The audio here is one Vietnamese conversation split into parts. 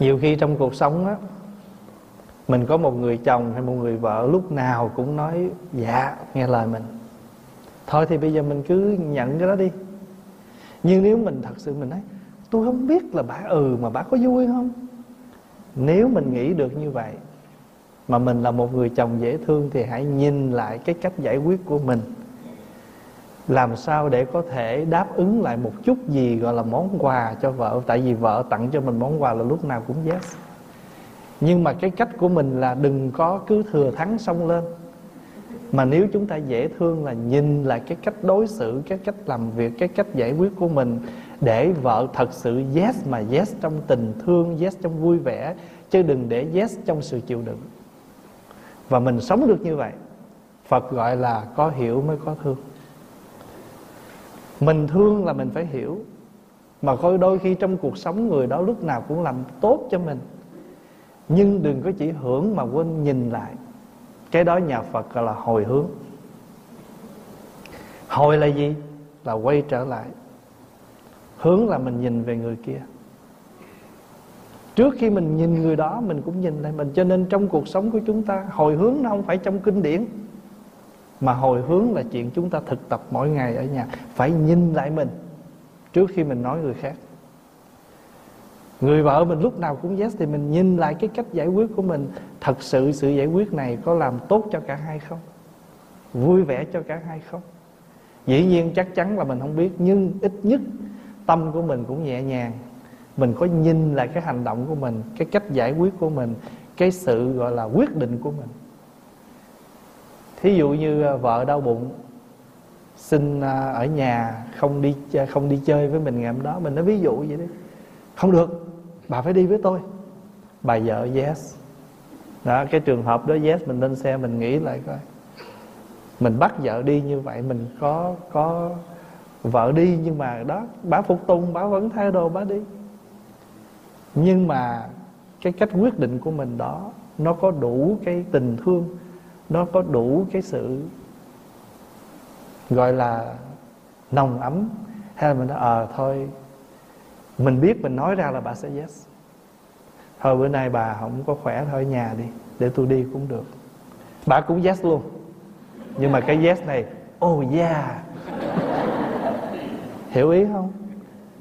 nhiều khi trong cuộc sống á, mình có một người chồng hay một người vợ lúc nào cũng nói dạ nghe lời mình. Thôi thì bây giờ mình cứ nhận cái đó đi. Nhưng nếu mình thật sự mình nói, tôi không biết là bà ừ mà bà có vui không? Nếu mình nghĩ được như vậy, mà mình là một người chồng dễ thương thì hãy nhìn lại cái cách giải quyết của mình làm sao để có thể đáp ứng lại một chút gì, gọi là, món quà cho vợ? Tại vì vợ tặng cho mình món quà là lúc nào cũng yes. Nhưng mà cái cách của mình là đừng có cứ thừa thắng xông lên. Mà nếu chúng ta dễ thương là nhìn lại cái cách đối xử, cái cách làm việc, cái cách giải quyết của mình để vợ thật sự yes mà yes trong tình thương, yes trong vui vẻ, chứ đừng để yes trong sự chịu đựng. Và mình sống được như vậy, phật gọi là có hiểu mới có thương mình thương là mình phải hiểu. Mà coi đôi khi trong cuộc sống người đó lúc nào cũng làm tốt cho mình. Nhưng đừng có chỉ hưởng mà quên nhìn lại. Cái đó nhà phật gọi là hồi hướng. Hồi là gì? Là quay trở lại. Hướng là mình nhìn về người kia. Trước khi mình nhìn người đó, mình cũng nhìn lại mình. Cho nên trong cuộc sống của chúng ta, hồi hướng nó không phải trong kinh điển mà hồi hướng là chuyện chúng ta thực tập mỗi ngày ở nhà, phải nhìn lại mình trước khi mình nói người khác. Người vợ mình lúc nào cũng yes thì mình nhìn lại cái cách giải quyết của mình. Thật sự sự giải quyết này có làm tốt cho cả hai không? Vui vẻ cho cả hai không? Dĩ nhiên chắc chắn là mình không biết, nhưng ít nhất tâm của mình cũng nhẹ nhàng. Mình có nhìn lại cái hành động của mình, cái cách giải quyết của mình, cái sự gọi là quyết định của mình thí dụ như ờ, vợ đau bụng, xin ờ, ở nhà không đi không đi chơi với mình ngày hôm đó, mình nói ví dụ vậy đi. Không được, bà phải đi với tôi. Bà vợ yes. Đó, cái trường hợp đó yes, mình lên xe mình nghĩ lại coi. Mình bắt vợ đi như vậy, mình có có vợ đi nhưng mà đó, bà phục tùng, bà vẫn thay đồ bà đi. Nhưng mà cái cách quyết định của mình đó, nó có đủ cái tình thương nó có đủ cái sự gọi là nồng ấm. Hay là mình nói ờ à, thôi mình biết mình nói ra là bà sẽ yes. Thôi bữa nay bà không có khỏe thôi nhà đi để tôi đi cũng được. Bà cũng yes luôn. Nhưng mà cái yes này oh yeah. Hiểu ý không?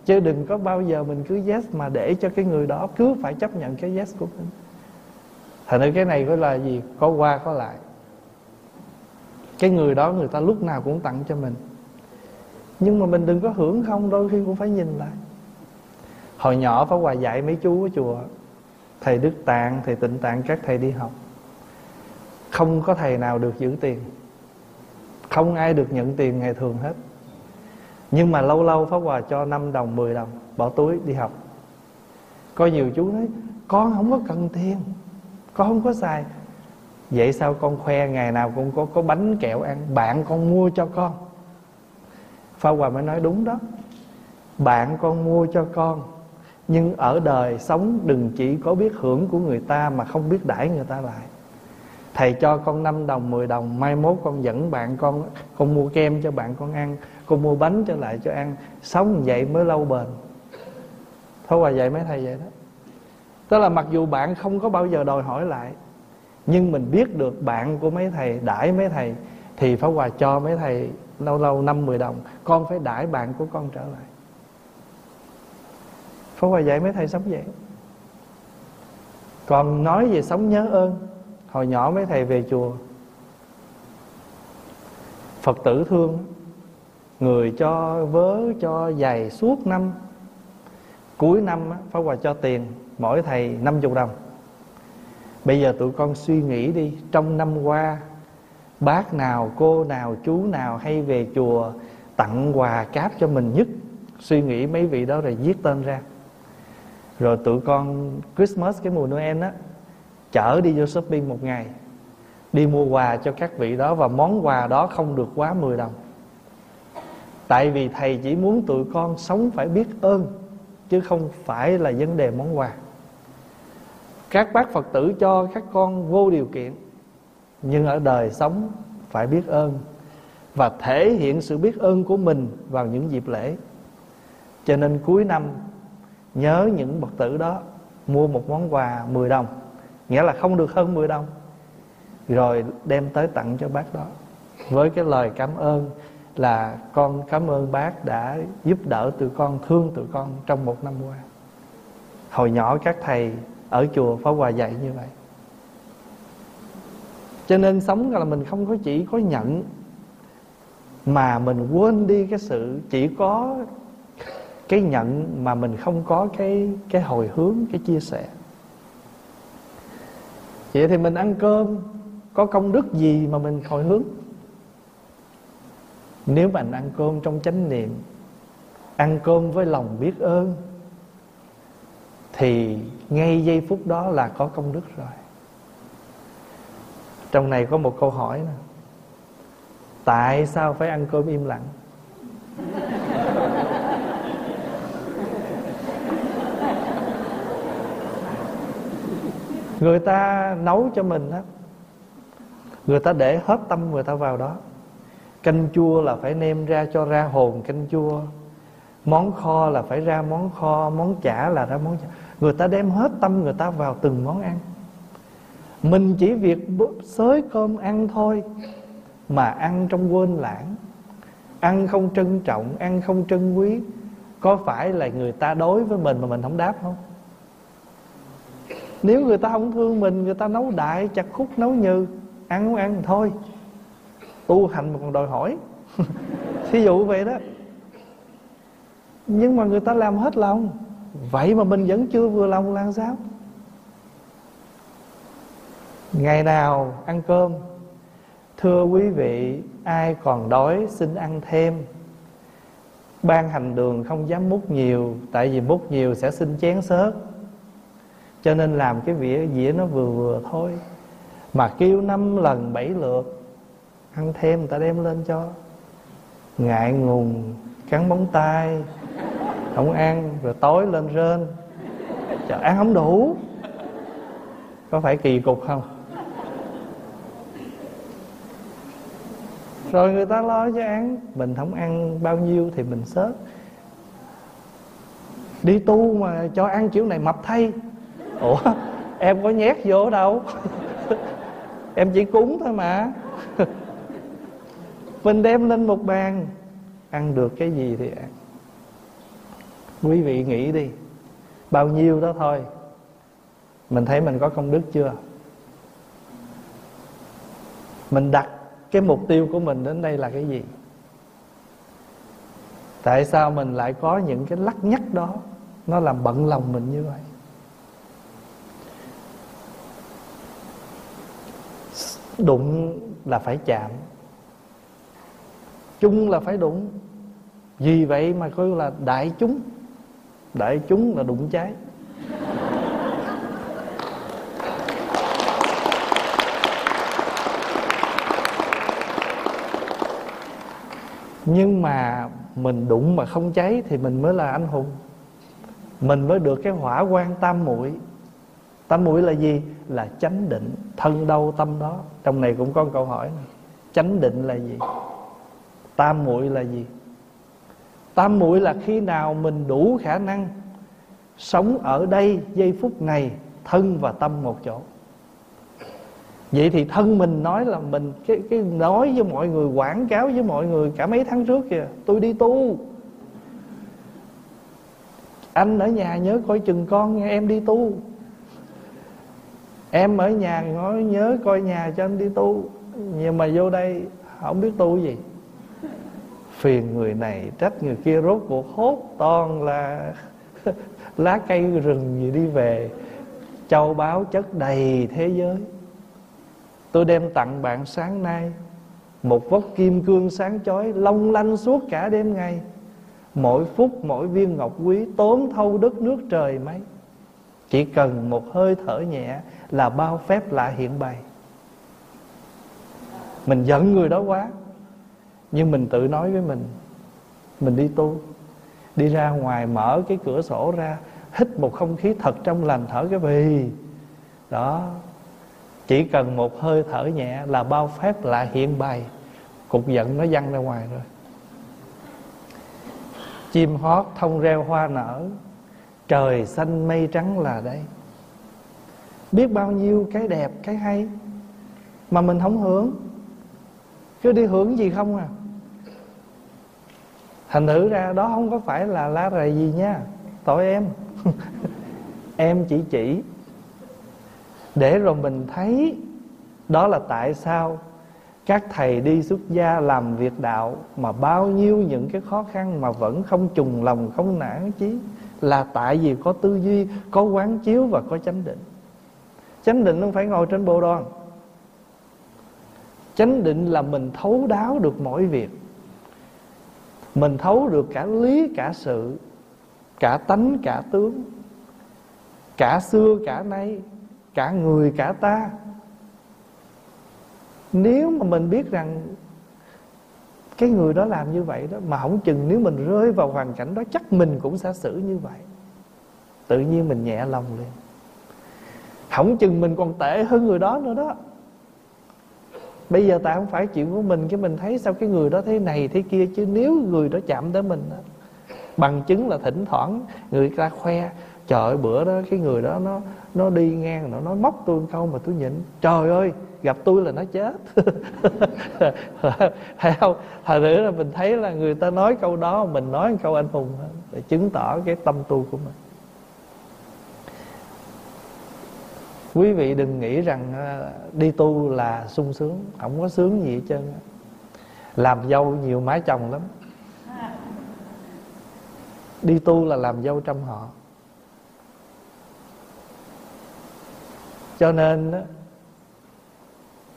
Chứ đừng có bao giờ mình cứ yes mà để cho cái người đó cứ phải chấp nhận cái yes của mình. Thành ra cái này gọi là gì? Có qua có lại cái người đó người ta lúc nào cũng tặng cho mình. Nhưng mà mình đừng có hưởng không, đôi khi cũng phải nhìn lại. Hồi nhỏ phải hòa dạy mấy chú ở chùa, thầy đức tạng, thầy tịnh tạng, các thầy đi học. Không có thầy nào được giữ tiền. Không ai được nhận tiền ngày thường hết. Nhưng mà lâu lâu Pháp Hòa cho 5 đồng 10 đồng, Bỏ túi đi học. Có nhiều chú nói, Con không có cần tiền, Con không có xài Vậy sao con khoe ngày nào cũng có, có bánh kẹo ăn? Bạn con mua cho con. Pháp Hòa mới nói đúng đó. Bạn con mua cho con Nhưng ở đời sống đừng chỉ có biết hưởng của người ta Mà không biết đãi người ta lại. Thầy cho con 5 đồng 10 đồng Mai mốt con dẫn bạn con Con mua kem cho bạn con ăn Con mua bánh cho lại cho ăn. Sống vậy mới lâu bền. Thôi hòa dạy mấy thầy vậy đó. Tức là mặc dù bạn không có bao giờ đòi hỏi lại nhưng mình biết được bạn của mấy thầy Đãi mấy thầy, Thì phải hòa cho mấy thầy lâu lâu 5-10 đồng. Con phải đãi bạn của con trở lại. Pháp Hòa dạy mấy thầy sống vậy. Còn nói về sống nhớ ơn, hồi nhỏ mấy thầy về chùa. Phật tử thương, người cho vớ, cho giày suốt năm. Cuối năm phải quà cho tiền mỗi thầy 50 đồng bây giờ tụi con suy nghĩ đi, trong năm qua, bác nào, cô nào, chú nào hay về chùa tặng quà cáp cho mình nhất? Suy nghĩ mấy vị đó rồi viết tên ra. Rồi tụi con Christmas, cái mùa Noel á, chở đi vô shopping một ngày, đi mua quà cho các vị đó và món quà đó không được quá 10 đồng. Tại vì thầy chỉ muốn tụi con sống phải biết ơn, chứ không phải là vấn đề món quà các bác phật tử cho các con vô điều kiện, nhưng ở đời sống phải biết ơn và thể hiện sự biết ơn của mình vào những dịp lễ. Cho nên cuối năm, nhớ những phật tử đó, mua một món quà 10 đồng, nghĩa là không được hơn 10 đồng, rồi đem tới tặng cho bác đó. Với cái lời cảm ơn là con cảm ơn bác đã giúp đỡ tụi con, thương tụi con trong một năm qua. Hồi nhỏ các thầy ở chùa Pháp Hòa dạy như vậy. Cho nên sống là mình không có chỉ có nhận, mà mình quên đi cái sự chỉ có cái nhận mà mình không có cái cái hồi hướng, cái chia sẻ. Vậy thì mình ăn cơm, có công đức gì mà mình hồi hướng? Nếu mình ăn cơm trong chánh niệm, ăn cơm với lòng biết ơn, thì ngay giây phút đó là có công đức rồi. Trong này có một câu hỏi nè. Tại sao phải ăn cơm im lặng? Người ta nấu cho mình á, người ta để hết tâm người ta vào đó. Canh chua là phải nêm ra cho ra hồn canh chua. Món kho là phải ra món kho món chả là ra món chả người ta đem hết tâm người ta vào từng món ăn. Mình chỉ việc xới cơm ăn thôi, mà ăn trong quên lãng. Ăn không trân trọng, ăn không trân quý. Có phải là người ta đối với mình mà mình không đáp không? Nếu người ta không thương mình, người ta nấu đại, chặt khúc, nấu như ăn không ăn thôi. Tu hành mà còn đòi hỏi. Thí dụ vậy đó. Nhưng mà người ta làm hết lòng vậy mà mình vẫn chưa vừa lòng là sao? Ngày nào ăn cơm? Thưa quý vị, ai còn đói xin ăn thêm. Ban hành đường không dám múc nhiều, tại vì múc nhiều sẽ xin chén sớt cho nên làm cái vỉa, dĩa nó vừa vừa thôi. Mà kêu năm lần bảy lượt, ăn thêm người ta đem lên cho. Ngại ngùng, cắn móng tay không ăn rồi tối lên rên. Trời, ăn không đủ. Có phải kỳ cục không? Rồi người ta lo cho ăn. Mình không ăn bao nhiêu thì mình sớt đi tu mà cho ăn kiểu này mập thay. Ủa em có nhét vô đâu? Em chỉ cúng thôi mà. Mình đem lên một bàn. Ăn được cái gì thì ăn quý vị nghĩ đi. Bao nhiêu đó thôi. Mình thấy mình có công đức chưa? Mình đặt cái mục tiêu của mình đến đây là cái gì? Tại sao mình lại có những cái lắc nhắc đó? Nó làm bận lòng mình như vậy. Đụng là phải chạm. Chung là phải đụng. Vì vậy mà coi là đại chúng đại chúng là đụng cháy nhưng mà mình đụng mà không cháy thì mình mới là anh hùng. Mình mới được cái hỏa quan tam muội. Tam muội là gì? Là chánh định thân đâu tâm đó. Trong này cũng có câu hỏi này. chánh định là gì? Tam muội là gì? Tam muội là khi nào mình đủ khả năng sống ở đây giây phút này thân và tâm một chỗ? Vậy thì thân mình nói là mình, cái cái nói với mọi người, quảng cáo với mọi người cả mấy tháng trước kìa, tôi đi tu. Anh ở nhà nhớ coi chừng con nghe em đi tu. Em ở nhà nói nhớ coi nhà cho anh đi tu. Nhưng mà vô đây không biết tu gì phiền người này, trách người kia rốt cuộc hốt toàn là lá cây rừng gì đi về. Châu báu chất đầy thế giới. Tôi đem tặng bạn sáng nay một vóc kim cương sáng chói long lanh suốt cả đêm ngày. Mỗi phút mỗi viên ngọc quý tốn thâu đất nước trời mấy. Chỉ cần một hơi thở nhẹ là bao phép lạ hiện bày. Mình giận người đó quá nhưng mình tự nói với mình mình đi tu, đi ra ngoài mở cái cửa sổ ra, hít một không khí thật trong lành thở cái bì. Đó, chỉ cần một hơi thở nhẹ là bao phép lại hiện bày. Cục giận nó văng ra ngoài rồi. Chim hót thông reo hoa nở, trời xanh mây trắng là đây. Biết bao nhiêu cái đẹp, cái hay, mà mình không hưởng. Cứ đi hưởng gì không à? Thành thử ra đó không có phải là lá rầy gì nha. Tội em. Em chỉ chỉ. Để rồi mình thấy đó là tại sao các thầy đi xuất gia làm việc đạo mà bao nhiêu những cái khó khăn mà vẫn không trùng lòng, không nản chí là tại vì có tư duy, có quán chiếu và có chánh định. Chánh định không phải ngồi trên bộ đoàn. Chánh định là mình thấu đáo được mọi việc mình thấu được cả lý, cả sự, cả tánh, cả tướng, cả xưa, cả nay, cả người, cả ta. Nếu mà mình biết rằng cái người đó làm như vậy đó, mà không chừng nếu mình rơi vào hoàn cảnh đó, chắc mình cũng sẽ xử như vậy. Tự nhiên mình nhẹ lòng lên. Không chừng mình còn tệ hơn người đó nữa đó bây giờ ta không phải chuyện của mình, cái mình thấy sao cái người đó thế này thế kia, chứ nếu người đó chạm tới mình bằng chứng là thỉnh thoảng người ta khoe, trời ơi, bữa đó cái người đó nó nó đi ngang nó nói móc tôi câu mà tôi nhịn. Trời ơi, gặp tôi là nó chết. Thấy không? Thật sự là mình thấy là người ta nói câu đó, mình nói câu anh hùng để chứng tỏ cái tâm tu của mình. Quý vị đừng nghĩ rằng ờ, đi tu là sung sướng, không có sướng gì hết trơn làm dâu nhiều mái chồng lắm. Đi tu là làm dâu trong họ. Cho nên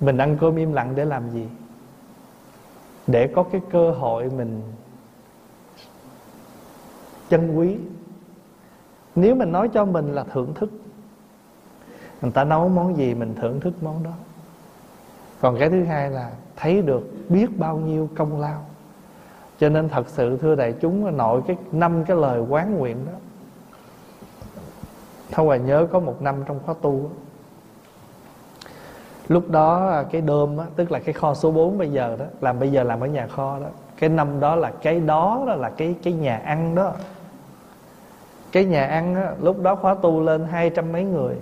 mình ăn cơm im lặng để làm gì? Để có cái cơ hội mình chân quý. Nếu mình nói cho mình là thưởng thức người ta nấu món gì mình thưởng thức món đó. Còn cái thứ hai là thấy được biết bao nhiêu công lao. Cho nên thật sự thưa đại chúng nội cái năm cái lời quán nguyện đó Thôi mà nhớ có một năm trong khóa tu Lúc đó à, cái đơm á, Tức là cái kho số 4 bây giờ đó Làm bây giờ làm ở nhà kho đó Cái năm đó là cái đó, đó là cái cái nhà ăn đó. Cái nhà ăn á, lúc đó khóa tu lên hai trăm mấy người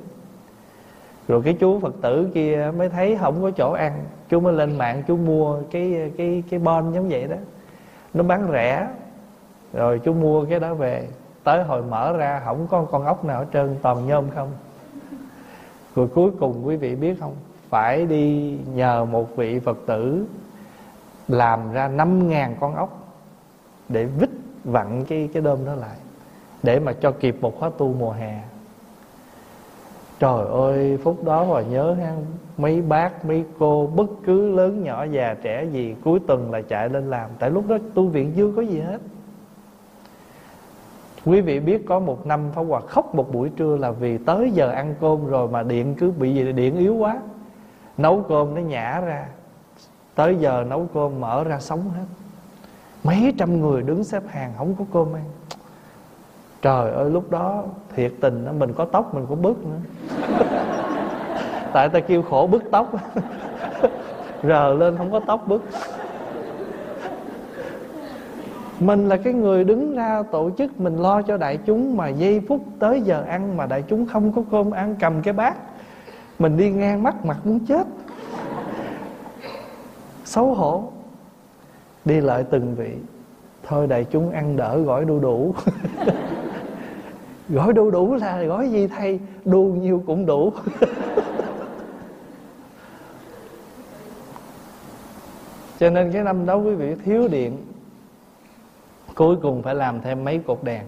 rồi cái chú phật tử kia mới thấy không có chỗ ăn. Chú mới lên mạng chú mua cái cái cái bon giống vậy đó. Nó bán rẻ. Rồi chú mua cái đó về. Tới hồi mở ra không có con ốc nào hết trơn, toàn nhôm không. Rồi cuối cùng quý vị biết không? Phải đi nhờ một vị phật tử làm ra năm ngàn con ốc để vít vặn cái cái đơm đó lại, để mà cho kịp một khóa tu mùa hè. Trời ơi phút đó mà nhớ ha Mấy bác, mấy cô Bất cứ lớn nhỏ già trẻ gì Cuối tuần là chạy lên làm. Tại lúc đó tu viện chưa có gì hết. Quý vị biết có một năm Pháp Hòa khóc một buổi trưa Là vì tới giờ ăn cơm rồi Mà điện cứ bị gì điện yếu quá. Nấu cơm nó nhả ra. Tới giờ nấu cơm mở ra sống hết. Mấy trăm người đứng xếp hàng Không có cơm ăn trời ơi lúc đó thiệt tình đó, mình có tóc mình cũng bứt nữa. Tại ta kêu khổ bứt tóc. Rờ lên không có tóc bứt mình là cái người đứng ra tổ chức mình lo cho đại chúng mà giây phút tới giờ ăn mà đại chúng không có cơm ăn cầm cái bát. Mình đi ngang mắt mặt muốn chết. Xấu hổ. Đi lại từng vị. Thôi đại chúng ăn đỡ gỏi đu đủ. gói đủ đủ là gói gì thầy? Đu nhiêu cũng đủ. Cho nên cái năm đó quý vị thiếu điện, cuối cùng phải làm thêm mấy cột đèn.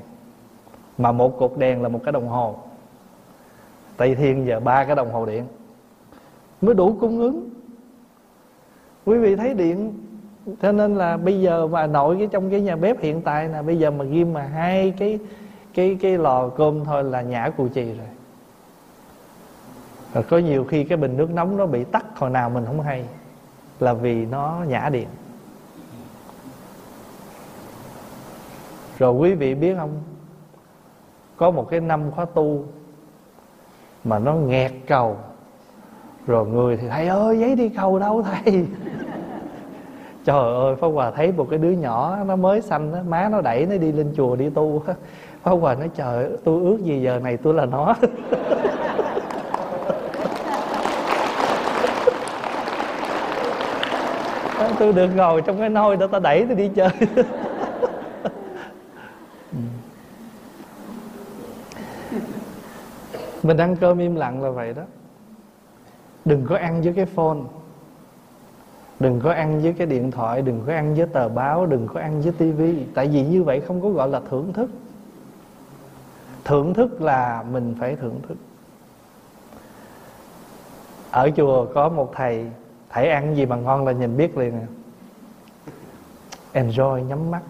Mà một cột đèn là một cái đồng hồ. Tây thiên giờ ba cái đồng hồ điện. Mới đủ cung ứng. Quý vị thấy điện, cho nên là bây giờ mà nội cái trong cái nhà bếp hiện tại là bây giờ mà ghim mà hai cái cái cái lò cơm thôi là nhả cù chì rồi. Rồi có nhiều khi cái bình nước nóng nó bị tắt hồi nào mình không hay là vì nó nhả điện. Rồi quý vị biết không? Có một cái năm khóa tu mà nó nghẹt cầu. Rồi người thì thầy ơi giấy đi cầu đâu thầy? Trời ơi pháp hòa thấy một cái đứa nhỏ nó mới xanh đó, má nó đẩy nó đi lên chùa đi tu Pháp Hòa nói, trời tôi ước gì giờ này tôi là nó. Tôi được ngồi trong cái nôi đó, ta đẩy tôi đi chơi. Mình ăn cơm im lặng là vậy đó. Đừng có ăn với cái phone. Đừng có ăn với cái điện thoại, đừng có ăn với tờ báo, đừng có ăn với tivi tại vì như vậy không có gọi là thưởng thức thưởng thức là mình phải thưởng thức. Ở chùa có một thầy thầy ăn gì mà ngon là nhìn biết liền nè enjoy, nhắm mắt.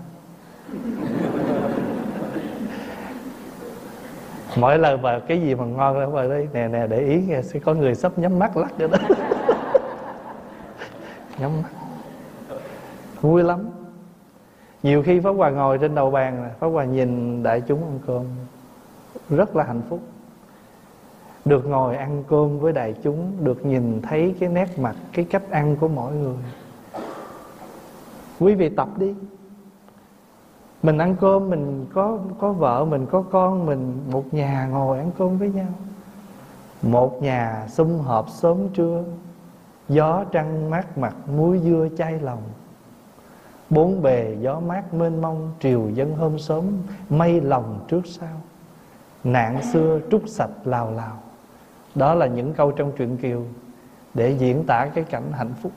Mỗi lần mà cái gì mà ngon đó vào đây, nè nè, để ý nghe, sẽ có người sắp nhắm mắt lắc nữa đó. Nhắm mắt. Vui lắm. Nhiều khi pháp hòa ngồi trên đầu bàn pháp hòa nhìn đại chúng ăn cơm rất là hạnh phúc. Được ngồi ăn cơm với đại chúng, được nhìn thấy cái nét mặt, cái cách ăn của mỗi người. Quý vị tập đi. Mình ăn cơm, mình có có vợ, mình có con, mình một nhà ngồi ăn cơm với nhau. Một nhà sum họp sớm trưa, gió trăng mát mặt, muối dưa chay lòng. Bốn bề gió mát mênh mông, triều dân hôm sớm, mây lòng trước sau nạn xưa trút sạch lào lào. Đó là những câu trong truyện kiều để diễn tả cái cảnh hạnh phúc.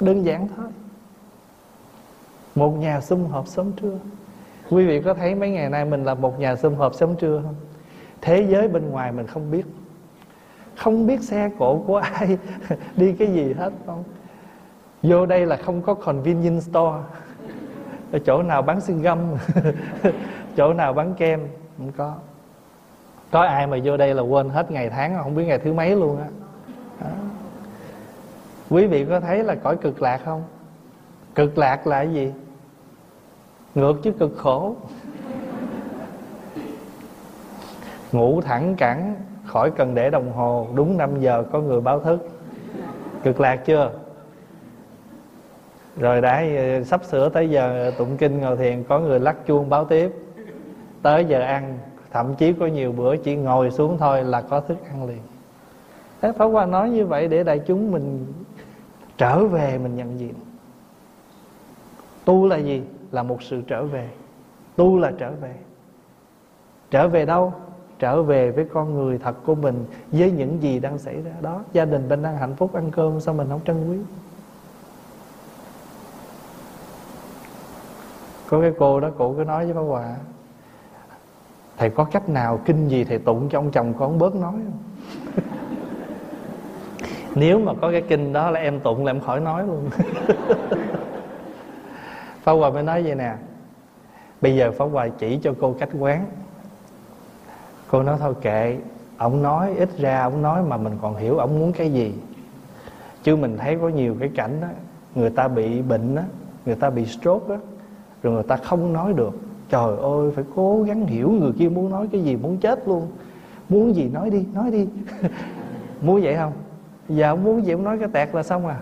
Đơn giản thôi. Một nhà sum họp sớm trưa. Quý vị có thấy mấy ngày nay mình là một nhà sum họp sớm trưa không? Thế giới bên ngoài mình không biết. Không biết xe cộ của ai đi cái gì hết không? Vô đây là không có convenience store. Ở chỗ nào bán xương găm, chỗ nào bán kem, không có có ai mà vô đây là quên hết ngày tháng không? Biết ngày thứ mấy luôn á. Quý vị có thấy là cõi cực lạc không? Cực lạc là cái gì? Ngược chứ cực khổ. Ngủ thẳng cẳng, khỏi cần để đồng hồ. Đúng 5 giờ có người báo thức. Cực lạc chưa? Rồi đã ờ, sắp sửa tới giờ tụng kinh ngồi thiền, có người lắc chuông báo tiếp. Tới giờ ăn thậm chí có nhiều bữa chỉ ngồi xuống thôi là có thức ăn liền. Thế Pháp Hoa nói như vậy để đại chúng mình trở về, mình nhận diện. Tu là gì? Là một sự trở về. Tu là trở về. Trở về đâu? Trở về với con người thật của mình, Với những gì đang xảy ra đó. Gia đình bên đang hạnh phúc, ăn cơm, Sao mình không trân quý? Có cái cô đó cụ cứ nói với Pháp Hòa thầy có cách nào kinh gì thầy tụng cho ông chồng con bớt nói không? Nếu mà có cái kinh đó là em tụng là em khỏi nói luôn. Pháp Hòa mới nói vậy nè Bây giờ Pháp Hòa chỉ cho cô cách quán. Cô nói thôi kệ Ông nói ít ra ông nói mà mình còn hiểu ông muốn cái gì. Chứ mình thấy có nhiều cái cảnh đó Người ta bị bệnh đó Người ta bị stroke đó Rồi người ta không nói được trời ơi phải cố gắng hiểu người kia muốn nói cái gì muốn chết luôn. Muốn gì nói đi nói đi. Muốn vậy không? Giờ ông muốn gì ông nói cái tẹt là xong à.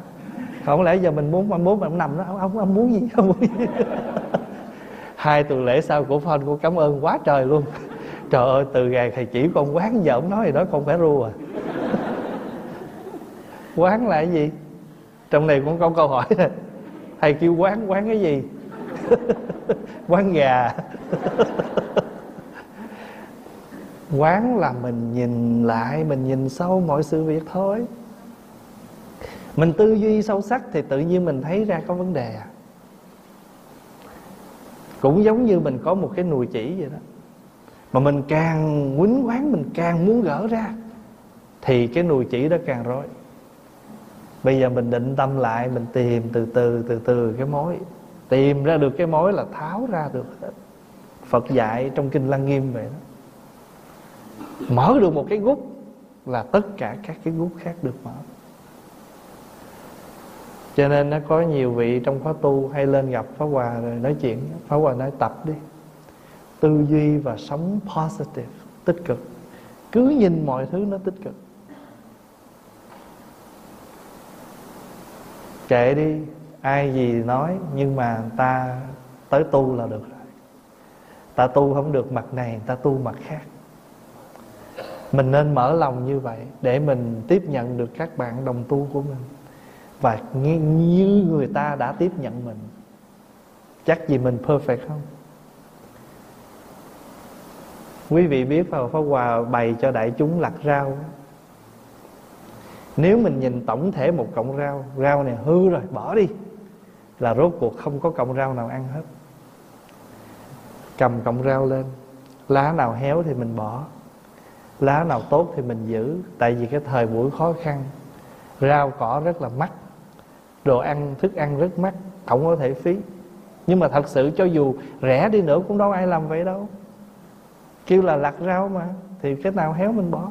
Không lẽ giờ mình muốn ông muốn mà ông nằm đó ông, ông, ông muốn gì? Ông muốn gì? Hai tuần lễ sau của phan cô cảm ơn quá trời luôn. Trời ơi từ ngày thầy chỉ con quán giờ ông nói gì đó con phải ru à. Quán là cái gì? Trong này cũng có câu hỏi. Này thầy kêu quán quán cái gì? quán gà. Quán là mình nhìn lại, mình nhìn sâu mọi sự việc thôi. Mình tư duy sâu sắc thì tự nhiên mình thấy ra có vấn đề à. Cũng giống như mình có một cái nùi chỉ vậy đó. Mà mình càng quýnh quán, mình càng muốn gỡ ra, thì cái nùi chỉ đó càng rối. Bây giờ mình định tâm lại, mình tìm từ từ từ từ cái mối tìm ra được cái mối là tháo ra được hết. Phật dạy trong kinh lăng nghiêm vậy đó. Mở được một cái gút là tất cả các cái gút khác được mở. Cho nên nó có nhiều vị trong khóa tu hay lên gặp Pháp Hòa rồi nói chuyện. Pháp Hòa nói, tập đi. Tư duy và sống positive, Tích cực. Cứ nhìn mọi thứ nó tích cực. Kệ đi ai gì nói, nhưng mà ta tới tu là được rồi. Ta tu không được mặt này, ta tu mặt khác. Mình nên mở lòng như vậy để mình tiếp nhận được các bạn đồng tu của mình. Và như người ta đã tiếp nhận mình, chắc gì mình perfect không? Quý vị biết vào Pháp Hòa bày cho đại chúng lặt rau. Nếu mình nhìn tổng thể một cọng rau rau này hư rồi, bỏ đi là rốt cuộc không có cọng rau nào ăn hết. Cầm cọng rau lên, lá nào héo thì mình bỏ, lá nào tốt thì mình giữ. Tại vì cái thời buổi khó khăn, rau cỏ rất là mắc, đồ ăn, thức ăn rất mắc, không có thể phí. Nhưng mà thật sự cho dù rẻ đi nữa cũng đâu ai làm vậy đâu. Kêu là lặt rau mà, thì cái nào héo mình bỏ.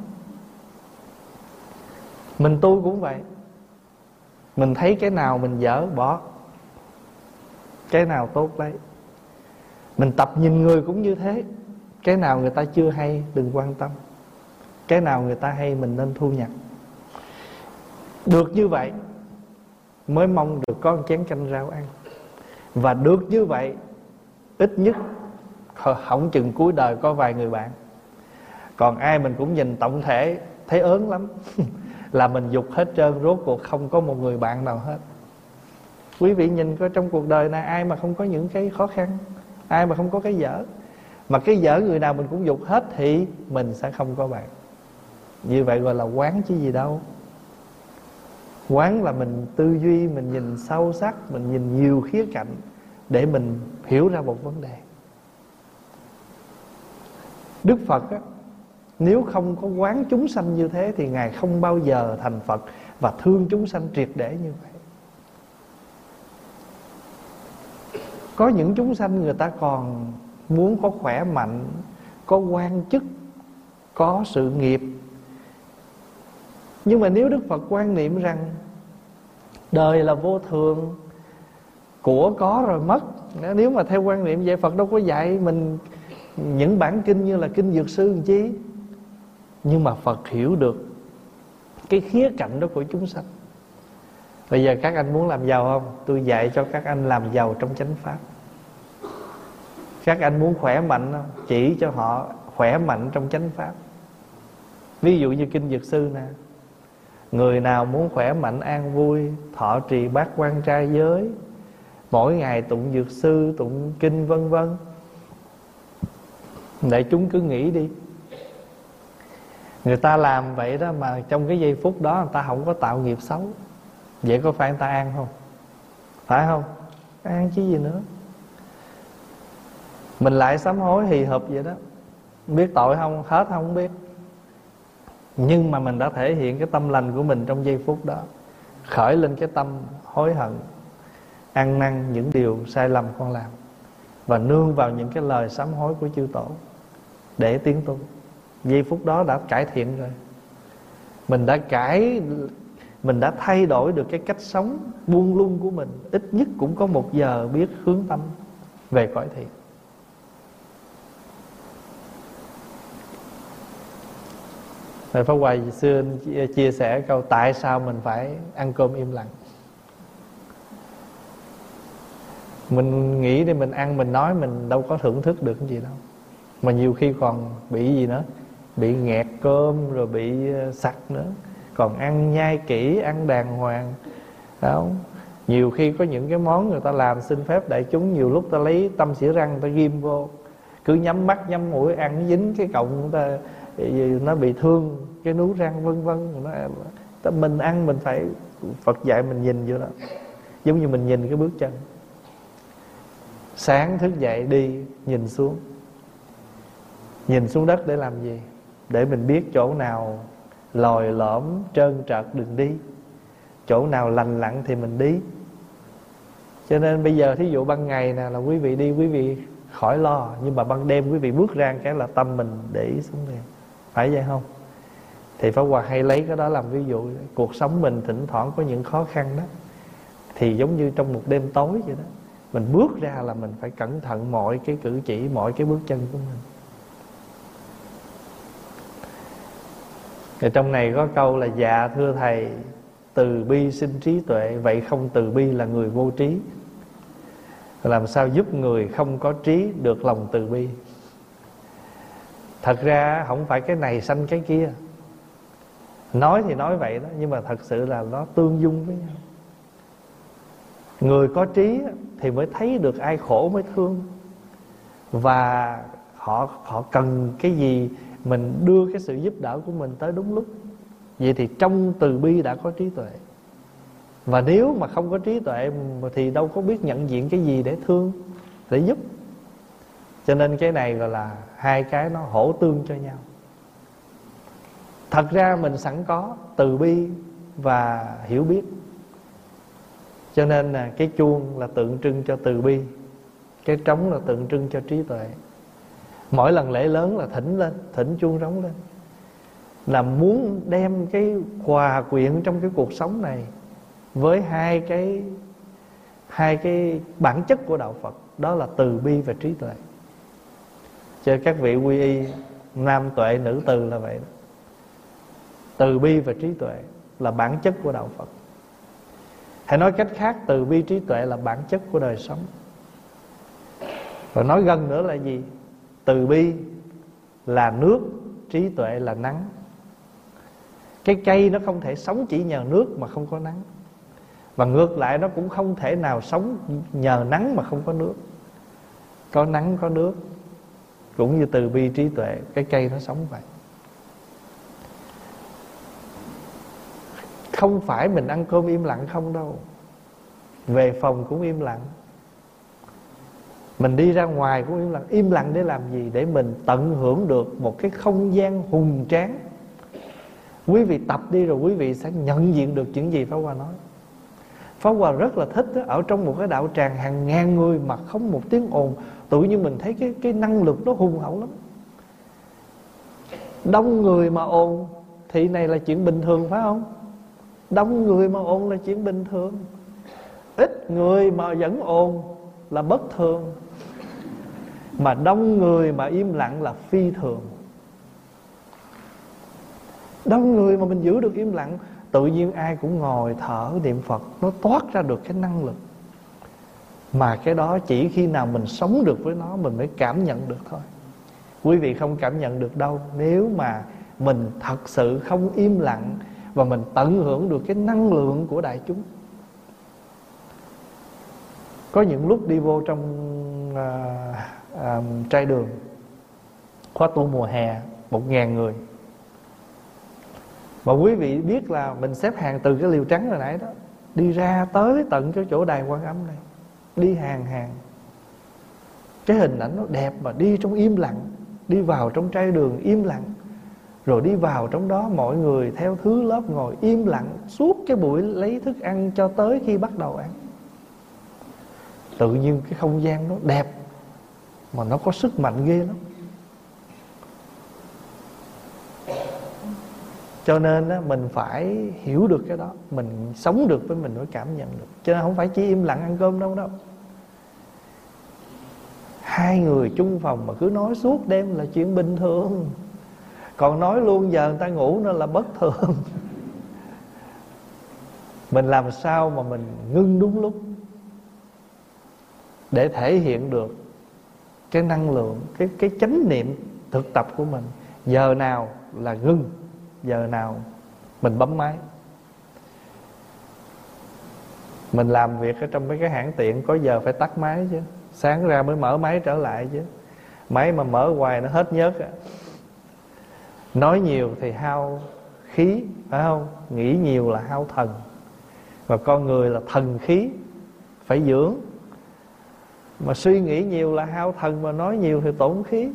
Mình tu cũng vậy. Mình thấy cái nào mình dở, bỏ cái nào tốt đấy. Mình tập nhìn người cũng như thế. Cái nào người ta chưa hay, đừng quan tâm. Cái nào người ta hay, mình nên thu nhập. Được như vậy, mới mong được có một chén canh rau ăn. Và được như vậy, ít nhất hỏng chừng cuối đời có vài người bạn. Còn ai mình cũng nhìn tổng thể, thấy ớn lắm. Là mình dục hết trơn, rốt cuộc không có một người bạn nào hết quý vị nhìn coi trong cuộc đời này ai mà không có những cái khó khăn ai mà không có cái dở. Mà cái dở người nào mình cũng dục hết thì mình sẽ không có bạn. Như vậy gọi là quán chứ gì đâu. Quán là mình tư duy mình nhìn sâu sắc mình nhìn nhiều khía cạnh để mình hiểu ra một vấn đề. Đức phật á, nếu không có quán chúng sanh như thế thì ngài không bao giờ thành phật và thương chúng sanh triệt để như vậy. Có những chúng sanh người ta còn muốn có khỏe mạnh, có quan chức, có sự nghiệp. Nhưng mà nếu đức phật quan niệm rằng đời là vô thường, của có rồi mất, nếu mà theo quan niệm vậy phật đâu có dạy mình những bản kinh như là kinh dược sư làm chi? Nhưng mà phật hiểu được cái khía cạnh đó của chúng sanh bây giờ các anh muốn làm giàu không? Tôi dạy cho các anh làm giàu trong chánh pháp. Các anh muốn khỏe mạnh không? Chỉ cho họ khỏe mạnh trong chánh pháp. Ví dụ như kinh dược sư nè. Người nào muốn khỏe mạnh, an vui, thọ trì bát quan trai giới, mỗi ngày tụng dược sư, tụng kinh, vân vân. Để chúng cứ nghĩ đi. Người ta làm vậy đó mà trong cái giây phút đó người ta không có tạo nghiệp xấu vậy có phải người ta an không? Phải không? An chứ gì nữa. Mình lại sám hối hì hụp vậy đó. Biết tội không? Hết không biết. Nhưng mà mình đã thể hiện cái tâm lành của mình trong giây phút đó. Khởi lên cái tâm hối hận, ăn năn những điều sai lầm con làm. Và nương vào những cái lời sám hối của chư tổ để tiến tu. Giây phút đó đã cải thiện rồi. Mình đã cải mình đã thay đổi được cái cách sống buông lung của mình. Ít nhất cũng có một giờ biết hướng tâm về cõi thiện. Thầy Pháp Hoài xưa chia sẻ câu Tại sao mình phải ăn cơm im lặng. Mình nghĩ đi, mình ăn, mình nói, Mình đâu có thưởng thức được cái gì đâu. Mà nhiều khi còn bị gì nữa? Bị nghẹt cơm, rồi bị ờ, sặc nữa. Còn ăn nhai kỹ, ăn đàng hoàng. Đó. Nhiều khi có những cái món người ta làm xin phép đại chúng Nhiều lúc ta lấy tâm xỉa răng ta ghim vô. Cứ nhắm mắt nhắm mũi ăn dính cái cọng ta nó bị thương cái nú răng vân vân. Nó mình ăn mình phải Phật dạy mình nhìn vô đó. Giống như mình nhìn cái bước chân. Sáng thức dậy đi nhìn xuống. Nhìn xuống đất để làm gì? Để mình biết chỗ nào lòi lõm, trơn trợt đừng đi. Chỗ nào lành lặn thì mình đi. Cho nên bây giờ thí dụ ban ngày nè là quý vị đi, quý vị khỏi lo. Nhưng mà ban đêm quý vị bước ra cái là tâm mình để ý xuống liền phải vậy không? Thì Pháp Hòa hay lấy cái đó làm ví dụ. Cuộc sống mình thỉnh thoảng có những khó khăn đó. Thì giống như trong một đêm tối vậy đó. Mình bước ra là mình phải cẩn thận mọi cái cử chỉ, mọi cái bước chân của mình. Thì trong này có câu là dạ thưa thầy, từ bi sinh trí tuệ, vậy không từ bi là người vô trí. Làm sao giúp người không có trí được lòng từ bi? Thật ra không phải cái này sanh cái kia. Nói thì nói vậy đó, nhưng mà thật sự là nó tương dung với nhau. Người có trí thì mới thấy được ai khổ mới thương. Và họ họ cần cái gì mình đưa cái sự giúp đỡ của mình tới đúng lúc. Vậy thì trong từ bi đã có trí tuệ. Và nếu mà không có trí tuệ thì đâu có biết nhận diện cái gì để thương, để giúp. Cho nên cái này gọi là hai cái nó hỗ tương cho nhau. Thật ra mình sẵn có từ bi và hiểu biết. Cho nên là cái chuông là tượng trưng cho từ bi, cái trống là tượng trưng cho trí tuệ mỗi lần lễ lớn là thỉnh lên, thỉnh chuông rống lên. Là muốn đem cái hòa quyện trong cái cuộc sống này với hai cái hai cái bản chất của đạo Phật, đó là từ bi và trí tuệ. Cho các vị quy y, nam tuệ, nữ từ là vậy đó. Từ bi và trí tuệ là bản chất của đạo Phật. Hay nói cách khác, từ bi trí tuệ là bản chất của đời sống. Rồi nói gần nữa là gì? Từ bi là nước, trí tuệ là nắng. Cái cây nó không thể sống chỉ nhờ nước mà không có nắng. Và ngược lại, nó cũng không thể nào sống nhờ nắng mà không có nước. Có nắng, có nước. Cũng như từ bi, trí tuệ, cái cây nó sống vậy. Không phải mình ăn cơm im lặng không đâu. Về phòng cũng im lặng mình đi ra ngoài cũng im lặng. Im lặng để làm gì? Để mình tận hưởng được một cái không gian hùng tráng. Quý vị tập đi rồi quý vị sẽ nhận diện được những gì Pháp Hòa nói. Pháp Hòa rất là thích đó, ở trong một cái đạo tràng hàng ngàn người mà không một tiếng ồn tự nhiên mình thấy cái cái năng lực nó hùng hậu lắm. Đông người mà ồn thì này là chuyện bình thường phải không? Đông người mà ồn là chuyện bình thường. Ít người mà vẫn ồn là bất thường mà đông người mà im lặng là phi thường. Đông người mà mình giữ được im lặng tự nhiên ai cũng ngồi thở niệm phật nó toát ra được cái năng lực. Mà cái đó chỉ khi nào mình sống được với nó mình mới cảm nhận được thôi. Quý vị không cảm nhận được đâu nếu mà mình thật sự không im lặng và mình tận hưởng được cái năng lượng của đại chúng. Có những lúc đi vô trong uh, à, trai đường. Khóa tu mùa hè một ngàn người. Mà quý vị biết là mình xếp hàng từ cái liều trắng hồi nãy đó đi ra tới tận cái chỗ đài quan âm này đi hàng hàng. Cái hình ảnh nó đẹp mà đi trong im lặng đi vào trong trai đường im lặng rồi đi vào trong đó mọi người theo thứ lớp ngồi im lặng suốt cái buổi lấy thức ăn cho tới khi bắt đầu ăn. Tự nhiên cái không gian nó đẹp mà nó có sức mạnh ghê lắm. Cho nên á, mình phải hiểu được cái đó. Mình sống được với mình mới cảm nhận được. Cho nên không phải chỉ im lặng ăn cơm đâu đâu. Hai người chung phòng mà cứ nói suốt đêm là chuyện bình thường. Còn nói luôn giờ người ta ngủ nó là bất thường. Mình làm sao mà mình ngưng đúng lúc để thể hiện được cái năng lượng, cái cái chánh niệm thực tập của mình. Giờ nào là ngưng, giờ nào mình bấm máy. Mình làm việc ở trong mấy cái hãng tiện, có giờ phải tắt máy chứ. Sáng ra mới mở máy trở lại chứ. Máy mà mở hoài nó hết nhớt á. Nói nhiều thì hao khí, phải không? Nghĩ nhiều là hao thần. Và con người là thần khí, phải dưỡng mà suy nghĩ nhiều là hao thần mà nói nhiều thì tổn khí.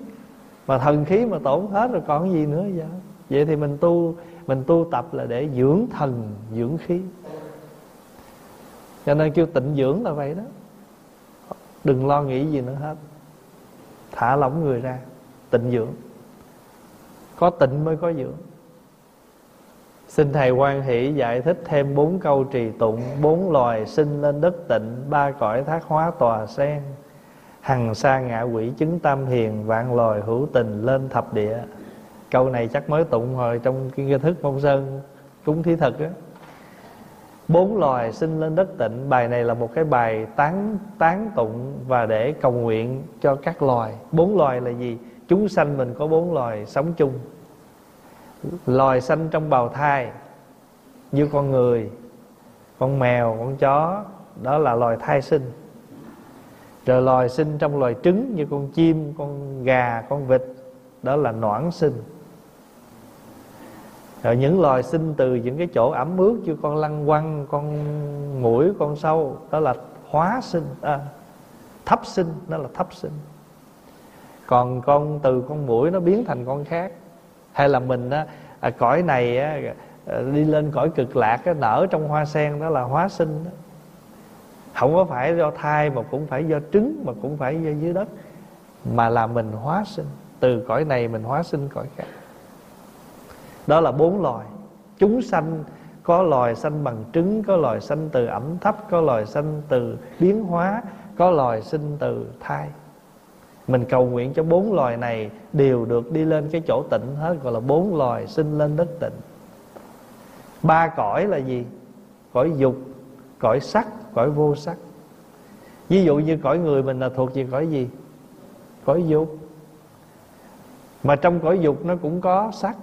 Mà thần khí mà tổn hết rồi còn gì nữa vậy? Vậy thì mình tu mình tu tập là để dưỡng thần, dưỡng khí. Cho nên kêu tịnh dưỡng là vậy đó. Đừng lo nghĩ gì nữa hết. Thả lỏng người ra. Tịnh dưỡng. Có tịnh mới có dưỡng. Xin Thầy quan hỷ giải thích thêm bốn câu trì tụng, Bốn loài sinh lên đất tịnh, Ba cõi thác hóa tòa sen. Hằng sa ngạ quỷ chứng tam hiền, Vạn loài hữu tình lên thập địa. Câu này chắc mới tụng hồi Trong cái nghi thức mông sơn, Cúng thí thực á. Bốn loài sinh lên đất tịnh, Bài này là một cái bài tán tán tụng Và để cầu nguyện cho các loài. Bốn loài là gì? Chúng sanh mình có bốn loài sống chung loài sanh trong bào thai như con người con mèo con chó đó là loài thai sinh. Rồi loài sinh trong loài trứng như con chim con gà con vịt đó là noãn sinh. Rồi những loài sinh từ những cái chỗ ẩm ướt như con lăng quăng con mũi con sâu đó là hóa sinh à, thấp sinh đó là thấp sinh. Còn con từ con mũi nó biến thành con khác hay là mình á, à, cõi này á, à, đi lên cõi cực lạc á, nở trong hoa sen đó là hóa sinh đó. không có phải do thai mà cũng phải do trứng mà cũng phải do dưới đất. Mà là mình hóa sinh. Từ cõi này mình hóa sinh cõi khác. Đó là bốn loài. Chúng sanh có loài sanh bằng trứng có loài sanh từ ẩm thấp có loài sanh từ biến hóa có loài sinh từ thai mình cầu nguyện cho bốn loài này đều được đi lên cái chỗ tịnh hết gọi là bốn loài sinh lên đất tịnh. Ba cõi là gì? Cõi dục cõi sắc cõi vô sắc. Ví dụ như cõi người mình là thuộc về cõi gì? Cõi dục. Mà trong cõi dục nó cũng có sắc.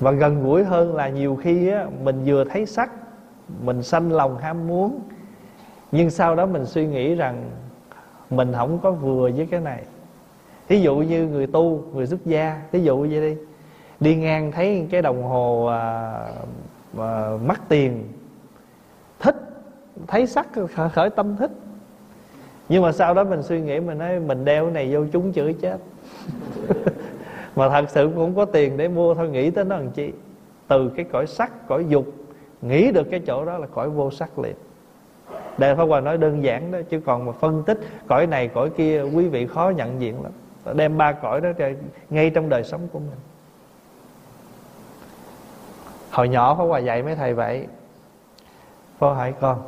Và gần gũi hơn là nhiều khi á, mình vừa thấy sắc mình sanh lòng ham muốn nhưng sau đó mình suy nghĩ rằng mình không có vừa với cái này. Thí dụ như người tu người xuất gia thí dụ vậy đi đi ngang thấy cái đồng hồ à, à, mắc tiền thích thấy sắc khởi, tâm thích. Nhưng mà sau đó mình suy nghĩ mình nói mình đeo cái này vô chúng chửi chết. Mà thật sự cũng có tiền để mua thôi nghĩ tới nó làm chi. Từ cái cõi sắc cõi dục nghĩ được cái chỗ đó là cõi vô sắc liền đề Pháp Hòa nói đơn giản đó, Chứ còn mà phân tích cõi này, cõi kia, Quý vị khó nhận diện lắm. Đem ba cõi đó ra ngay trong đời sống của mình. Hồi nhỏ Pháp Hòa dạy mấy thầy vậy, Phó hỏi con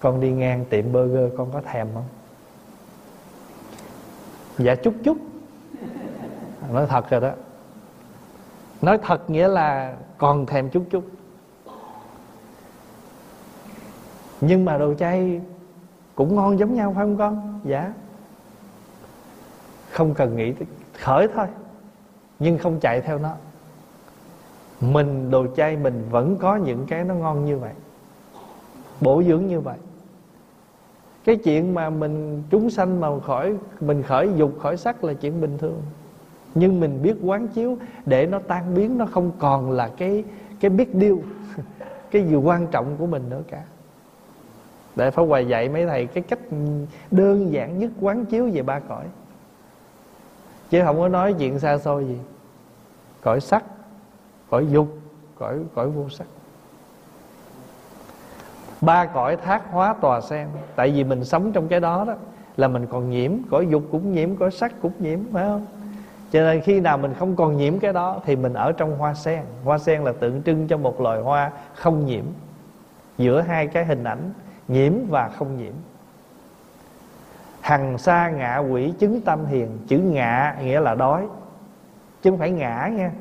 Con đi ngang tiệm burger, con có thèm không? Dạ chút chút. Nói thật rồi đó. Nói thật nghĩa là còn thèm chút chút. Nhưng mà đồ chay cũng ngon giống nhau, phải không con? Dạ. Không cần nghĩ khởi thôi, nhưng không chạy theo nó. Mình, đồ chay mình vẫn có những cái nó ngon như vậy, bổ dưỡng như vậy. Cái chuyện mà mình chúng sanh mà khỏi, mình khởi dục khỏi sắc là chuyện bình thường. Nhưng mình biết quán chiếu để nó tan biến, nó không còn là cái cái biết điêu cái gì quan trọng của mình nữa cả để Pháp Hòa dạy mấy thầy cái cách đơn giản nhất quán chiếu về ba cõi. Chứ không có nói chuyện xa xôi gì. Cõi sắc Cõi dục Cõi, cõi vô sắc. Ba cõi thác hóa tòa sen. Tại vì mình sống trong cái đó đó Là mình còn nhiễm Cõi dục cũng nhiễm Cõi sắc cũng nhiễm Phải không? Cho nên khi nào mình không còn nhiễm cái đó Thì mình ở trong hoa sen. Hoa sen là tượng trưng cho một loài hoa không nhiễm. Giữa hai cái hình ảnh nhiễm và không nhiễm. Hằng sa ngạ quỷ chứng tâm hiền, chữ ngạ nghĩa là đói. Chứ không phải ngã nha.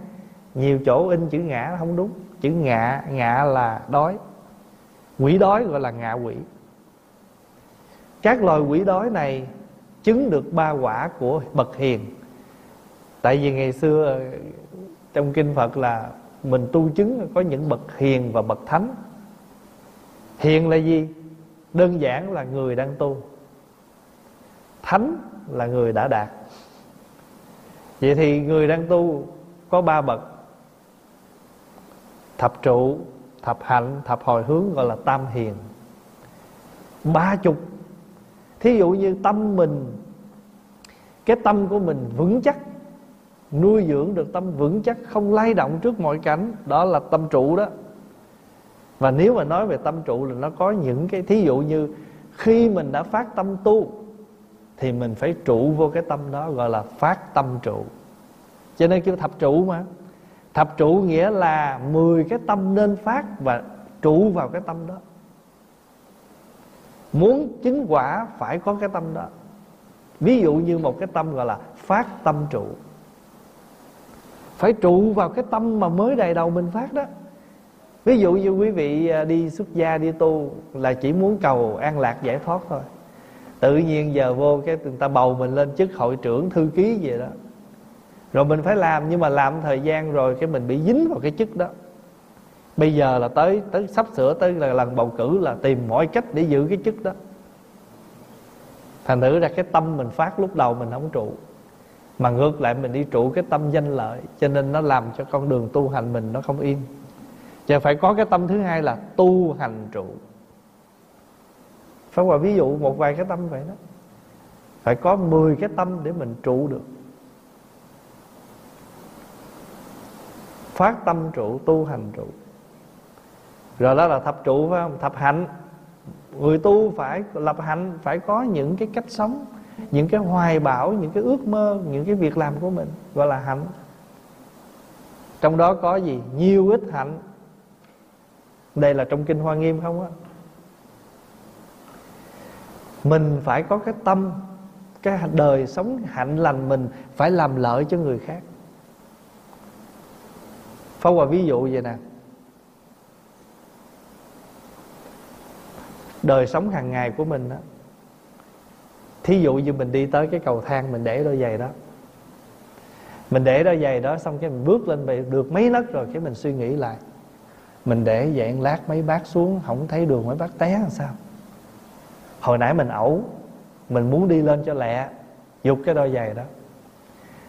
Nhiều chỗ in chữ ngã không đúng. Chữ ngạ ngạ là đói. Quỷ đói gọi là ngạ quỷ. Các loài quỷ đói này chứng được ba quả của bậc hiền. Tại vì ngày xưa ờ, trong kinh phật là mình tu chứng có những bậc hiền và bậc thánh. Hiền là gì? Đơn giản là người đang tu. Thánh là người đã đạt. Vậy thì người đang tu có ba bậc. Thập trụ, thập hạnh, thập hồi hướng gọi là tam hiền. Ba chục. Thí dụ như tâm mình, cái tâm của mình vững chắc, nuôi dưỡng được tâm vững chắc, không lay động trước mọi cảnh, đó là tâm trụ đó và nếu mà nói về tâm trụ là nó có những cái thí dụ như khi mình đã phát tâm tu, thì mình phải trụ vô cái tâm đó gọi là phát tâm trụ. Cho nên kêu thập trụ mà. Thập trụ nghĩa là 10 cái tâm nên phát và trụ vào cái tâm đó. Muốn chứng quả phải có cái tâm đó. Ví dụ như một cái tâm gọi là phát tâm trụ. Phải trụ vào cái tâm mà mới đầy đầu mình phát đó ví dụ như quý vị à, đi xuất gia, đi tu là chỉ muốn cầu an lạc giải thoát thôi. Tự nhiên giờ vô cái người ta bầu mình lên chức hội trưởng thư ký gì đó. Rồi mình phải làm, nhưng mà làm thời gian rồi cái mình bị dính vào cái chức đó. Bây giờ là tới tới sắp sửa tới là lần bầu cử là tìm mọi cách để giữ cái chức đó. Thành thử ra cái tâm mình phát lúc đầu mình không trụ, mà ngược lại mình đi trụ cái tâm danh lợi, cho nên nó làm cho con đường tu hành mình nó không yên và phải có cái tâm thứ hai là tu hành trụ. Phải qua ví dụ một vài cái tâm vậy đó. Phải có 10 cái tâm để mình trụ được. Phát tâm trụ, tu hành trụ. Rồi đó là thập trụ phải không? Thập hạnh. Người tu phải lập hạnh Phải có những cái cách sống Những cái hoài bão, những cái ước mơ Những cái việc làm của mình Gọi là hạnh. Trong đó có gì? Nhiều ít hạnh đây là trong kinh hoa nghiêm không á? Mình phải có cái tâm, cái đời sống hạnh lành mình phải làm lợi cho người khác. Phá hòa ví dụ vậy nè. Đời sống hàng ngày của mình đó Thí dụ như mình đi tới cái cầu thang Mình để đôi giày đó. Mình để đôi giày đó, Xong cái mình bước lên được mấy nấc rồi Cái mình suy nghĩ lại mình để dạng lát mấy bác xuống, không thấy đường mấy bác té làm sao. Hồi nãy mình ẩu, mình muốn đi lên cho lẹ, dục cái đôi giày đó.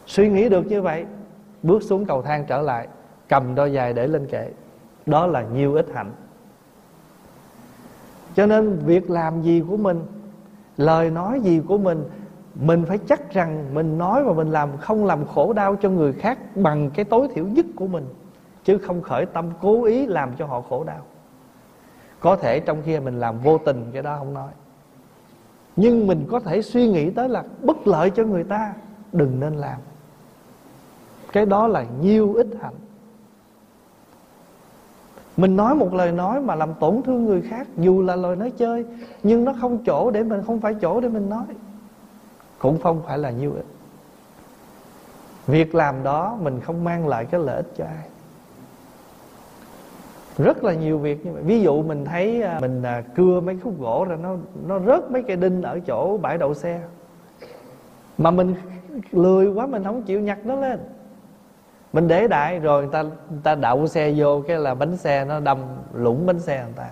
Suy nghĩ được như vậy, bước xuống cầu thang trở lại, cầm đôi giày để lên kệ. Đó là nhiêu ít hạnh. Cho nên việc làm gì của mình, lời nói gì của mình mình phải chắc rằng mình nói và mình làm không làm khổ đau cho người khác bằng cái tối thiểu nhất của mình chứ không khởi tâm cố ý làm cho họ khổ đau. Có thể trong khi mình làm vô tình cái đó không nói. Nhưng mình có thể suy nghĩ tới là bất lợi cho người ta, đừng nên làm. Cái đó là nhiêu ít hạnh. Mình nói một lời nói mà làm tổn thương người khác, dù là lời nói chơi, nhưng nó không chỗ để mình, không phải chỗ để mình nói. Cũng không phải là nhiêu ít. Việc làm đó mình không mang lại cái lợi ích cho ai rất là nhiều việc. Như vậy ví dụ mình thấy à, mình à, cưa mấy khúc gỗ ra nó nó rớt mấy cây đinh ở chỗ bãi đậu xe. Mà mình lười quá, mình không chịu nhặt nó lên. Mình để đại rồi người ta người ta đậu xe vô cái là bánh xe nó đâm lũng bánh xe người ta.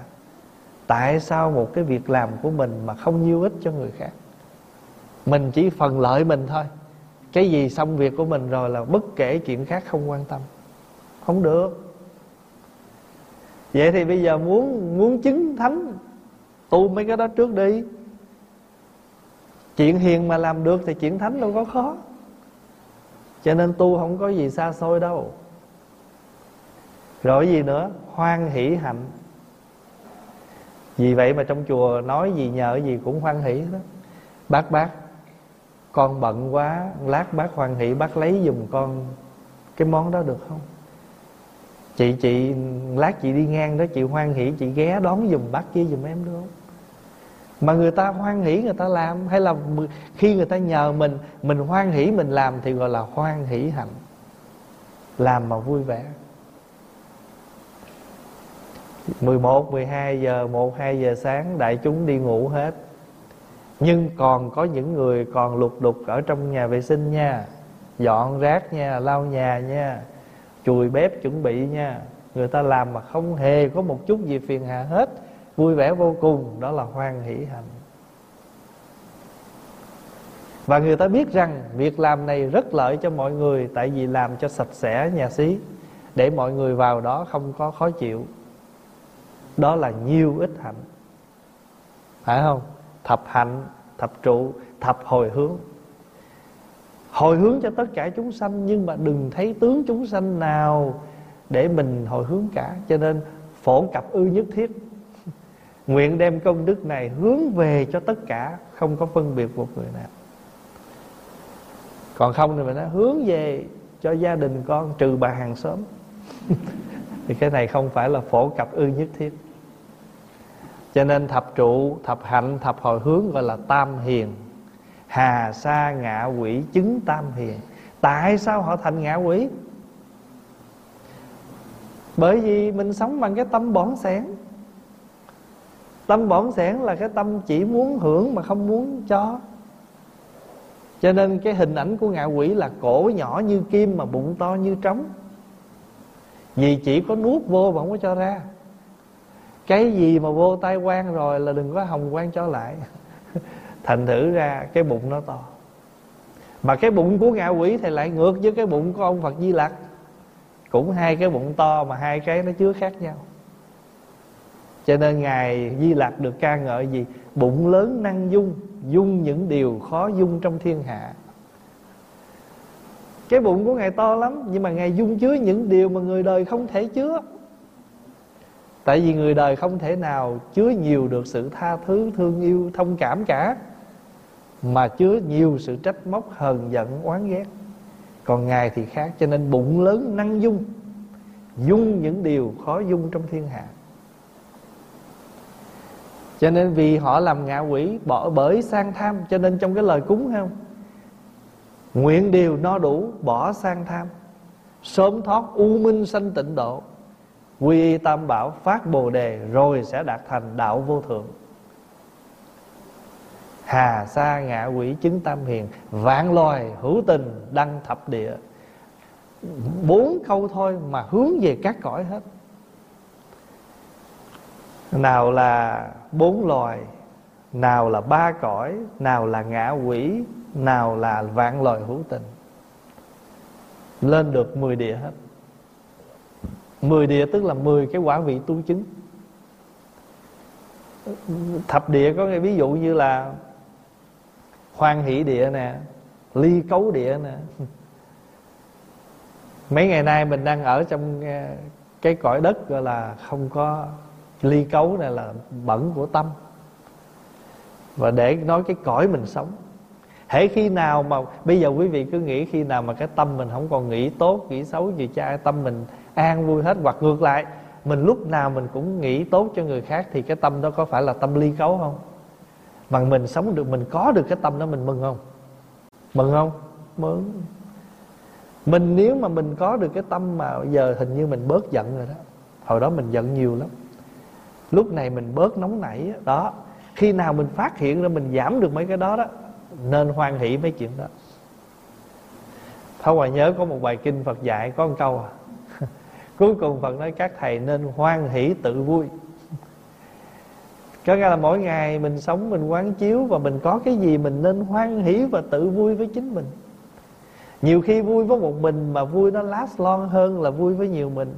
Tại sao một cái việc làm của mình mà không nhiêu ích cho người khác? Mình chỉ phần lợi mình thôi. Cái gì xong việc của mình rồi là bất kể chuyện khác không quan tâm. Không được vậy thì bây giờ muốn muốn chứng thánh, tu mấy cái đó trước đi. Chuyện hiền mà làm được thì chuyện thánh đâu có khó. Cho nên tu không có gì xa xôi đâu. Rồi gì nữa? Hoan hỷ hạnh. Vì vậy mà trong chùa nói gì nhờ gì cũng hoan hỷ đó bác bác, con bận quá, lát bác hoan hỷ, bác lấy dùm con cái món đó được không? Chị chị lát chị đi ngang đó chị hoan hỉ chị ghé đón giùm bác kia giùm em được không? Mà người ta hoan hỉ người ta làm hay là khi người ta nhờ mình mình hoan hỉ mình làm thì gọi là hoan hỉ hạnh. Làm mà vui vẻ. 11, 12 giờ, 1, 2 giờ sáng Đại chúng đi ngủ hết. Nhưng còn có những người còn lục đục Ở trong nhà vệ sinh nha. Dọn rác nha, lau nhà nha chùi bếp chuẩn bị nha. Người ta làm mà không hề có một chút gì phiền hà hết. Vui vẻ vô cùng, đó là hoan hỷ hạnh. Và người ta biết rằng việc làm này rất lợi cho mọi người, tại vì làm cho sạch sẽ nhà xí, để mọi người vào đó không có khó chịu. Đó là nhiêu ít hạnh. Phải không? Thập hạnh, thập trụ, thập hồi hướng hồi hướng cho tất cả chúng sanh, nhưng mà đừng thấy tướng chúng sanh nào để mình hồi hướng cả. Cho nên phổ cập ư nhất thiết. Nguyện đem công đức này hướng về cho tất cả, không có phân biệt một người nào. Còn không thì mình nói hướng về cho gia đình con, trừ bà hàng xóm. Thì cái này không phải là phổ cập ư nhất thiết. Cho nên thập trụ, thập hạnh, thập hồi hướng gọi là tam hiền hà sa ngạ quỷ chứng tam hiền. Tại sao họ thành ngạ quỷ? Bởi vì mình sống bằng cái tâm bỏng sẻn Tâm bỏng sẻn là cái tâm chỉ muốn hưởng mà không muốn cho. Cho nên cái hình ảnh của ngạ quỷ là cổ nhỏ như kim mà bụng to như trống. Vì chỉ có nuốt vô mà không có cho ra. Cái gì mà vô tai quan rồi là đừng có hồng quan cho lại thành thử ra cái bụng nó to. Mà cái bụng của ngạ quỷ thì lại ngược với cái bụng của ông phật di lặc. Cũng hai cái bụng to mà hai cái nó chứa khác nhau. Cho nên ngài di lặc được ca ngợi gì? Bụng lớn năng dung dung những điều khó dung trong thiên hạ. Cái bụng của ngài to lắm, nhưng mà ngài dung chứa những điều mà người đời không thể chứa. Tại vì người đời không thể nào chứa nhiều được sự tha thứ, thương yêu, thông cảm cả mà chứa nhiều sự trách móc, hờn giận, oán ghét. Còn ngài thì khác, cho nên bụng lớn năng dung dung những điều khó dung trong thiên hạ. Cho nên vì họ làm ngạ quỷ, bỏ bởi sang tham, cho nên trong cái lời cúng không? Nguyện điều no đủ, bỏ sang tham. Sớm thoát u minh sanh tịnh độ, quy y tam bảo phát bồ đề, rồi sẽ đạt thành đạo vô thượng hà sa ngạ quỷ chứng tam hiền, vạn loài hữu tình đăng thập địa. Bốn câu thôi mà hướng về các cõi hết. Nào là bốn loài, nào là ba cõi, nào là ngạ quỷ, nào là vạn loài hữu tình. Lên được 10 địa hết. 10 địa tức là 10 cái quả vị tu chứng. Thập địa có cái ví dụ như là Hoan hỷ địa nè Ly cấu địa nè. Mấy ngày nay mình đang ở trong ờ, Cái cõi đất gọi là Không có ly cấu này là bẩn của tâm. Và để nói cái cõi mình sống. Hễ khi nào mà Bây giờ quý vị cứ nghĩ khi nào mà cái tâm mình Không còn nghĩ tốt, nghĩ xấu gì cha Tâm mình an vui hết Hoặc ngược lại Mình lúc nào mình cũng nghĩ tốt cho người khác Thì cái tâm đó có phải là tâm ly cấu không? Mà mình sống được, Mình có được cái tâm đó, mình mừng không? Mừng không? Mừng. Mình nếu mà mình có được cái tâm mà Giờ hình như mình bớt giận rồi đó, Hồi đó mình giận nhiều lắm. Lúc này mình bớt nóng nảy đó. Khi nào mình phát hiện ra mình giảm được mấy cái đó đó, Nên hoan hỷ mấy chuyện đó. Pháp Hòa nhớ có một bài kinh Phật dạy, Có một câu à. Cuối cùng Phật nói, các thầy nên hoan hỷ tự vui. Có nghĩa là mỗi ngày mình sống, mình quán chiếu Và mình có cái gì mình nên hoan hỷ và tự vui với chính mình. Nhiều khi vui với một mình Mà vui nó last long hơn là vui với nhiều mình.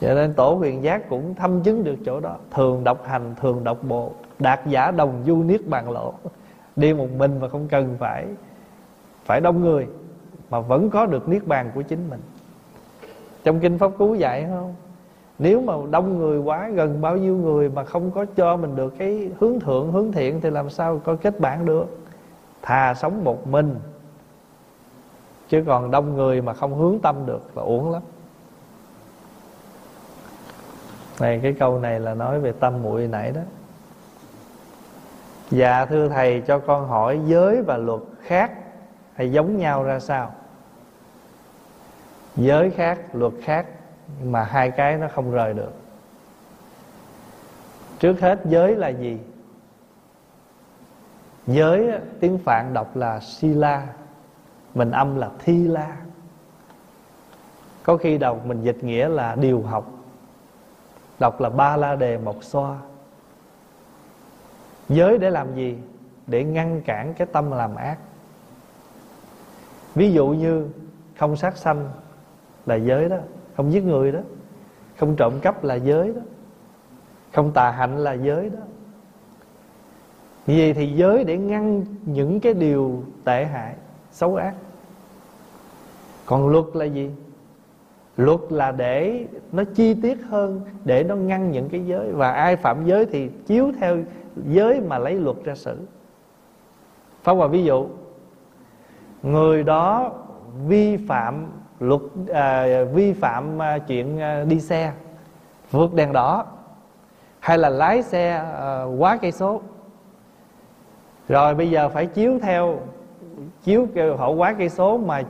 Cho nên tổ huyền giác cũng thâm chứng được chỗ đó. Thường độc hành, thường độc bộ, đạt giả đồng du niết bàn lộ. Đi một mình mà không cần phải phải đông người, mà vẫn có được niết bàn của chính mình. Trong kinh pháp cú dạy không? Nếu mà đông người quá, gần bao nhiêu người mà không có cho mình được cái hướng thượng, hướng thiện thì làm sao có kết bạn được? Thà sống một mình. Chứ còn đông người mà không hướng tâm được là uổng lắm. Này, cái câu này là nói về tâm muội nãy đó. Dạ thưa thầy, cho con hỏi giới và luật khác hay giống nhau ra sao? Giới khác, luật khác nhưng mà hai cái nó không rời được. Trước hết, giới là gì? Giới tiếng phạn đọc là sila mình âm là thi la. Có khi đọc mình dịch nghĩa là điều học, Đọc là ba la đề một xoa. Giới để làm gì? Để ngăn cản cái tâm làm ác. Ví dụ như Không sát sanh Là giới đó. Không giết người đó. Không trộm cắp là giới đó. Không tà hạnh là giới đó. Như vậy thì giới để ngăn những cái điều tệ hại, Xấu ác. Còn luật là gì? luật là để nó chi tiết hơn, để nó ngăn những cái giới. Và ai phạm giới thì chiếu theo giới mà lấy luật ra xử. Pháp hòa ví dụ, người đó vi phạm luật à, vi phạm à, chuyện à, đi xe vượt đèn đỏ hay là lái xe à, quá cây số. Rồi bây giờ phải chiếu theo chiếu kêu họ quá cây số mà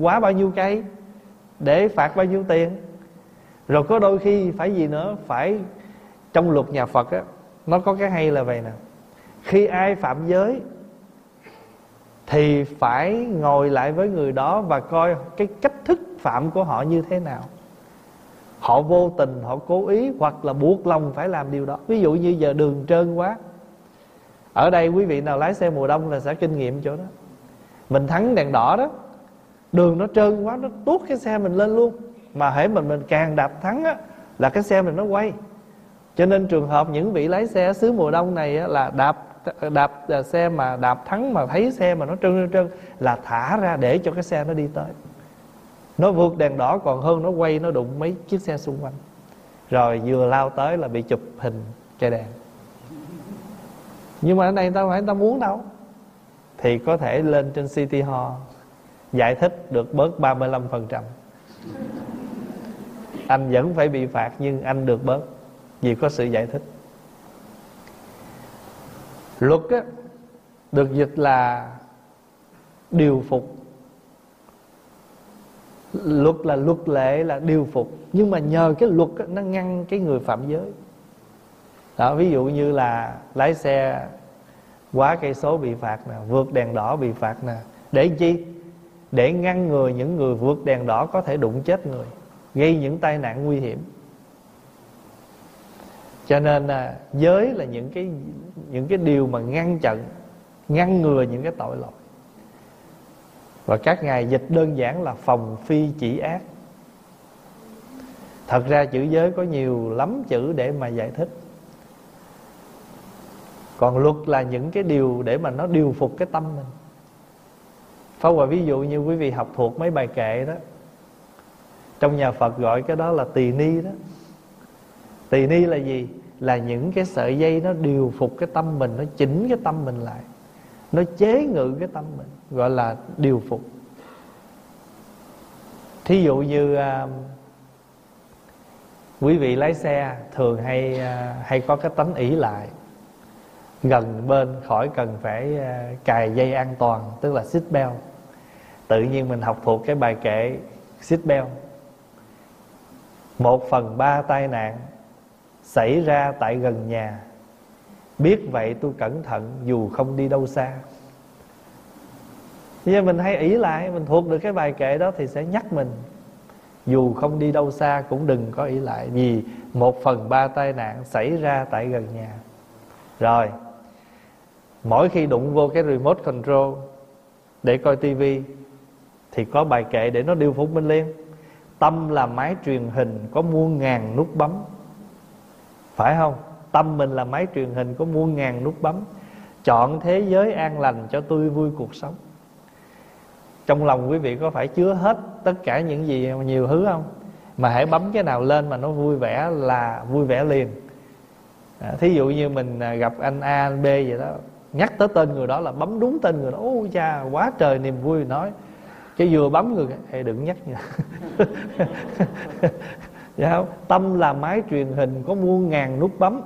quá bao nhiêu cây để phạt bao nhiêu tiền. Rồi có đôi khi phải gì nữa phải trong luật nhà phật á nó có cái hay là vậy nè. Khi ai phạm giới thì phải ngồi lại với người đó và coi cái cách thức phạm của họ như thế nào. Họ vô tình họ cố ý hoặc là buộc lòng phải làm điều đó. Ví dụ như giờ đường trơn quá. Ở đây quý vị nào lái xe mùa đông là sẽ kinh nghiệm chỗ đó. Mình thắng đèn đỏ đó. Đường nó trơn quá nó tuốt cái xe mình lên luôn. Mà hễ mình mình càng đạp thắng á là cái xe mình nó quay. Cho nên trường hợp những vị lái xe xứ mùa đông này á, là đạp đạp ờ, xe mà đạp thắng mà thấy xe mà nó trơn trơn trơn là thả ra để cho cái xe nó đi tới. Nó vượt đèn đỏ, còn hơn nó quay, nó đụng mấy chiếc xe xung quanh. Rồi vừa lao tới là bị chụp hình cây đèn. Nhưng mà ở đây tao phải, tao muốn đâu. Thì có thể lên trên City Hall, giải thích được bớt 35% anh vẫn phải bị phạt, nhưng anh được bớt, vì có sự giải thích luật á, được dịch là điều phục. Luật là luật lệ là điều phục. Nhưng mà nhờ cái luật á, nó ngăn cái người phạm giới. Đó ví dụ như là lái xe quá cây số bị phạt nè vượt đèn đỏ bị phạt nè để chi? Để ngăn ngừa những người vượt đèn đỏ có thể đụng chết người gây những tai nạn nguy hiểm cho nên à, giới là những cái những cái điều mà ngăn chặn ngăn ngừa những cái tội lỗi. Và các ngài dịch đơn giản là phòng phi chỉ ác. Thật ra chữ giới có nhiều lắm chữ để mà giải thích. Còn luật là những cái điều để mà nó điều phục cái tâm mình. Phá hoại ví dụ như quý vị học thuộc mấy bài kệ đó. Trong nhà Phật gọi cái đó là tỳ ni đó. Tỳ ni là gì? Là những cái sợi dây nó điều phục cái tâm mình Nó chỉnh cái tâm mình lại Nó chế ngự cái tâm mình Gọi là điều phục Thí dụ như uh, Quý vị lái xe Thường hay uh, hay có cái tánh ỷ lại Gần bên khỏi cần phải uh, cài dây an toàn Tức là seat belt tự nhiên mình học thuộc cái bài kệ seat belt. một phần ba tai nạn xảy ra tại gần nhà. Biết vậy tôi cẩn thận dù không đi đâu xa. Bây mình hay ý lại, Mình thuộc được cái bài kệ đó Thì sẽ nhắc mình. Dù không đi đâu xa cũng đừng có ý lại Vì một phần ba tai nạn Xảy ra tại gần nhà. Rồi, Mỗi khi đụng vô cái remote control Để coi tivi thì có bài kệ để nó điều phục minh liên tâm là máy truyền hình có muôn ngàn nút bấm phải không? Tâm mình là máy truyền hình có muôn ngàn nút bấm. Chọn thế giới an lành cho tôi vui cuộc sống. Trong lòng quý vị có phải chứa hết tất cả những gì nhiều thứ không? Mà hãy bấm cái nào lên mà nó vui vẻ là vui vẻ liền. À, thí dụ như mình à, gặp anh a anh b vậy đó nhắc tới tên người đó là bấm đúng tên người đó. Ôi cha quá trời niềm vui nói. Cái vừa bấm người hay đừng nhắc nha. dạ không? tâm là máy truyền hình có muôn ngàn nút bấm.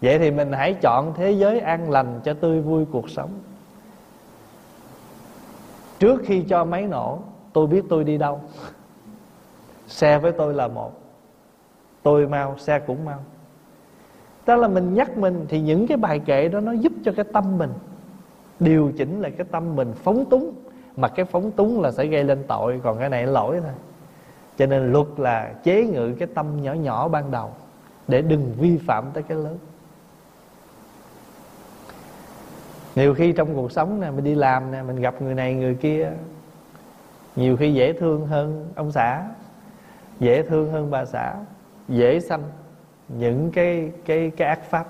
Vậy thì mình hãy chọn thế giới an lành cho tươi vui cuộc sống. Trước khi cho máy nổ, tôi biết tôi đi đâu. Xe với tôi là một. Tôi mau, xe cũng mau. Đó là mình nhắc mình thì những cái bài kệ đó nó giúp cho cái tâm mình điều chỉnh lại cái tâm mình phóng túng. Mà cái phóng túng là sẽ gây lên tội, còn cái này lỗi thôi cho nên luật là chế ngự cái tâm nhỏ nhỏ ban đầu để đừng vi phạm tới cái lớn. Nhiều khi trong cuộc sống nè, mình đi làm nè, mình gặp người này người kia, nhiều khi dễ thương hơn ông xã, dễ thương hơn bà xã, dễ sanh những cái cái cái ác pháp.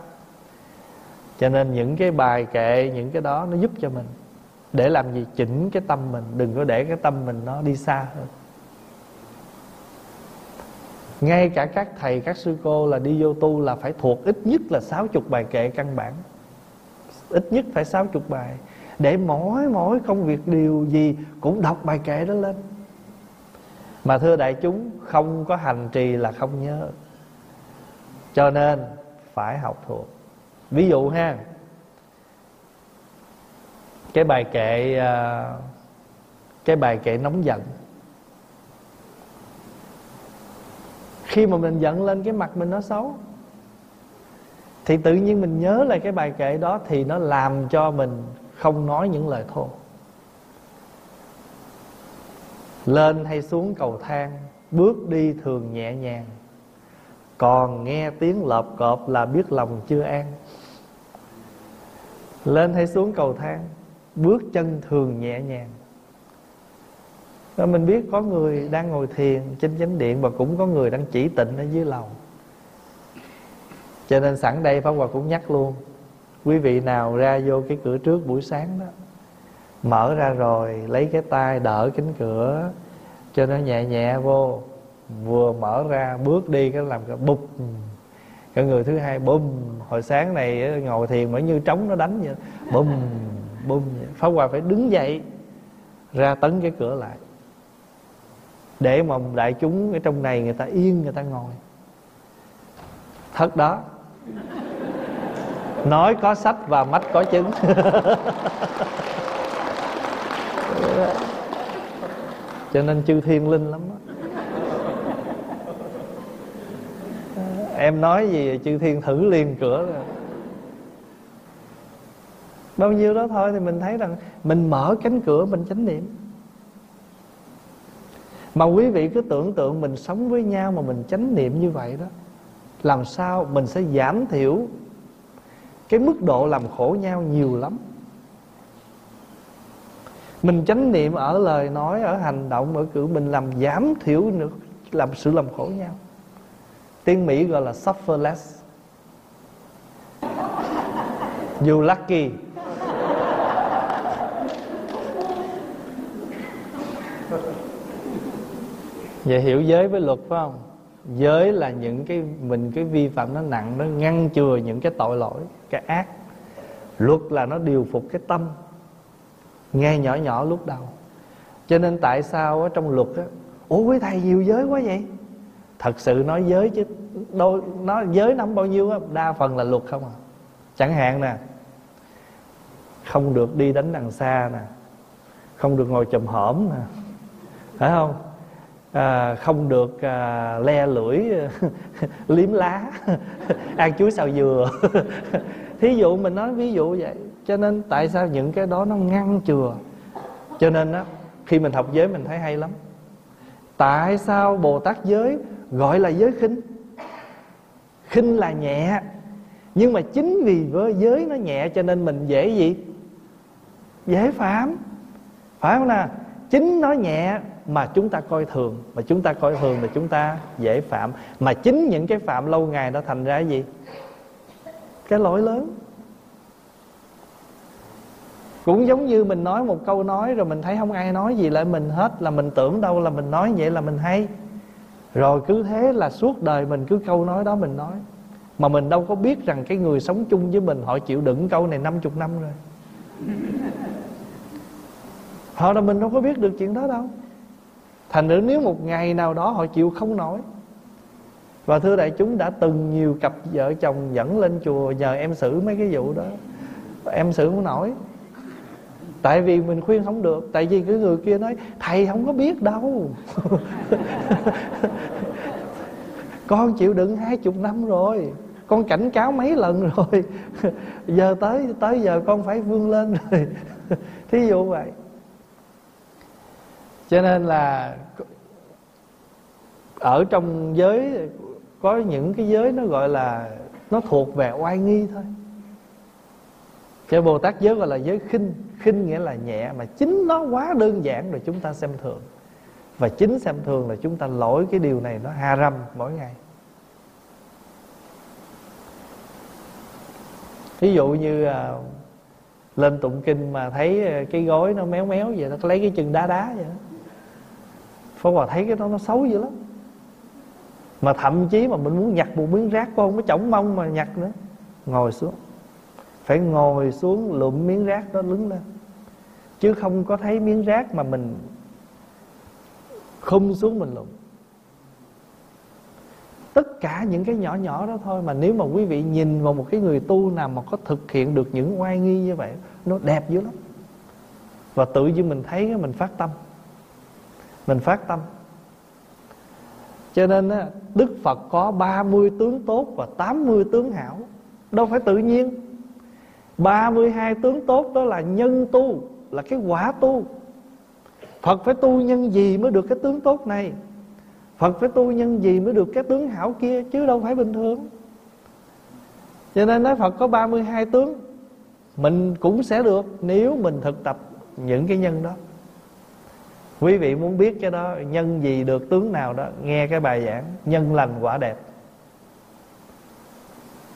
Cho nên những cái bài kệ, những cái đó nó giúp cho mình để làm gì? Chỉnh cái tâm mình, đừng có để cái tâm mình nó đi xa hơn ngay cả các thầy, các sư cô là đi vô tu là phải thuộc ít nhất là sáu chục bài kệ căn bản. Ít nhất phải sáu chục bài. Để mỗi mỗi công việc điều gì, cũng đọc bài kệ đó lên. Mà thưa đại chúng, không có hành trì là không nhớ. Cho nên phải học thuộc. Ví dụ ha, cái bài kệ à, cái bài kệ nóng giận. Khi mà mình giận lên cái mặt mình nó xấu, thì tự nhiên mình nhớ lại cái bài kệ đó thì nó làm cho mình không nói những lời thô. Lên hay xuống cầu thang, bước đi thường nhẹ nhàng. Còn nghe tiếng lợp cọp là biết lòng chưa an. Lên hay xuống cầu thang, bước chân thường nhẹ nhàng rồi mình biết có người đang ngồi thiền trên chánh điện và cũng có người đang chỉ tịnh ở dưới lầu. Cho nên sẵn đây Pháp Hòa cũng nhắc luôn, Quý vị nào ra vô cái cửa trước buổi sáng đó, Mở ra rồi lấy cái tay đỡ cánh cửa Cho nó nhẹ nhẹ vô, Vừa mở ra bước đi cái làm cái bụp. Ừ. Cái người thứ hai bùm, Hồi sáng này ngồi thiền mà như trống nó đánh vậy, bùm bùm Pháp Hòa phải đứng dậy Ra tấn cái cửa lại. Để mà đại chúng ở trong này người ta yên, người ta ngồi. Thật đó. Nói có sách và mắt có chứng. Cho nên chư thiên linh lắm đó. Em nói gì chư thiên thử liền cửa rồi. Bao nhiêu đó thôi thì mình thấy rằng Mình mở cánh cửa mình chánh niệm. Mà quý vị cứ tưởng tượng mình sống với nhau Mà mình chánh niệm như vậy đó, Làm sao mình sẽ giảm thiểu cái mức độ làm khổ nhau nhiều lắm? Mình chánh niệm ở lời nói, ở hành động, ở cử mình làm giảm thiểu được, làm sự làm khổ nhau. Tiếng mỹ gọi là suffer less. You lucky. Vậy hiểu giới với luật phải không? Giới là những cái, mình cái vi phạm nó nặng, Nó ngăn chừa những cái tội lỗi, cái ác. Luật là nó điều phục cái tâm, nghe nhỏ nhỏ lúc đầu. Cho nên tại sao ở trong luật á, ủa, quý thầy nhiều giới quá vậy? Thật sự nói giới chứ, đôi nó giới năm bao nhiêu á, đa phần là luật không à. Chẳng hạn nè, không được đi đánh đằng xa nè, không được ngồi chùm hổm nè, phải không? À, không được à, le lưỡi liếm lá ăn chuối xào dừa. Thí dụ mình nói ví dụ vậy cho nên tại sao những cái đó nó ngăn chừa? Cho nên á khi mình học giới mình thấy hay lắm. Tại sao bồ tát giới gọi là giới khinh? Khinh là nhẹ nhưng mà chính vì với giới nó nhẹ cho nên mình dễ gì? Dễ phạm phải không nè chính nó nhẹ mà chúng ta coi thường, mà chúng ta coi thường là chúng ta dễ phạm. Mà chính những cái phạm lâu ngày nó thành ra gì? Cái lỗi lớn. Cũng giống như mình nói một câu nói rồi mình thấy không ai nói gì lại mình hết, là mình tưởng đâu là mình nói vậy là mình hay. Rồi cứ thế là suốt đời mình cứ câu nói đó mình nói. Mà mình đâu có biết rằng cái người sống chung với mình họ chịu đựng câu này 50 năm rồi họ là mình đâu có biết được chuyện đó đâu. Thành nữ nếu một ngày nào đó họ chịu không nổi, và thưa đại chúng, đã từng nhiều cặp vợ chồng dẫn lên chùa nhờ em xử mấy cái vụ đó, em xử không nổi. Tại vì mình khuyên không được, tại vì cái người kia nói, thầy không có biết đâu. Con chịu đựng hai chục năm rồi, con cảnh cáo mấy lần rồi. Giờ tới tới giờ con phải vươn lên rồi. Thí dụ vậy cho nên là ở trong giới có những cái giới nó gọi là nó thuộc về oai nghi thôi. Cho bồ tát giới gọi là giới khinh. Khinh nghĩa là nhẹ mà chính nó quá đơn giản rồi chúng ta xem thường. Và chính xem thường là chúng ta lỗi cái điều này nó ha râm mỗi ngày. Ví dụ như à, lên tụng kinh mà thấy cái gối nó méo méo vậy nó lấy cái chân đá đá vậy đó. Pháp Hòa thấy cái đó nó xấu dữ lắm. Mà thậm chí mà mình muốn nhặt một miếng rác Con không có chổng mông mà nhặt nữa. Ngồi xuống. Phải ngồi xuống lụm miếng rác đó lứng lên. Chứ không có thấy miếng rác mà mình Khum xuống mình lụm. Tất cả những cái nhỏ nhỏ đó thôi Mà nếu mà quý vị nhìn vào một cái người tu nào Mà có thực hiện được những oai nghi như vậy, Nó đẹp dữ lắm. Và tự nhiên mình thấy mình phát tâm mình phát tâm. Cho nên á, Đức Phật có 30 tướng tốt và 80 tướng hảo. Đâu phải tự nhiên. 32 tướng tốt đó là nhân tu Là cái quả tu. Phật phải tu nhân gì mới được cái tướng tốt này? Phật phải tu nhân gì mới được cái tướng hảo kia? Chứ đâu phải bình thường. Cho nên nói Phật có 32 tướng Mình cũng sẽ được Nếu mình thực tập những cái nhân đó. Quý vị muốn biết cái đó, Nhân gì được tướng nào đó, Nghe cái bài giảng, Nhân lành quả đẹp.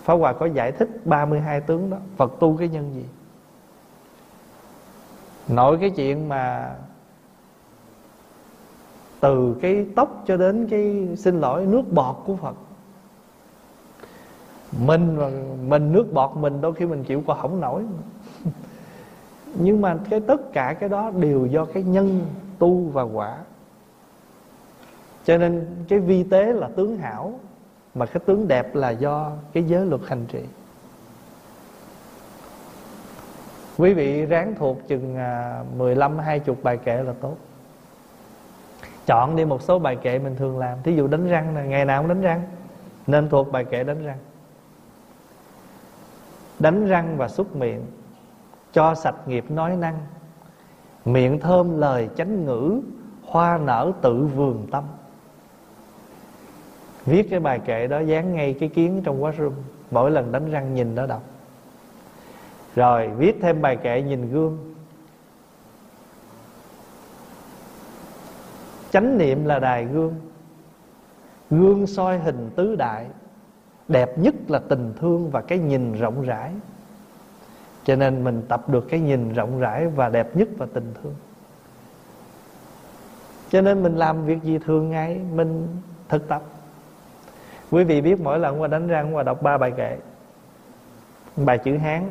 Pháp Hòa có giải thích 32 tướng đó, Phật tu cái nhân gì? Nội cái chuyện mà Từ cái tóc cho đến cái Xin lỗi nước bọt của Phật. Mình Mình nước bọt mình đôi khi mình chịu qua không nổi. Nhưng mà cái tất cả cái đó Đều do cái nhân tu và quả Cho nên cái vi tế là tướng hảo Mà cái tướng đẹp là do cái giới luật hành trì Quý vị ráng thuộc chừng à, 15 20 bài kệ là tốt. Chọn đi một số bài kệ mình thường làm, thí dụ đánh răng này, ngày nào cũng đánh răng, nên thuộc bài kệ đánh răng. Đánh răng và xúc miệng, cho sạch nghiệp nói năng, miệng thơm lời chánh ngữ, hoa nở tự vườn tâm. Viết cái bài kệ đó dán ngay cái kiến trong washroom Mỗi lần đánh răng nhìn nó đọc. Rồi viết thêm bài kệ nhìn gương. Chánh niệm là đài gương. Gương soi hình tứ đại đẹp nhất là tình thương và cái nhìn rộng rãi cho nên mình tập được cái nhìn rộng rãi và đẹp nhất và tình thương. Cho nên mình làm việc gì thường ngày, mình thực tập. Quý vị biết mỗi lần qua đánh răng qua đọc ba bài kệ, bài chữ hán,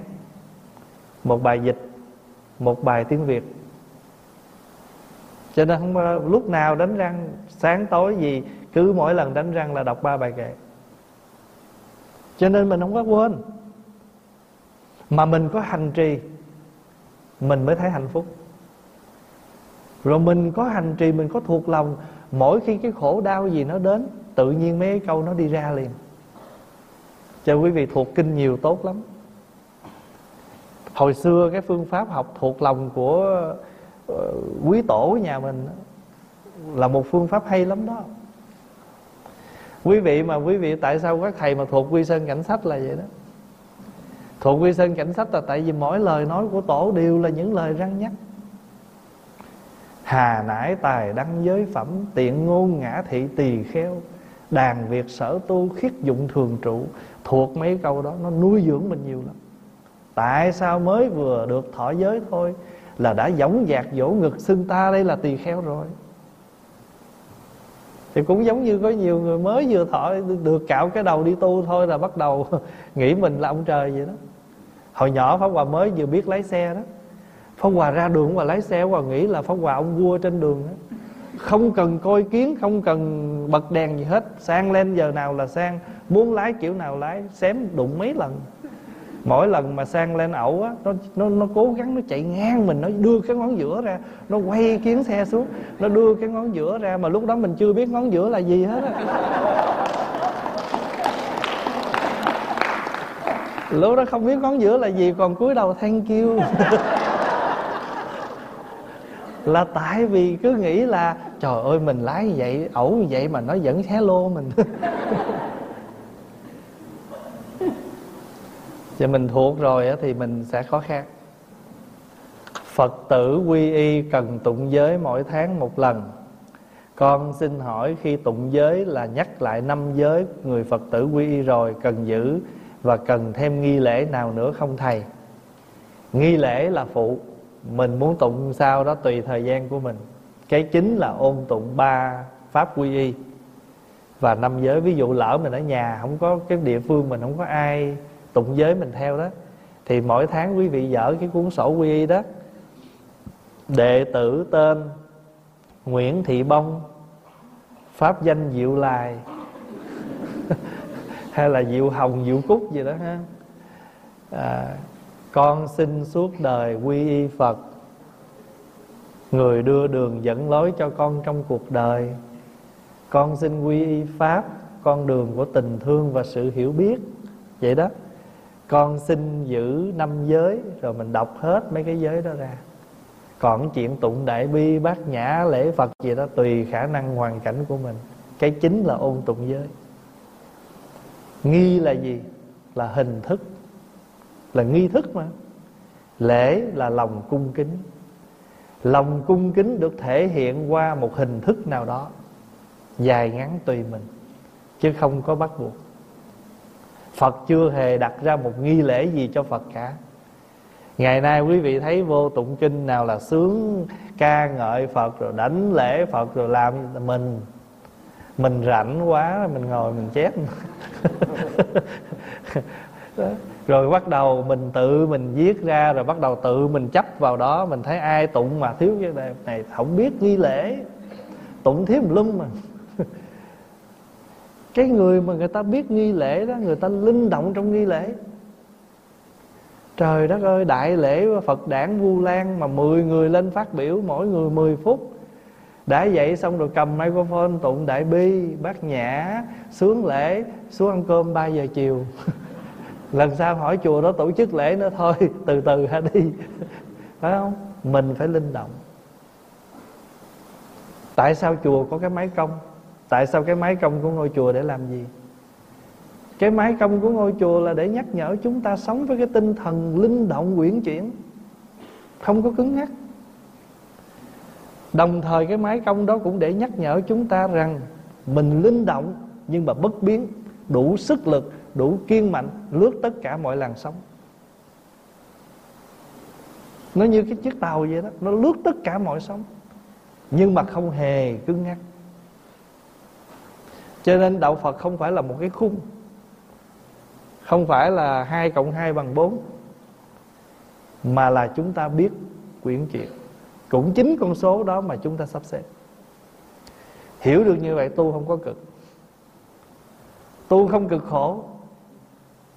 một bài dịch, một bài tiếng việt. Cho nên không lúc nào đánh răng, sáng tối gì, cứ mỗi lần đánh răng là đọc ba bài kệ. Cho nên mình không có quên mà mình có hành trì, mình mới thấy hạnh phúc. Rồi mình có hành trì, mình có thuộc lòng, mỗi khi cái khổ đau gì nó đến, tự nhiên mấy câu nó đi ra liền. Cho quý vị, thuộc kinh nhiều tốt lắm. Hồi xưa cái phương pháp học thuộc lòng của ờ, quý tổ nhà mình là một phương pháp hay lắm đó. Quý vị mà quý vị, tại sao các thầy mà thuộc quy sơn cảnh sách là vậy đó? Thuộc quy sơn cảnh sách là tại vì mỗi lời nói của tổ đều là những lời răng nhắc. Hà nải tài đăng giới phẩm, tiện ngôn ngã thị tỳ kheo. Đàn việc sở tu khiết dụng thường trụ, thuộc mấy câu đó nó nuôi dưỡng mình nhiều lắm. Tại sao mới vừa được thọ giới thôi, Là đã giống dạc dỗ ngực xưng ta đây là tỳ kheo rồi? Thì cũng giống như có nhiều người mới vừa thọ, Được cạo cái đầu đi tu thôi là bắt đầu Nghĩ mình là ông trời vậy đó. Hồi nhỏ Pháp Hòa mới vừa biết lái xe đó. Pháp Hòa ra đường và lái xe Hòa nghĩ là Pháp Hòa ông vua trên đường đó. Không cần coi kiến, không cần bật đèn gì hết. Sang lên giờ nào là sang, muốn lái kiểu nào lái, xém đụng mấy lần. Mỗi lần mà sang lên ẩu á, nó nó nó cố gắng, nó chạy ngang mình, nó đưa cái ngón giữa ra, nó quay kiến xe xuống, nó đưa cái ngón giữa ra, mà lúc đó mình chưa biết ngón giữa là gì hết á. Lúc đó không biết ngón giữa là gì, còn cúi đầu thank you. Là tại vì cứ nghĩ là, trời ơi, mình lái như vậy, ẩu như vậy mà nó vẫn hello mình. Và mình thuộc rồi thì mình sẽ khó khăn Phật tử quy y cần tụng giới mỗi tháng một lần. Con xin hỏi khi tụng giới là nhắc lại năm giới Người Phật tử quy y rồi, cần giữ và cần thêm nghi lễ nào nữa không thầy? Nghi lễ là phụ. Mình muốn tụng sao đó tùy thời gian của mình. Cái chính là ôn tụng ba pháp quy y. Và năm giới, Ví dụ lỡ mình ở nhà, Không có cái địa phương mình, không có ai tụng giới mình theo đó, thì mỗi tháng quý vị dở cái cuốn sổ quy y đó. Đệ tử tên Nguyễn Thị Bông, pháp danh Diệu Lài hay là Diệu Hồng Diệu Cúc gì đó ha. À, con xin suốt đời quy y Phật. Người đưa đường dẫn lối cho con trong cuộc đời. Con xin quy y pháp con đường của tình thương và sự hiểu biết. Vậy đó. Con xin giữ năm giới rồi mình đọc hết mấy cái giới đó ra. Còn chuyện tụng đại bi bát nhã lễ phật gì đó tùy khả năng hoàn cảnh của mình. Cái chính là ôn tụng giới nghi là gì? Là hình thức. Là nghi thức mà. Lễ là lòng cung kính. Lòng cung kính được thể hiện qua một hình thức nào đó, dài ngắn tùy mình, chứ không có bắt buộc. Phật chưa hề đặt ra một nghi lễ gì cho phật cả. Ngày nay quý vị thấy vô tụng kinh nào là sướng, ca ngợi phật, rồi đánh lễ phật, rồi làm mình mình rảnh quá mình ngồi mình chép. Rồi bắt đầu mình tự mình viết ra rồi bắt đầu tự mình chấp vào đó. Mình thấy ai tụng mà thiếu cái này, này không biết nghi lễ. Tụng thiếu lum mà. Cái người mà người ta biết nghi lễ đó người ta linh động trong nghi lễ. Trời đất ơi đại lễ phật đản vu lan mà 10 người lên phát biểu mỗi người 10 phút đã dậy xong rồi cầm microphone tụng đại bi, bát nhã, sướng lễ, xuống ăn cơm 3 giờ chiều. Lần sau hỏi chùa đó tổ chức lễ nữa thôi, từ từ ha đi. Phải không? Mình phải linh động. Tại sao chùa có cái máy công tại sao cái máy công của ngôi chùa để làm gì? Cái máy công của ngôi chùa là để nhắc nhở chúng ta sống với cái tinh thần linh động quyển chuyển. Không có cứng nhắc đồng thời cái máy công đó cũng để nhắc nhở chúng ta rằng mình linh động nhưng mà bất biến, đủ sức lực, đủ kiên mạnh lướt tất cả mọi làn sóng. Nó như cái chiếc tàu vậy đó, nó lướt tất cả mọi sóng, nhưng mà không hề cứng ngắc. Cho nên đạo Phật không phải là một cái khung, Không phải là 2 cộng 2 bằng 4 Mà là chúng ta biết quyển chuyện cũng chính con số đó mà chúng ta sắp xếp. Hiểu được như vậy tu không có cực. Tu không cực khổ.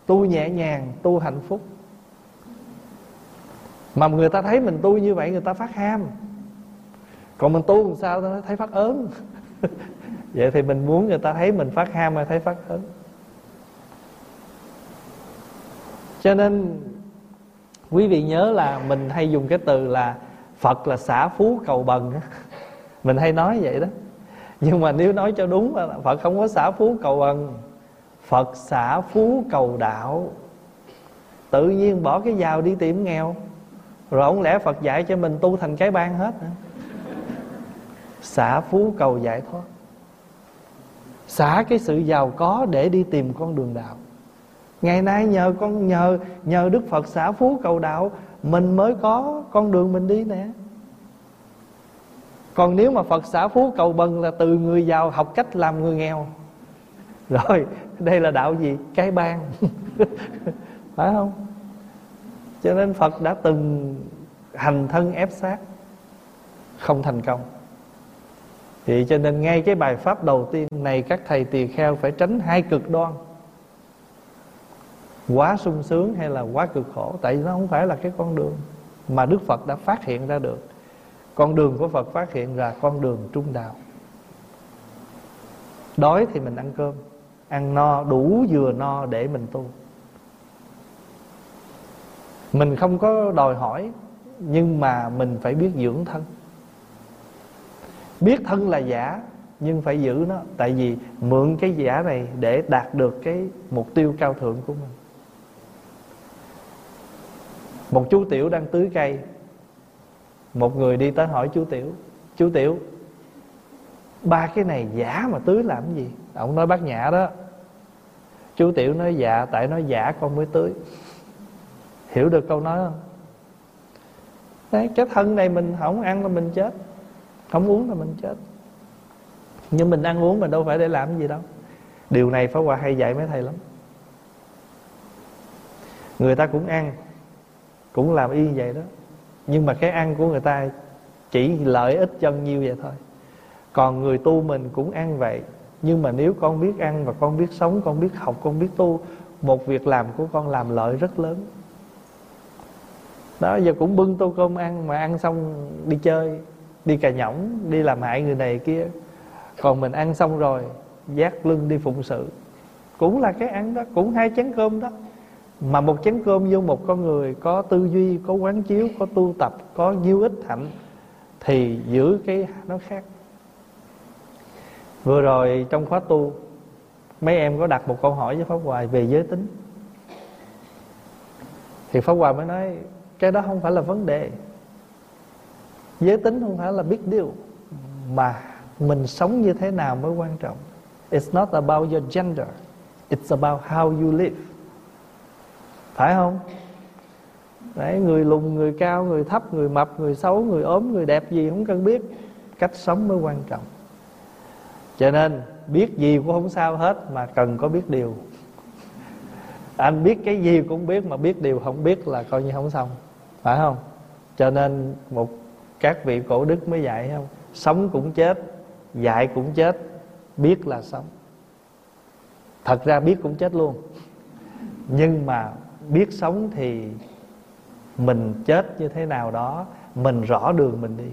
Tu nhẹ nhàng, tu hạnh phúc. Mà người ta thấy mình tu như vậy Người ta phát ham. Còn mình tu làm sao ta thấy phát ớn? Vậy thì mình muốn người ta thấy mình phát ham hay thấy phát ớn? Cho nên Quý vị nhớ là mình hay dùng cái từ là Phật là xả phú cầu bần Mình hay nói vậy đó. Nhưng mà nếu nói cho đúng là Phật không có xả phú cầu bần. Phật xả phú cầu đạo. Tự nhiên bỏ cái giàu đi tìm nghèo. Rồi không lẽ Phật dạy cho mình tu thành cái ban hết nữa Xả phú cầu giải thoát. Xả cái sự giàu có để đi tìm con đường đạo. Ngày nay nhờ con, nhờ nhờ Đức Phật xả phú cầu đạo mình mới có, con đường mình đi nè. Còn nếu mà Phật xả phú cầu bần là từ người giàu học cách làm người nghèo. Rồi, đây là đạo gì? Cái ban Phải không? Cho nên Phật đã từng hành thân ép sát Không thành công. Thì cho nên ngay cái bài pháp đầu tiên này, các thầy tỳ kheo phải tránh hai cực đoan quá sung sướng hay là quá cực khổ, tại vì nó không phải là cái con đường mà đức phật đã phát hiện ra được. Con đường của phật phát hiện ra con đường trung đạo. Đói thì mình ăn cơm, ăn no, đủ vừa no để mình tu. Mình không có đòi hỏi, nhưng mà mình phải biết dưỡng thân. Biết thân là giả, nhưng phải giữ nó, tại vì mượn cái giả này để đạt được cái mục tiêu cao thượng của mình một chú tiểu đang tưới cây. Một người đi tới hỏi chú tiểu chú tiểu ba cái này giả mà tưới làm gì? Ông nói bác nhã đó. Chú tiểu nói dạ tại nó giả con mới tưới. Hiểu được câu nói không? Đấy, cái thân này mình không ăn là mình chết không uống là mình chết. Nhưng mình ăn uống mình đâu phải để làm gì đâu. Điều này pháp hòa hay dạy mấy thầy lắm. Người ta cũng ăn cũng làm y vậy đó. Nhưng mà cái ăn của người ta chỉ lợi ích chân nhiêu vậy thôi. Còn người tu mình cũng ăn vậy. Nhưng mà nếu con biết ăn và con biết sống, con biết học, con biết tu, một việc làm của con làm lợi rất lớn. Đó, giờ cũng bưng tô cơm ăn mà ăn xong đi chơi, đi cà nhỏng đi làm hại người này kia. Còn mình ăn xong rồi, giác lưng đi phụng sự. Cũng là cái ăn đó, cũng hai chén cơm đó mà một chén cơm vô một con người có tư duy, có quán chiếu, có tu tập, có nhiêu ích hạnh, thì giữ cái nó khác. Vừa rồi trong khóa tu, mấy em có đặt một câu hỏi với pháp hoài về giới tính. Thì pháp hòa mới nói, cái đó không phải là vấn đề. Giới tính không phải là big deal, mà mình sống như thế nào mới quan trọng? It's not about your gender, it's about how you live phải không? Đấy, người lùn, người cao, người thấp, người mập, người xấu, người ốm, người đẹp gì không cần biết. Cách sống mới quan trọng. Cho nên biết gì cũng không sao hết Mà cần có biết điều. Anh biết cái gì cũng biết mà biết điều không biết là coi như không xong. Phải không? Cho nên một các vị cổ đức mới dạy không? Sống cũng chết dạy cũng chết biết là sống. Thật ra biết cũng chết luôn. Nhưng mà biết sống thì mình chết như thế nào đó, mình rõ đường mình đi.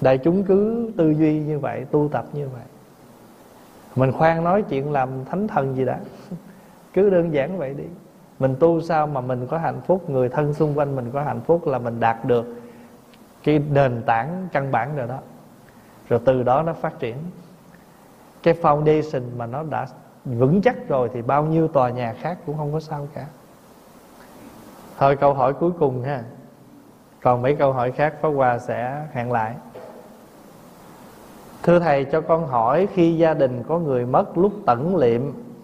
Đại chúng cứ tư duy như vậy, tu tập như vậy. Mình khoan nói chuyện làm thánh thần gì đã, cứ đơn giản vậy đi. Mình tu sao mà mình có hạnh phúc, người thân xung quanh mình có hạnh phúc là mình đạt được cái nền tảng căn bản rồi đó. Rồi từ đó nó phát triển. Cái foundation mà nó đã vững chắc rồi thì bao nhiêu tòa nhà khác cũng không có sao cả. Thôi câu hỏi cuối cùng ha. Còn mấy câu hỏi khác Pháp Hòa sẽ hẹn lại. Thưa Thầy cho con hỏi Khi gia đình có người mất lúc tẩn liệm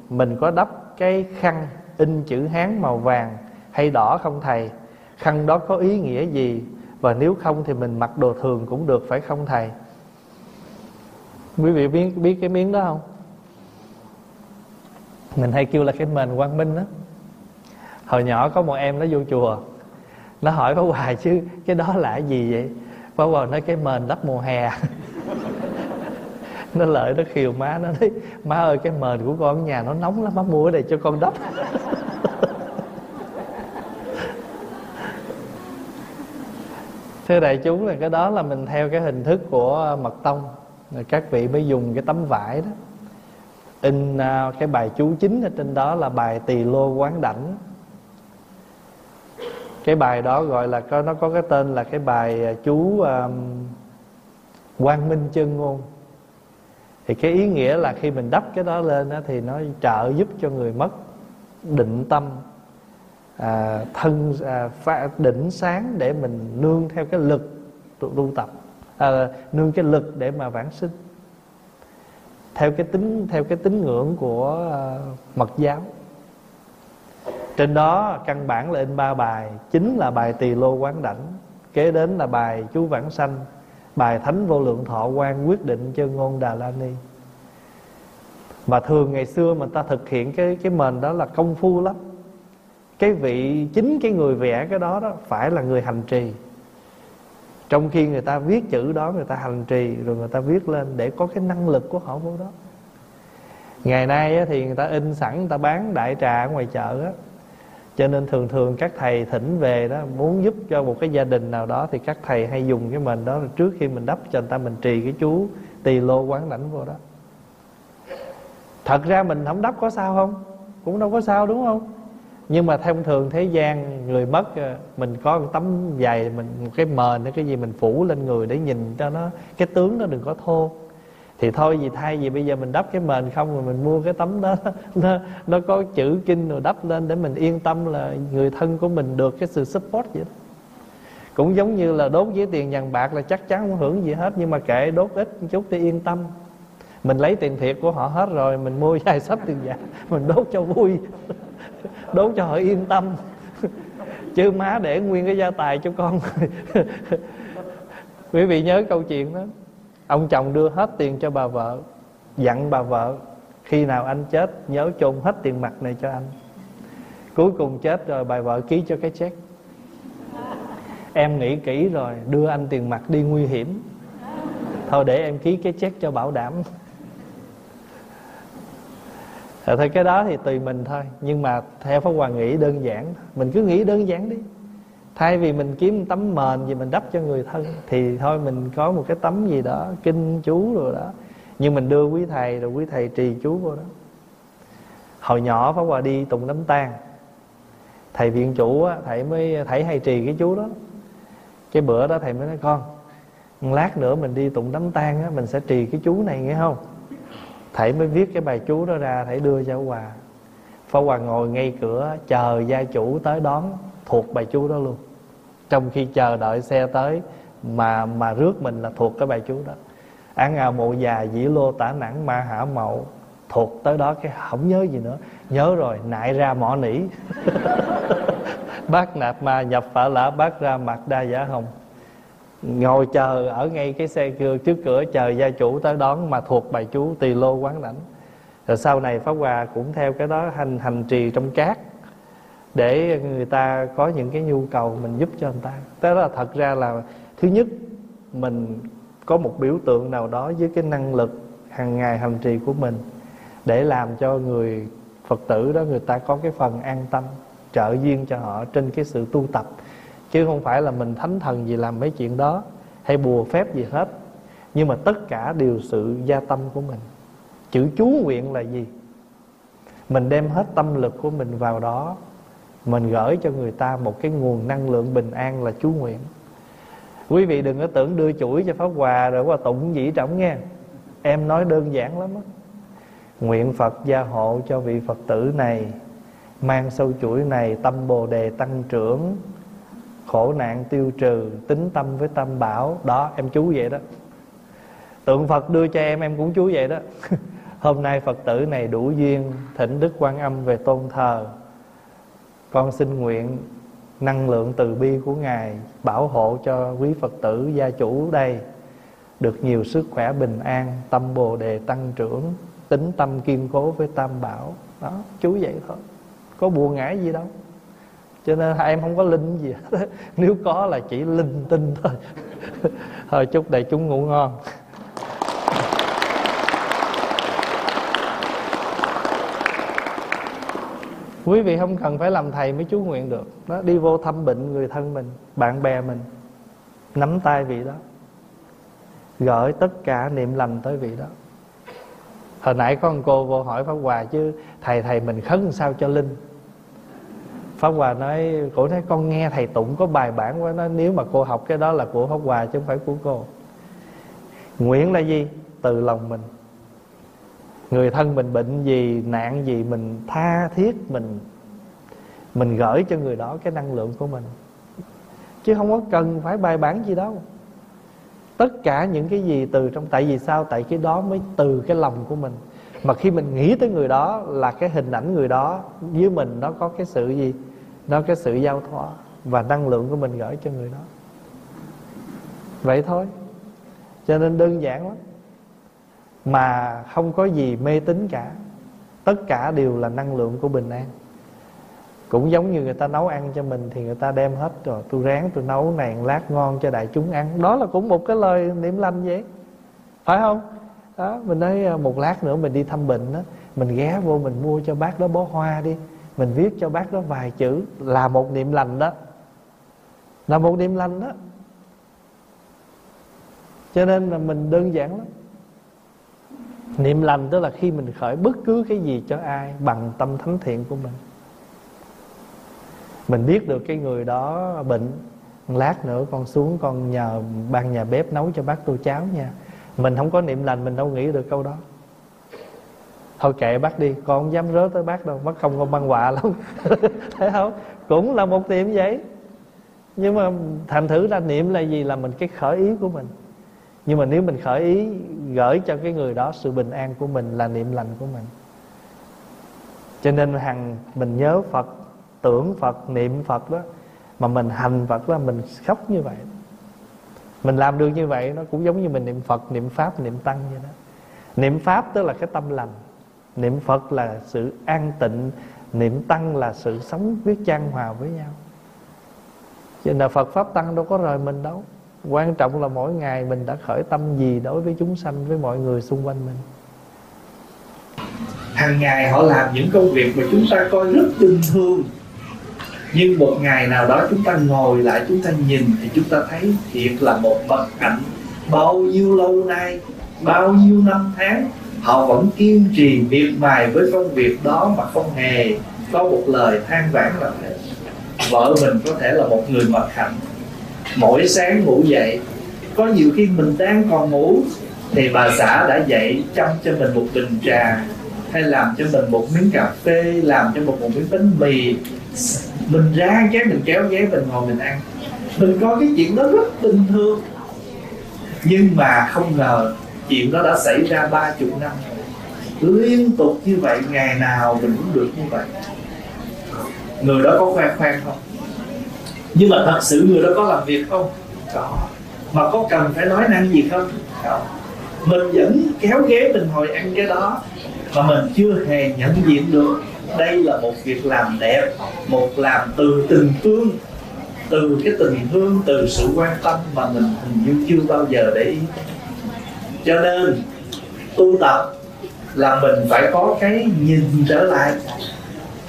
Mình có đắp cái khăn In chữ Hán màu vàng hay đỏ không Thầy? Khăn đó có ý nghĩa gì? Và nếu không thì mình mặc đồ thường cũng được phải không Thầy? Quý vị biết, biết cái miếng đó không? Mình hay kêu là cái mền quang minh đó Hồi nhỏ có một em nó vô chùa. Nó hỏi có hoài, chứ Cái đó là gì vậy? Pháp Hòa nói, cái mền đắp mùa hè. Nó lợi, nó khiều má, nó nói, má ơi, cái mền của con ở nhà nó nóng lắm, má mua ở đây cho con đắp. Thưa đại chúng, là cái đó là mình theo cái hình thức của mật tông. Rồi các vị mới dùng cái tấm vải đó in uh, cái bài chú chính ở trên đó là bài tỳ lô quán đảnh. Cái bài đó gọi là có nó có cái tên là cái bài à, chú um, quang minh chân ngôn. Thì cái ý nghĩa là khi mình đắp cái đó lên đó, thì nó trợ giúp cho người mất định tâm à, thân à, pha, đỉnh sáng để mình nương theo cái lực tu tập à, nương cái lực để mà vãng sinh theo cái tính theo cái tín ngưỡng của ờ, uh, mật giáo. Trên đó căn bản là in ba bài chính là bài tỳ lô quán đảnh kế đến là bài chú vãng sanh bài thánh vô lượng thọ quan quyết định cho ngôn đà la ni. Mà thường ngày xưa mà ta thực hiện cái cái mền đó là công phu lắm. Cái vị chính cái người vẽ cái đó đó phải là người hành trì trong khi người ta viết chữ đó, người ta hành trì, rồi người ta viết lên để có cái năng lực của họ vô đó. Ngày nay thì người ta in sẵn, người ta bán đại trà ở ngoài chợ á. Cho nên thường thường các thầy thỉnh về đó, muốn giúp cho một cái gia đình nào đó, thì các thầy hay dùng cái mền đó trước khi mình đắp cho người ta, mình trì cái chú tỳ lô quán đảnh vô đó. Thật ra mình không đắp có sao không? Cũng đâu có sao, đúng không? Nhưng mà thông thường thế gian người mất ờ, mình có một tấm giày mình một cái mền cái gì mình phủ lên người để nhìn cho nó cái tướng nó đừng có thô. Thì thôi vì thay vì bây giờ mình đắp cái mền không rồi mình mua cái tấm đó nó, nó có chữ kinh rồi đắp lên để mình yên tâm là người thân của mình được cái sự support vậy đó. Cũng giống như là đốt với tiền vàng bạc là chắc chắn không hưởng gì hết nhưng mà kệ đốt ít một chút để yên tâm mình lấy tiền thiệt của họ hết rồi, mình mua vài sách tiền giả mình đốt cho vui, đốt cho họ yên tâm. Chứ má để nguyên cái gia tài cho con. Quý vị nhớ câu chuyện đó. Ông chồng đưa hết tiền cho bà vợ, dặn bà vợ, khi nào anh chết, nhớ chôn hết tiền mặt này cho anh. Cuối cùng chết rồi, bà vợ ký cho cái check. Em nghĩ kỹ rồi, đưa anh tiền mặt đi nguy hiểm. Thôi để em ký cái check cho bảo đảm. Thật thôi cái đó thì tùy mình thôi. Nhưng mà theo Pháp Hòa nghĩ đơn giản. Mình cứ nghĩ đơn giản đi. Thay vì mình kiếm tấm mền gì mình đắp cho người thân Thì thôi mình có một cái tấm gì đó Kinh chú rồi đó. Nhưng mình đưa quý thầy rồi quý thầy trì chú vô đó. Hồi nhỏ pháp hòa đi tụng đám tang. Thầy viện chủ á, thầy mới thầy hay trì cái chú đó. Cái bữa đó thầy mới nói con lát nữa mình đi tụng đám tang á mình sẽ trì cái chú này nghe không? Thầy mới viết cái bài chú đó ra, thầy đưa cho hòa phó Hòa ngồi ngay cửa, chờ gia chủ tới đón thuộc bài chú đó luôn. Trong khi chờ đợi xe tới mà mà rước mình là thuộc cái bài chú đó. Án ngào mộ già, dĩ lô tả nẵng ma hả mậu, thuộc tới đó cái không nhớ gì nữa. Nhớ rồi, nại ra mỏ nỉ. Bác nạp ma nhập phả lã, bác ra mặt đa giả hồng ngồi chờ ở ngay cái xe cưa trước cửa, chờ gia chủ tới đón mà thuộc bài chú tỳ lô quán đảnh rồi sau này pháp hòa cũng theo cái đó hành hành trì trong cát để người ta có những cái nhu cầu mình giúp cho người ta. Đó là thật ra là thứ nhất, mình có một biểu tượng nào đó với cái năng lực hàng ngày hành trì của mình để làm cho người phật tử đó, người ta có cái phần an tâm, trợ duyên cho họ trên cái sự tu tập chứ không phải là mình thánh thần gì làm mấy chuyện đó, hay bùa phép gì hết. Nhưng mà tất cả đều sự gia tâm của mình. Chữ chú nguyện là gì? Mình đem hết tâm lực của mình vào đó, mình gửi cho người ta một cái nguồn năng lượng bình an là chú nguyện. Quý vị đừng có tưởng đưa chuỗi cho pháp hòa rồi qua tụng dĩ trọng nghe. Em nói đơn giản lắm á. Nguyện phật gia hộ cho vị phật tử này, mang sâu chuỗi này, tâm bồ đề tăng trưởng khổ nạn tiêu trừ, tính tâm với tâm bảo. Đó, em chú vậy đó. Tượng phật đưa cho em em cũng chú vậy đó. Hôm nay phật tử này đủ duyên, thỉnh đức quan âm về tôn thờ. Con xin nguyện năng lượng từ bi của ngài bảo hộ cho quý phật tử gia chủ đây. Được nhiều sức khỏe bình an, tâm bồ đề tăng trưởng, tính tâm kiên cố với tam bảo. Đó, chú vậy thôi. Có buồn ngãi gì đâu cho nên hai em không có linh gì hết nếu có là chỉ linh tinh thôi. Thôi, chúc đại chúng ngủ ngon. Quý vị không cần phải làm thầy mới chú nguyện được. Đó đi vô thăm bệnh người thân mình, bạn bè mình. Nắm tay vị đó. Gửi tất cả niệm lành tới vị đó. Hồi nãy có một cô vô hỏi pháp hòa chứ thầy thầy mình khấn sao cho linh? Pháp hòa nói, cổ nói con nghe thầy tụng có bài bản quá, nói nếu mà cô học cái đó là của pháp hòa chứ không phải của cô. Nguyện là gì? Từ lòng mình. Người thân mình bệnh gì, nạn gì, mình tha thiết, mình mình gửi cho người đó cái năng lượng của mình. Chứ không có cần phải bài bản gì đâu. Tất cả những cái gì từ trong, tại vì sao? Tại cái đó mới từ cái lòng của mình. Mà khi mình nghĩ tới người đó là cái hình ảnh người đó với mình nó có cái sự gì? Nó cái sự giao thoa và năng lượng của mình gửi cho người đó. Vậy thôi. Cho nên đơn giản lắm. Mà không có gì mê tín cả. Tất cả đều là năng lượng của bình an. Cũng giống như người ta nấu ăn cho mình thì người ta đem hết rồi. Tôi ráng tôi nấu này lát ngon cho đại chúng ăn. Đó là cũng một cái lời niệm lành vậy. Phải không? Đó, mình nói à, một lát nữa mình đi thăm bệnh đó. Mình ghé vô mình mua cho bác đó bó hoa đi mình viết cho bác đó vài chữ là một niệm lành đó. Là một niệm lành đó. Cho nên là mình đơn giản lắm. Niệm lành tức là khi mình khởi bất cứ cái gì cho ai bằng tâm thánh thiện của mình. Mình biết được cái người đó bệnh, lát nữa con xuống con nhờ ban nhà bếp nấu cho bác tô cháo nha. Mình không có niệm lành, mình đâu nghĩ được câu đó thôi kệ bác đi, con không dám rớ tới bác đâu, bác không con băng quà lắm. Thấy không? Cũng là một niệm vậy. Nhưng mà thành thử ra niệm là gì? Là mình cái khởi ý của mình. Nhưng mà nếu mình khởi ý gửi cho cái người đó sự bình an của mình là niệm lành của mình. Cho nên hằng mình nhớ phật, tưởng phật, niệm phật đó, mà mình hành phật đó, mình khóc như vậy. Mình làm được như vậy nó cũng giống như mình niệm phật, niệm pháp, niệm tăng vậy đó. Niệm pháp tức là cái tâm lành niệm phật là sự an tịnh, niệm tăng là sự sống biết chan hòa với nhau. Cho nên là phật pháp tăng đâu có rời mình đâu. Quan trọng là mỗi ngày mình đã khởi tâm gì đối với chúng sanh, với mọi người xung quanh mình. Hàng ngày họ làm những công việc mà chúng ta coi rất bình thường. Nhưng một ngày nào đó chúng ta ngồi lại, chúng ta nhìn thì chúng ta thấy thiệt là một bất hạnh bao nhiêu lâu nay, bao nhiêu năm tháng họ vẫn kiên trì miệt mài với công việc đó mà không hề có một lời than vãn nào hết. Vợ mình có thể là một người mật hạnh mỗi sáng ngủ dậy có nhiều khi mình đang còn ngủ thì bà xã đã dậy chăm cho mình một bình trà hay làm cho mình một miếng cà phê làm cho một, một miếng bánh mì. Mình ra cái mình kéo ghế mình ngồi mình ăn. Mình coi cái chuyện đó rất bình thường. Nhưng mà không ngờ chuyện đó đã xảy ra ba chục năm. Liên tục như vậy, ngày nào mình cũng được như vậy. Người đó có khoe khoang không? Nhưng mà thật sự người đó có làm việc không? Có. Mà có cần phải nói năng gì không? Không. Mình vẫn kéo ghế mình ngồi ăn cái đó. Mà mình chưa hề nhận diện được. Đây là một việc làm đẹp, một làm từ tình thương từ cái tình thương, từ sự quan tâm mà mình hình như chưa bao giờ để ý cho nên, tu tập là mình phải có cái nhìn trở lại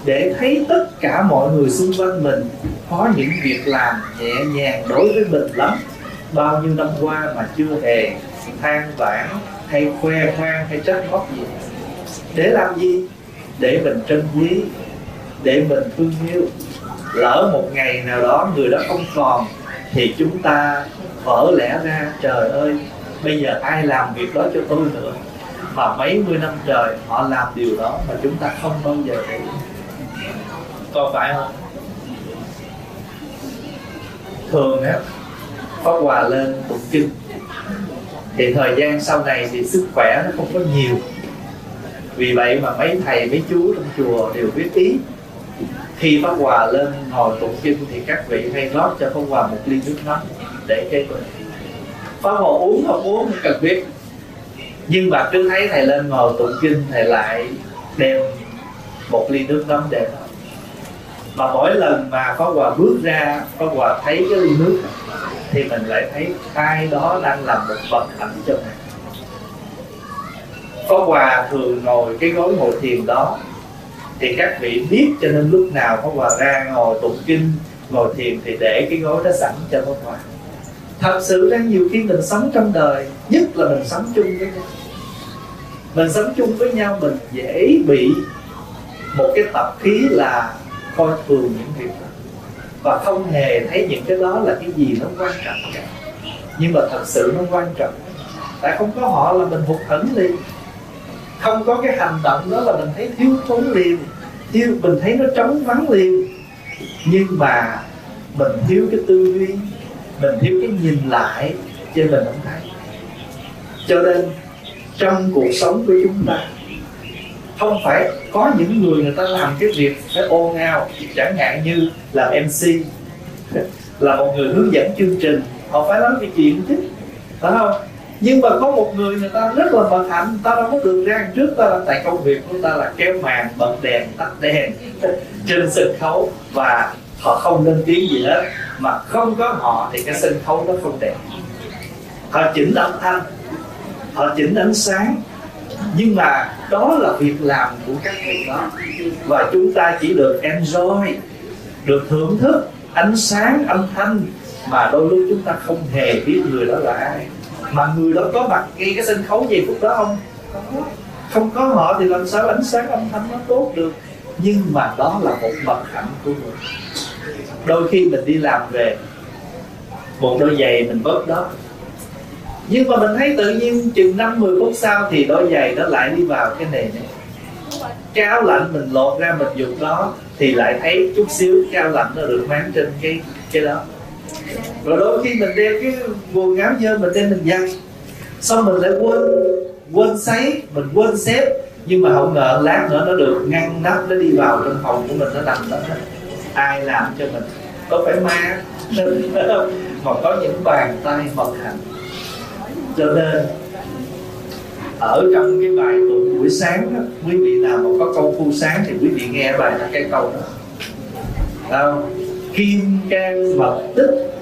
để thấy tất cả mọi người xung quanh mình có những việc làm nhẹ nhàng đối với mình lắm. Bao nhiêu năm qua mà chưa hề than vãn hay khoe khoang hay trách móc gì. Để làm gì? Để mình trân quý, để mình thương yêu. Lỡ một ngày nào đó người đó không còn, thì chúng ta vỡ lẽ ra, trời ơi bây giờ ai làm việc đó cho tôi nữa? Mà mấy mươi năm trời họ làm điều đó mà chúng ta không bao giờ để có phải không? Thường á có quà lên tụng kinh. Thì thời gian sau này thì sức khỏe nó không có nhiều. Vì vậy mà mấy thầy, mấy chú trong chùa đều biết ý. Khi phát quà lên ngồi tụng kinh thì các vị hay rót cho phong quà một ly nước nóng để cho phát hồ uống không uống không cần biết. Nhưng mà cứ thấy thầy lên ngồi tụng kinh, thầy lại đem một ly nước nóng để mà mỗi lần mà có quà bước ra có quà thấy cái ly nước, thì mình lại thấy ai đó đang làm một bậc hạnh cho mình. Có quà thường ngồi cái gối ngồi thiền đó, thì các vị biết cho nên lúc nào có quà ra ngồi tụng kinh, ngồi thiền thì để cái gối đó sẵn cho có quà thật sự ra nhiều khi mình sống trong đời, nhất là mình sống chung với nhau. Mình sống chung với nhau, mình dễ bị một cái tập khí là coi thường những việc đó. Và không hề thấy những cái đó là cái gì nó quan trọng cả. Nhưng mà thật sự nó quan trọng. Tại không có họ là mình hụt hẫng liền không có cái hành động đó là mình thấy thiếu thốn liền thiếu, mình thấy nó trống vắng liền nhưng mà mình thiếu cái tư duy mình thiếu cái nhìn lại cho mình không thấy cho nên, trong cuộc sống của chúng ta, không phải có những người người ta làm cái việc phải ô ngao chẳng hạn như làm mc là một người hướng dẫn chương trình. Họ phải nói cái chuyện chứ, phải không? Nhưng mà có một người người ta rất là bận hạnh ta đâu có được ra trước ta là tại công việc của ta là kéo màn, bật đèn, tắt đèn trên sân khấu và họ không lên tiếng gì hết. Mà không có họ thì cái sân khấu nó không đẹp. Họ chỉnh âm thanh. Họ chỉnh ánh sáng. Nhưng mà đó là việc làm của các thầy đó. Và chúng ta chỉ được enjoy, được thưởng thức ánh sáng, âm thanh. Mà đôi lúc chúng ta không hề biết người đó là ai. Mà người đó có mặt ngay cái sân khấu giây phút đó không? Không có họ thì làm sao ánh sáng, âm thanh nó tốt được? Nhưng mà đó là một bậc hạnh của người đôi khi mình đi làm về, một đôi giày mình vớt đó. Nhưng mà mình thấy tự nhiên chừng năm 10 phút sau thì đôi giày nó lại đi vào cái nền này cái áo lạnh mình lột ra mình dùng đó thì lại thấy chút xíu cái áo lạnh nó được máng trên cái cái đó. Rồi đôi khi mình đeo cái quần áo dơ mình đem mình giặt, xong mình lại quên quên sấy, mình quên xếp. Nhưng mà không ngờ lát nữa nó được ngăn nắp, nó đi vào trong phòng của mình, nó nằm đó ai làm cho mình có phải ma? Mà có những bàn tay mật hạnh cho nên ở trong cái bài tụng buổi sáng đó, quý vị nào mà có câu phu sáng thì quý vị nghe bài là cái câu đó. Không? kim can mật tích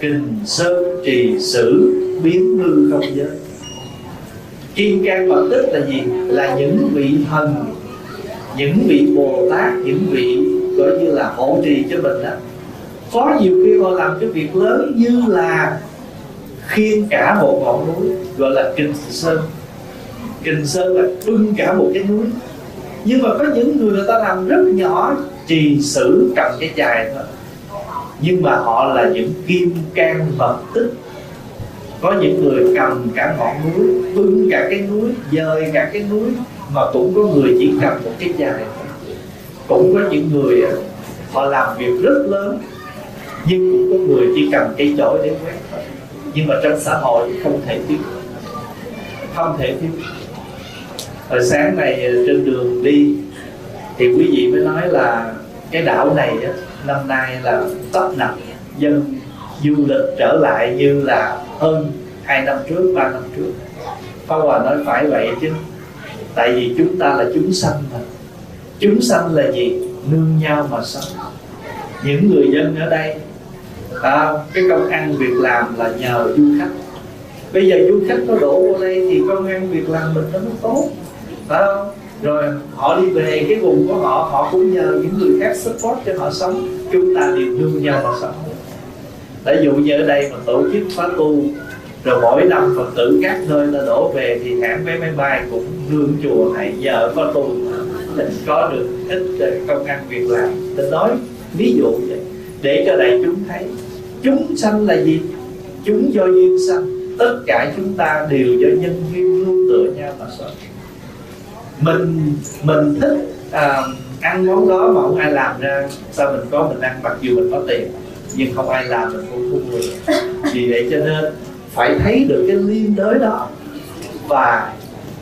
kình sơn trì sử biến hư không giới. Kim can mật tích là gì? Là những vị thần những vị bồ tát những vị gọi như là hộ trì cho mình đó. Có nhiều khi họ làm cái việc lớn như là khiên cả một ngọn núi, gọi là kinh sơn. Kinh sơn là bưng cả một cái núi. Nhưng mà có những người người ta làm rất nhỏ, trì sử cầm cái chài thôi. Nhưng mà họ là những kim can vật tích. Có những người cầm cả ngọn núi, bưng cả cái núi, dời cả cái núi, mà cũng có người chỉ cầm một cái chài cũng có những người à, họ làm việc rất lớn, nhưng cũng có người chỉ cầm cây chổi để quét. Thôi nhưng mà trong xã hội không thể thiếu, không thể thiếu. Hồi sáng này à, trên đường đi, thì quý vị mới nói là cái đảo này năm nay là tấp nập, dân du lịch trở lại như là hơn hai năm trước, ba năm trước. Pháp Hòa nói phải vậy chứ, tại vì chúng ta là chúng sanh mà chúng sanh là gì? Nương nhau mà sống. Những người dân ở đây à, cái công ăn việc làm là nhờ du khách. Bây giờ du khách có đổ vô đây thì công ăn việc làm mình nó mới tốt. Phải không? Rồi họ đi về cái vùng của họ họ cũng nhờ những người khác support cho họ sống. Chúng ta đều nương nhau mà sống. Ví dụ như ở đây mà tổ chức khóa tu rồi mỗi năm phật tử các nơi ta đổ về thì hãng vé máy bay cũng nương chùa này nhờ khóa tu mình có được ít công ăn việc làm. Tôi nói ví dụ vậy để cho đại chúng thấy chúng sanh là gì? Chúng do duyên sanh. Tất cả chúng ta đều do nhân duyên nương tựa nhau mà sống. Mình mình thích à, ăn món đó mà không ai làm ra. Sao mình có mình ăn mặc dù mình có tiền nhưng không ai làm mình cũng không người. Vì vậy cho nên phải thấy được cái liên đới đó. Và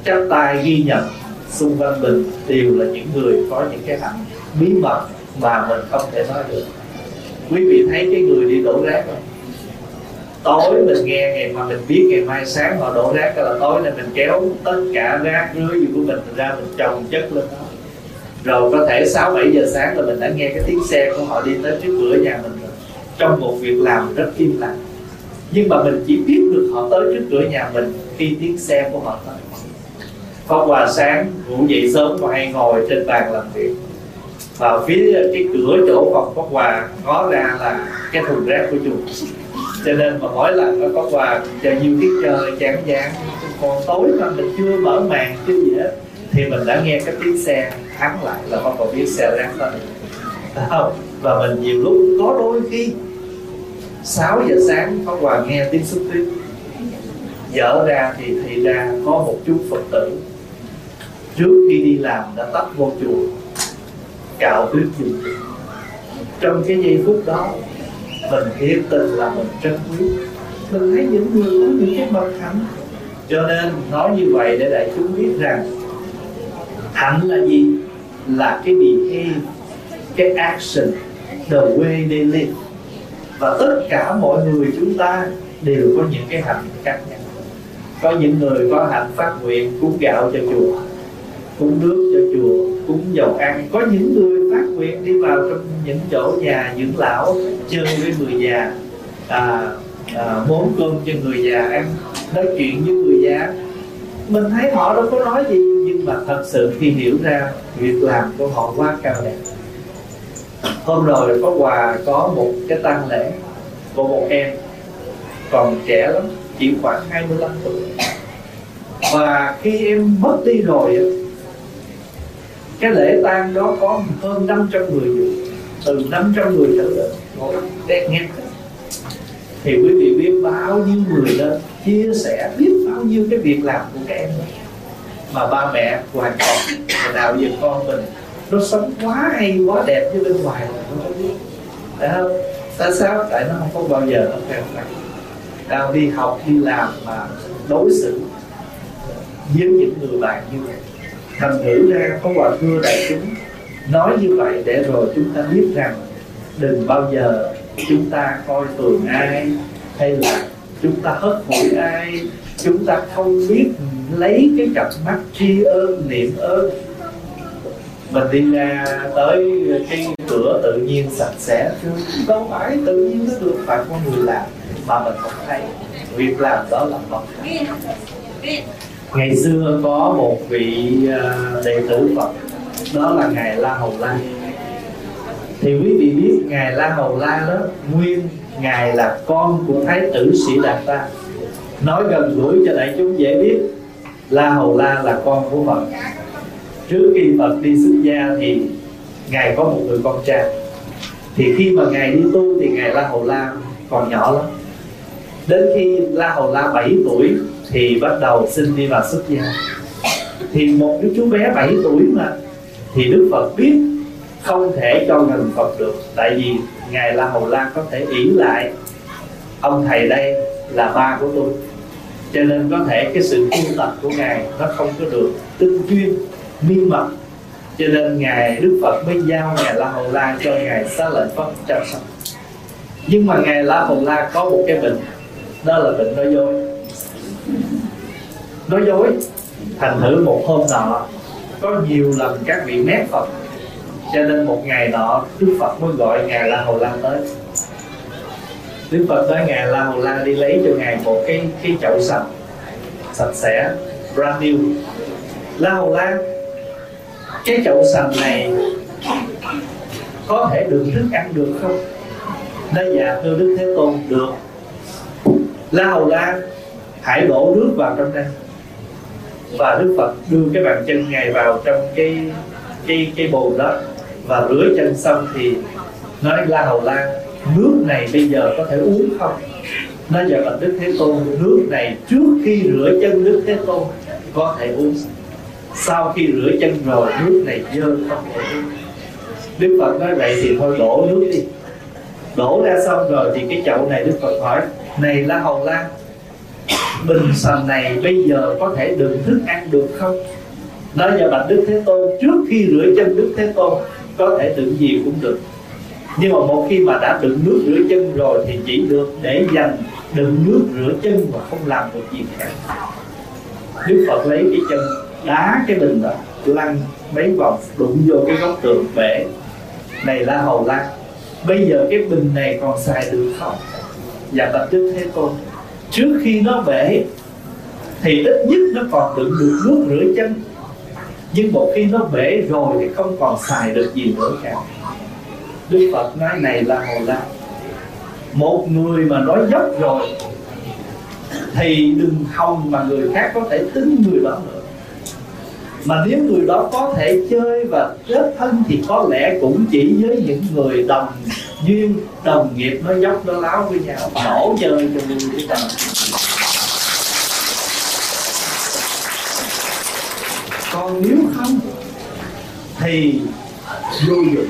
chắp tay ghi nhận xung quanh mình đều là những người có những cái hạnh bí mật mà mình không thể nói được. Quý vị thấy cái người đi đổ rác không? Tối mình nghe, ngày mà mình biết ngày mai sáng họ đổ rác là tối nay mình kéo tất cả rác rưới gì của mình ra, mình trồng chất lên đó. Rồi có thể 6 7 giờ sáng là mình đã nghe cái tiếng xe của họ đi tới trước cửa nhà mình rồi. Trong một việc làm rất im lặng. Nhưng mà mình chỉ biết được họ tới trước cửa nhà mình khi tiếng xe của họ tới. Pháp Hòa sáng, ngủ dậy sớm và hay ngồi trên bàn làm việc. Và phía cái cửa chỗ phòng Pháp Hòa ngó ra là cái thùng rác của chùa cho nên mà mỗi lần nó có quà, cho nhiều tiết trời, chán chán còn tối mà mình chưa mở màn, chưa gì hết, thì mình đã nghe cái tiếng xe thắng lại là không còn biết xe rác lên không, và mình nhiều lúc có đôi khi 6 giờ sáng có quà nghe tiếng xúc tiếng dở ra thì thì ra có một chút phật tử trước khi đi làm đã tắt vô chùa, cạo tuyết gì? Trong cái giây phút đó, mình thiệt tình là mình trân quý. Mình thấy những người có những cái bậc hạnh cho nên nói như vậy để đại chúng biết rằng hạnh là gì? Là cái behave cái action, the way they live. Và tất cả mọi người chúng ta đều có những cái hạnh khác nhau. Có những người có hạnh phát nguyện, cúng gạo cho chùa cúng nước cho chùa cúng dầu ăn. Có những người phát nguyện đi vào trong những chỗ nhà dưỡng lão chơi với người già à, à, món cơm cho người già ăn nói chuyện với người già. Mình thấy họ đâu có nói gì nhưng mà thật sự khi hiểu ra việc làm của họ quá cao đẹp. Hôm rồi có quà có một cái tang lễ của một em còn trẻ lắm chỉ khoảng 25 tuổi. Và khi em mất đi rồi cái lễ tang đó có hơn 500 người dự từ 500 người trở lên ngồi đẹp nghe thì quý vị biết bao nhiêu người lên chia sẻ biết bao nhiêu cái việc làm của các em đó mà ba mẹ hoàn toàn và đạo về con mình, nó sống quá hay, quá đẹp với bên ngoài là nó không biết. Phải không? Tại sao? Tại nó không có bao giờ nó theo phải đang đi học, đi làm mà đối xử với những người bạn như vậy thành thử ra có hòa thưa đại chúng. Nói như vậy để rồi chúng ta biết rằng đừng bao giờ chúng ta coi thường ai, hay là chúng ta hất hủi ai. Chúng ta không biết lấy cái cặp mắt tri ơn, niệm ơn. Mình đi ra tới cái cửa tự nhiên sạch sẽ đâu phải tự nhiên nó được, phải con người làm mà mình không thấy. Việc làm đó là không ngày xưa có một vị à, đệ tử phật, đó là ngài la hầu la thì quý vị biết ngài la hầu la đó, nguyên ngài là con của thái tử sĩ đạt ta nói gần gũi cho đại chúng dễ biết, la hầu la là con của phật. Trước khi phật đi xuất gia thì ngài có một người con trai. Thì khi mà ngài đi tu thì ngài la hầu la còn nhỏ lắm. Đến khi la hầu la 7 tuổi thì bắt đầu xin đi vào xuất gia. Thì một đứa chú bé 7 tuổi mà, thì đức phật biết không thể cho gần phật được, tại vì ngài la hầu la có thể ỷ lại, ông thầy đây là ba của tôi. Cho nên có thể cái sự tu tập của ngài nó không có được tinh chuyên miên mật. Cho nên ngài đức phật mới giao ngài la hầu la cho ngài xá lệnh phật chăm sóc. Nhưng mà ngài la hầu la có một cái bệnh, đó là bệnh nói dối nói dối, thành thử một hôm nọ, có nhiều lần các vị mép phật, cho nên một ngày nọ, đức phật mới gọi ngài la hầu la tới. Đức phật nói ngài la hầu la đi lấy cho ngài một cái cái chậu sạch sạch sẽ, brand new. La hầu la cái chậu sành này có thể được thức ăn được không? Nói dạ thưa đức thế tôn, được. La hầu la hãy đổ nước vào trong đây. Và đức phật đưa cái bàn chân ngài vào trong cái cái cái bồn đó. Và rửa chân xong thì nói, la hầu la, nước này bây giờ có thể uống không? Nói giờ bạch đức thế tôn, nước này trước khi rửa chân đức thế tôn có thể uống. Sau khi rửa chân rồi, nước này dơ không thể uống. Đức phật nói vậy thì thôi, đổ nước đi. Đổ ra xong rồi thì cái chậu này đức phật hỏi, này la hầu la bình sành này bây giờ có thể đựng thức ăn được không? Nói giờ bạch đức thế tôn, trước khi rửa chân đức thế tôn, có thể đựng gì cũng được. Nhưng mà một khi mà đã đựng nước rửa chân rồi thì chỉ được để dành đựng nước rửa chân mà không làm được gì cả đức phật lấy cái chân đá cái bình đó, lăn mấy vòng đụng vô cái góc tường bể. Này la hầu la bây giờ cái bình này còn xài được không? Dạ bạch đức thế tôn trước khi nó bể thì ít nhất nó còn đựng được nước rửa chân. Nhưng một khi nó bể rồi thì không còn xài được gì nữa cả. Đức phật nói này là hồ la một người mà nói dốc rồi, thì đừng hòng mà người khác có thể tính người đó nữa. Mà nếu người đó có thể chơi và kết thân thì có lẽ cũng chỉ với những người đồng duyên đồng nghiệp nó dốc, nó láo với nhau. Nổ chơi cho mình cái tầng còn nếu không, thì vô dụng.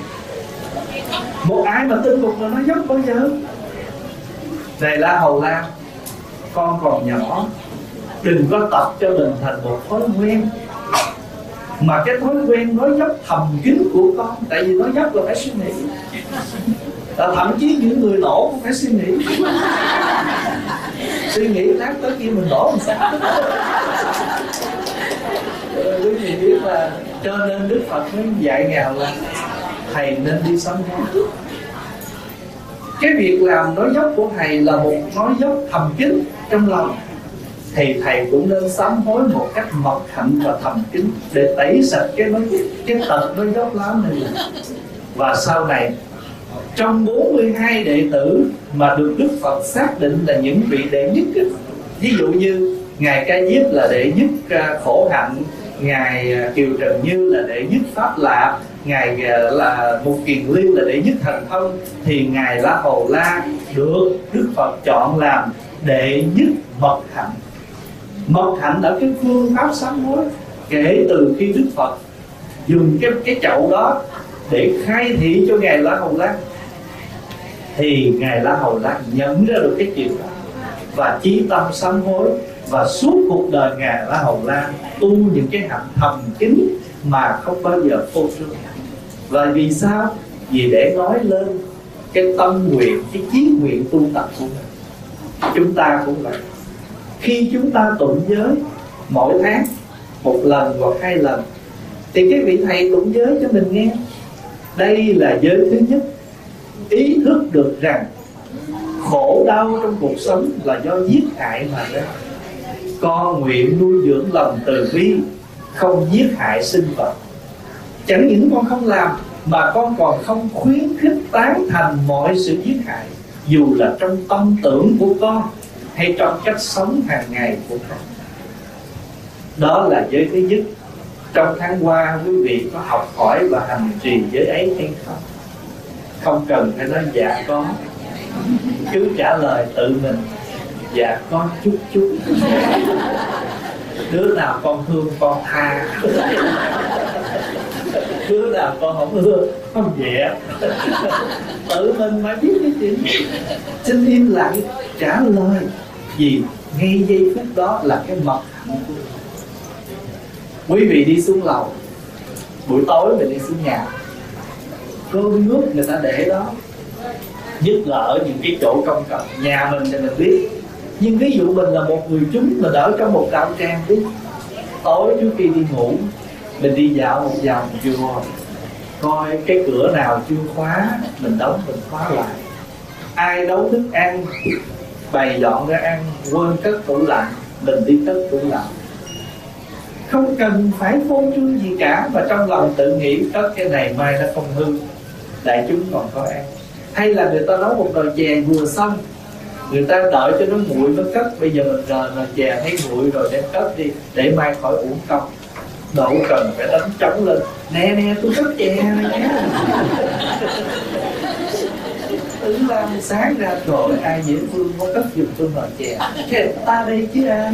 Một ai mà tin phục là nó dốc bao giờ? Này la hầu la, con còn nhỏ, đừng có tập cho mình thành một thói quen. Mà cái thói quen nói dốc thầm kín của con, tại vì nói dốc là phải suy nghĩ và thậm chí những người nổ cũng phải suy nghĩ. Suy nghĩ lát tới khi mình nổ làm sao quý vị biết là cho nên đức phật mới dạy nghèo là thầy nên đi sám hối. Cái việc làm nói dốc của thầy là một nói dốc thầm kín trong lòng. Thì thầy cũng nên sám hối một cách mật hạnh và thầm kín để tẩy sạch cái nói cái tật nói dốc láo này. Và sau này trong 42 đệ tử mà được Đức Phật xác định là những vị đệ nhất ấy. ví dụ như, ngài ca diếp là đệ nhất à, khổ hạnh, ngài à, kiều trần như là đệ nhất, pháp lạc ngài à, là Mục kiền liên là đệ nhất thành thông, thì ngài la hầu la được đức phật chọn làm đệ nhất, mật hạnh mật hạnh ở cái phương pháp sám hối kể từ khi đức phật dùng cái cái chậu đó để khai thị cho ngài la hầu la thì ngài la hầu la nhận ra được cái chuyện đó và chí tâm sám hối và suốt cuộc đời ngài la hầu la tu những cái hạnh thầm kín mà không bao giờ phô trương. Và vì sao? Vì để nói lên cái tâm nguyện, cái chí nguyện tu tập của mình. Chúng ta cũng vậy. Khi chúng ta tụng giới mỗi tháng, một lần hoặc hai lần, thì cái vị thầy tụng giới cho mình nghe. Đây là giới thứ nhất ý thức được rằng khổ đau trong cuộc sống là do giết hại mà ra. Con nguyện nuôi dưỡng lòng từ bi, không giết hại sinh vật. Chẳng những con không làm, mà con còn không khuyến khích tán thành mọi sự giết hại, dù là trong tâm tưởng của con hay trong cách sống hàng ngày của con. Đó là giới thứ nhất. Trong tháng qua, quý vị có học hỏi và hành trì giới ấy hay không? Không cần phải nói dạ có. Cứ trả lời tự mình dạ có chút chút. Đứa nào con thương, con tha. Đứa nào con không ưa không dẹ tự mình mà biết cái chuyện xin im lặng, trả lời. Vì ngay giây phút đó là cái mật hạnh của quý vị đi xuống lầu. Buổi tối mình đi xuống nhà cơm nước người ta để đó. Nhất là ở những cái chỗ công cộng, nhà mình thì mình biết. Nhưng ví dụ mình là một người chúng, mình ở trong một đạo tràng đi. Tối trước khi đi ngủ, mình đi dạo một vòng chùa. Coi cái cửa nào chưa khóa, mình đóng, mình khóa lại. Ai nấu thức ăn, bày dọn ra ăn, quên cất tủ lạnh, mình đi cất tủ lạnh. Không cần phải phô trương gì cả, mà trong lòng tự nghĩ cất cái này mai nó không hư đại chúng còn có ăn hay là người ta nấu một nồi chè vừa xong, người ta đợi cho nó nguội nó cất. Bây giờ mình rờ nồi chè thấy nguội rồi đem cất đi, để mai khỏi uổng công. Đậu cần phải đánh trống lên. Nè nè, tôi cất chè này nhé tự làm sáng ra rồi ai dễ thương có cất dùng tôi nồi chè. Cái ta đây chứ ai?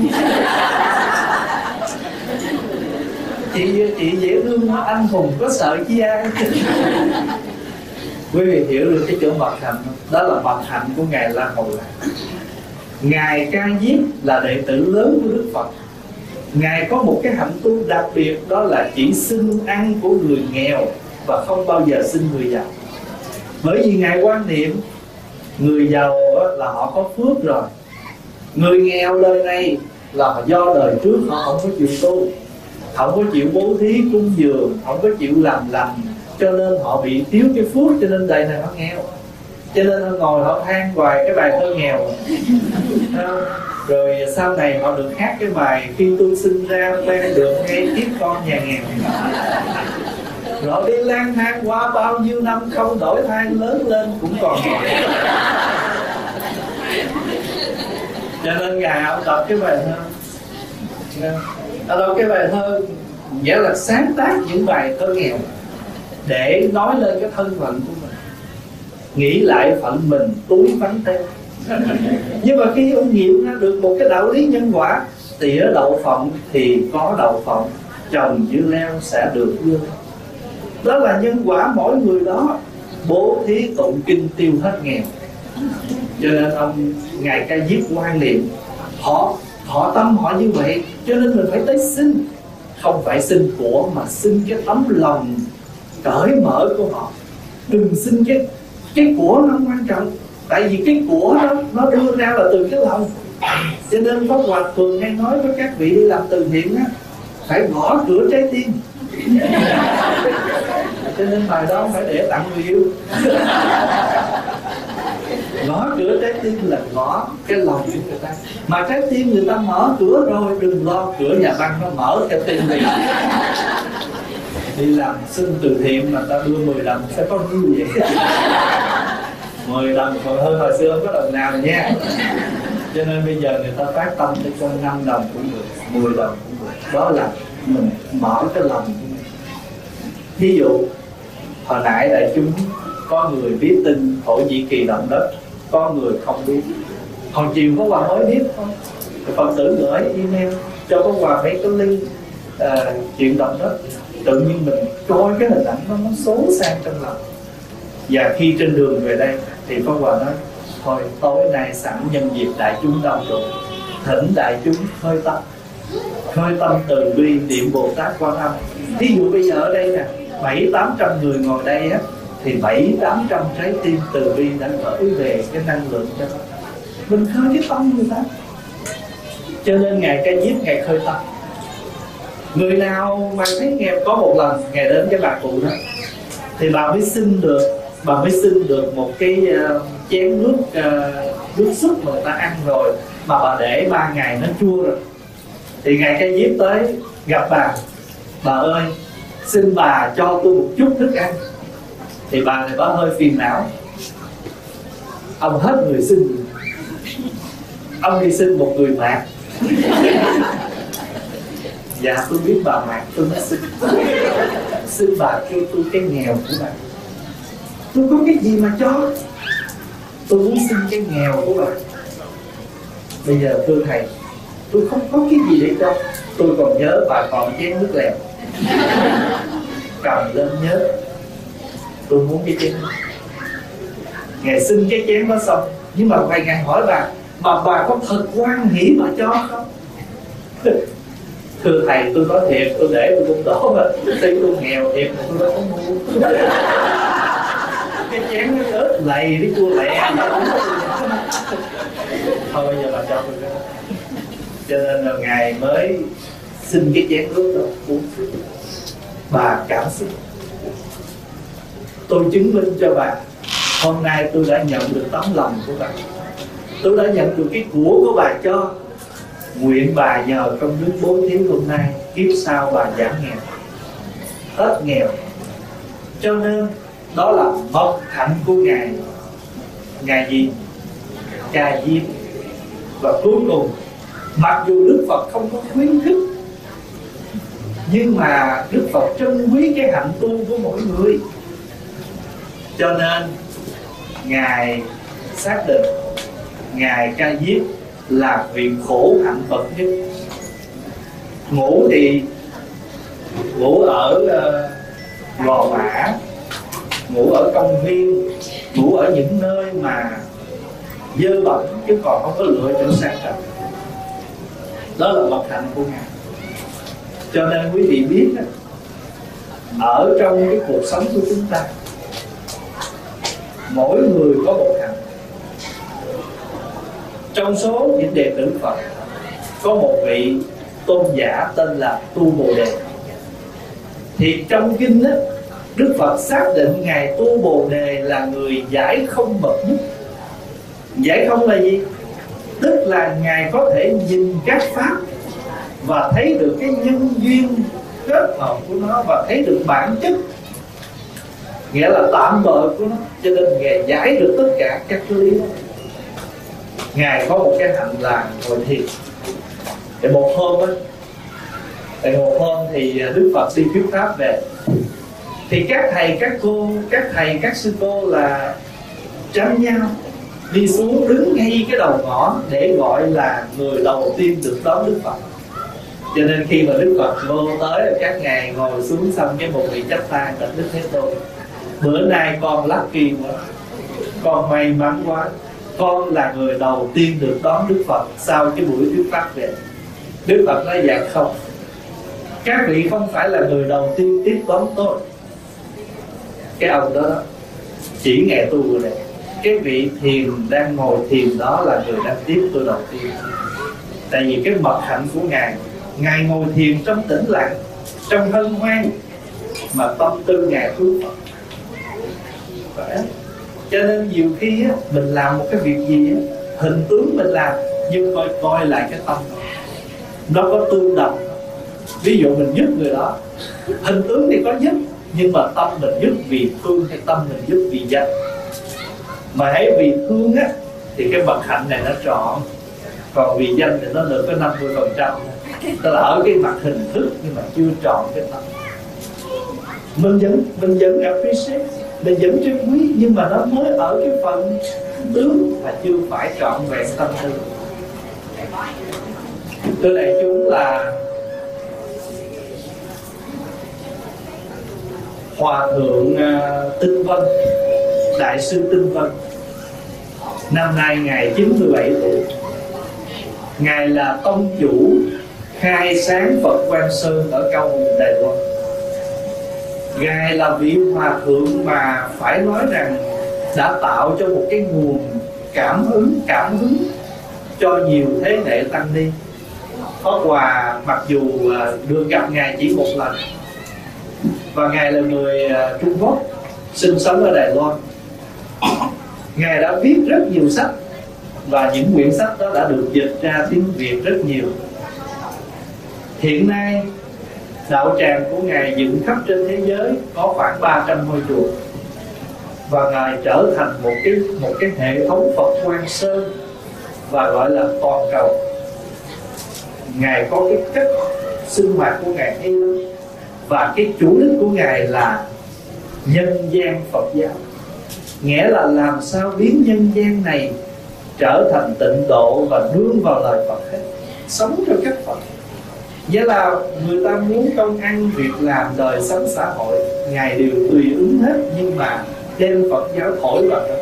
Chị chị dễ thương anh hùng có sợ chi ai? Quý vị hiểu được cái chỗ mật hạnh đó là mật hạnh của ngài la hầu la ngài ca diếp là đệ tử lớn của đức phật. Ngài có một cái hạnh tu đặc biệt, đó là chỉ xin ăn của người nghèo và không bao giờ xin người giàu. Bởi vì ngài quan niệm, người giàu là họ có phước rồi. Người nghèo đời này là do đời trước, họ không có chịu tu. Không có chịu bố thí cung dường, không có chịu làm lành cho nên họ bị thiếu cái phước, cho nên đời này họ nghèo. Cho nên họ ngồi họ than hoài cái bài thơ nghèo. Rồi sau này họ được hát cái bài, khi tôi sinh ra, quen được ngay tiếp con nhà nghèo. Rồi đi lang thang qua bao nhiêu năm không đổi thay lớn lên cũng còn cho nên ngài ông đọc cái bài thơ. Ở đâu cái bài thơ, nghĩa là sáng tác những bài thơ nghèo để nói lên cái thân phận của mình. Nghĩ lại phận mình, túi vắng tên nhưng mà khi ông nghiệm ra được một cái đạo lý nhân quả, tỉa đậu phộng thì có đậu phộng, trồng dưa leo sẽ được dưa đó là nhân quả mỗi người đó. Bố thí tụng kinh tiêu hết nghèo. Cho nên ông ngài ca diếp quan niệm, họ họ tâm họ như vậy, cho nên mình phải tới xin. Không phải xin của mà xin cái tấm lòng cởi mở của họ. Đừng xin cái cái của nó không quan trọng. Tại vì cái của đó nó đưa ra là từ cái lòng. Cho nên pháp hòa thường hay nói với các vị đi làm từ thiện á, phải gõ cửa trái tim. Cho nên bài đó phải để tặng người yêu. Gõ cửa trái tim là gõ cái lòng của người ta. Mà trái tim người ta mở cửa rồi, đừng lo cửa nhà băng nó mở theo tim mình đi làm xin từ thiện mà ta đưa 10 đồng sẽ có nhiêu vậy. 10 đồng còn hơn hồi xưa không có đồng nào nha. Cho nên bây giờ người ta phát tâm để cho 5 đồng cũng được 10 đồng cũng được. Đó là mình mở cái lòng. Của mình ví dụ hồi nãy đại chúng có người biết tin thổ nhĩ kỳ động đất có người không biết. Hồi chiều có quà mới biết thôi phật tử gửi email cho có quà mấy cái ly à, chuyện động đất tự nhiên mình coi cái hình ảnh nó nó xấu sang trong lòng. Và khi trên đường về đây, thì Pháp Hòa nói, thôi, tối nay sẵn nhân dịp đại chúng đông đủ thỉnh đại chúng hơi tâm. Hơi tâm từ bi niệm Bồ Tát quan âm. Thí dụ bây giờ ở đây nè, bảy tám trăm người ngồi đây á, thì bảy tám trăm trái tim từ bi đã gửi về cái năng lượng cho mình khơi cái tâm người ta. Cho nên ngày cái giết ngày khơi tâm người nào mà thấy nghèo có một lần ngày đến cái bà cụ đó thì bà mới xin được bà mới xin được một cái uh, chén nước uh, nước súp mà người ta ăn rồi mà bà để ba ngày nó chua rồi. Thì ngày cái diếp tới gặp bà bà ơi xin bà cho tôi một chút thức ăn. Thì bà này bà hơi phiền não. Ông hết người xin. Ông đi xin một người mạng. dạ tôi biết bà mạc, tôi mới xin. Xin bà kêu tôi cái nghèo của bà. Tôi có cái gì mà cho? Tôi muốn xin cái nghèo của bà. Bây giờ thưa thầy, tôi không có cái gì để cho. Tôi còn nhớ bà còn chén nước lèo. Cầm lên nhớ. Tôi muốn cái chén ngài xin cái chén đó xong, nhưng mà vài ngài hỏi bà, mà bà có thật quan nghĩ mà cho không? Thưa thầy, tôi nói thiệt, tôi để tôi cũng đổ mà. Thấy tôi nghèo thiệt mà tôi đâu có mua. Cái chén nó ớt lầy với chua lẹ thôi bây giờ bà cho tôi cái cho nên là ngài mới xin cái chén nước đó, uống. Bà cảm xúc. Tôi chứng minh cho bà, hôm nay tôi đã nhận được tấm lòng của bà. Tôi đã nhận được cái của của bà cho nguyện bà nhờ trong nước bốn tiếng hôm nay kiếp sau bà giảm nghèo hết nghèo. Cho nên, đó là mong hạnh của ngài. Ngài gì? Ca diếp và cuối cùng, mặc dù đức phật không có khuyến khích, nhưng mà đức phật trân quý cái hạnh tu của mỗi người. Cho nên, ngài xác định ngài ca diếp là việc khổ hạnh phật nhất. Ngủ thì ngủ ở uh, gò mã ngủ ở công viên ngủ ở những nơi mà dơ bẩn chứ còn không có lựa chỗ sang trọng đó là bậc hạnh của ngài. Cho nên quý vị biết đó, ở trong cái cuộc sống của chúng ta mỗi người có một hạnh trong số những đệ tử Phật có một vị tôn giả tên là Tu Bồ Đề. Thì trong kinh đó, Đức Phật xác định ngài Tu Bồ Đề là người giải không bậc nhất. Giải không là gì? Tức là ngài có thể nhìn các pháp và thấy được cái nhân duyên kết hợp của nó và thấy được bản chất. Nghĩa là tạm bợ của nó cho nên ngài giải được tất cả các lý đó ngài có một cái hạnh là ngồi thiền. Để một hôm á tại một hôm thì đức phật đi thuyết pháp về. Thì các thầy, các cô, các thầy, các sư cô là tranh nhau đi xuống đứng ngay cái đầu ngõ để gọi là người đầu tiên được đón đức phật. Cho nên khi mà đức phật vô tới, các ngài ngồi xuống xong cái một vị chắp tay bạch đức thế tôn. Bữa nay con lucky quá, con may mắn quá con là người đầu tiên được đón đức phật sau cái buổi thuyết pháp về đức phật nói dạng không. Các vị không phải là người đầu tiên tiếp đón tôi. Cái ông đó chỉ nghe tu này cái vị thiền đang ngồi thiền đó là người đang tiếp tôi đầu tiên. Tại vì cái mật hạnh của ngài ngài ngồi thiền trong tĩnh lặng, trong hân hoan mà tâm tư ngài hướng phật. Phải cho nên nhiều khi á, mình làm một cái việc gì á, hình tướng mình làm nhưng coi coi lại cái tâm. Nó có tương đồng. Ví dụ mình giúp người đó hình tướng thì có giúp nhưng mà tâm mình giúp vì thương hay tâm mình giúp vì danh mà hãy vì thương á thì cái bậc hạnh này nó trọn. Còn vì danh thì nó được có 50 phần trăm. Tức là ở cái mặt hình thức nhưng mà chưa tròn cái tâm. Mình vẫn mình vẫn appreciate là vẫn trân quý nhưng mà nó mới ở cái phần tướng mà chưa phải trọn vẹn tâm tư. Thưa đại chúng là hòa thượng uh, tinh vân đại sư tinh vân năm nay ngài 97 tuổi. Ngài là tông chủ khai sáng phật quan sơn ở cao hùng đài loan ngài là vị hòa thượng mà phải nói rằng đã tạo cho một cái nguồn cảm hứng cảm hứng cho nhiều thế hệ tăng ni. Có quà mặc dù à, được gặp ngài chỉ một lần, và ngài là người à, trung quốc, sinh sống ở đài loan. Ngài đã viết rất nhiều sách, và những quyển sách đó đã được dịch ra tiếng việt rất nhiều. Hiện nay đạo tràng của ngài dựng khắp trên thế giới có khoảng 300 ngôi chùa. Và ngài trở thành một cái một cái hệ thống Phật quan sơn và gọi là toàn cầu. Ngài có cái cách sinh hoạt của ngài hay lắm và cái chủ đích của ngài là nhân gian phật giáo. Nghĩa là làm sao biến nhân gian này trở thành tịnh độ và nương vào lời phật hết. Sống theo cách phật nghĩa là người ta muốn công ăn, việc làm, đời sống xã hội, ngài đều tùy ứng hết. Nhưng mà đem phật giáo thổi vào trong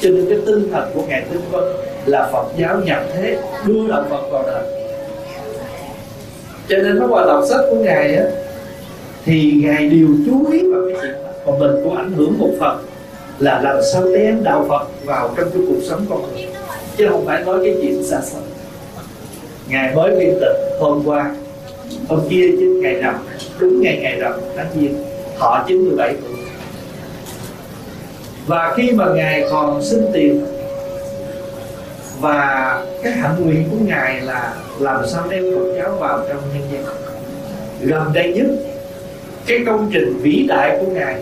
cho nên cái tinh thần của ngài tinh vân là phật giáo nhập thế, đưa đạo phật vào đời. Cho nên nó qua đọc sách của ngài á, thì ngài đều chú ý vào cái chuyện đó. Mình cũng ảnh hưởng một phần là làm sao đem đạo phật vào trong cái cuộc sống con người. Chứ không phải nói cái chuyện xa xôi ngài mới viên tịch hôm qua hôm kia chứ ngày rằm, đúng ngày ngày rằm tháng giêng họ 97 tuổi. Và khi mà ngài còn sinh tiền, và cái hạnh nguyện của ngài là làm sao đem Phật giáo vào trong nhân dân gần đây nhất, cái công trình vĩ đại của ngài,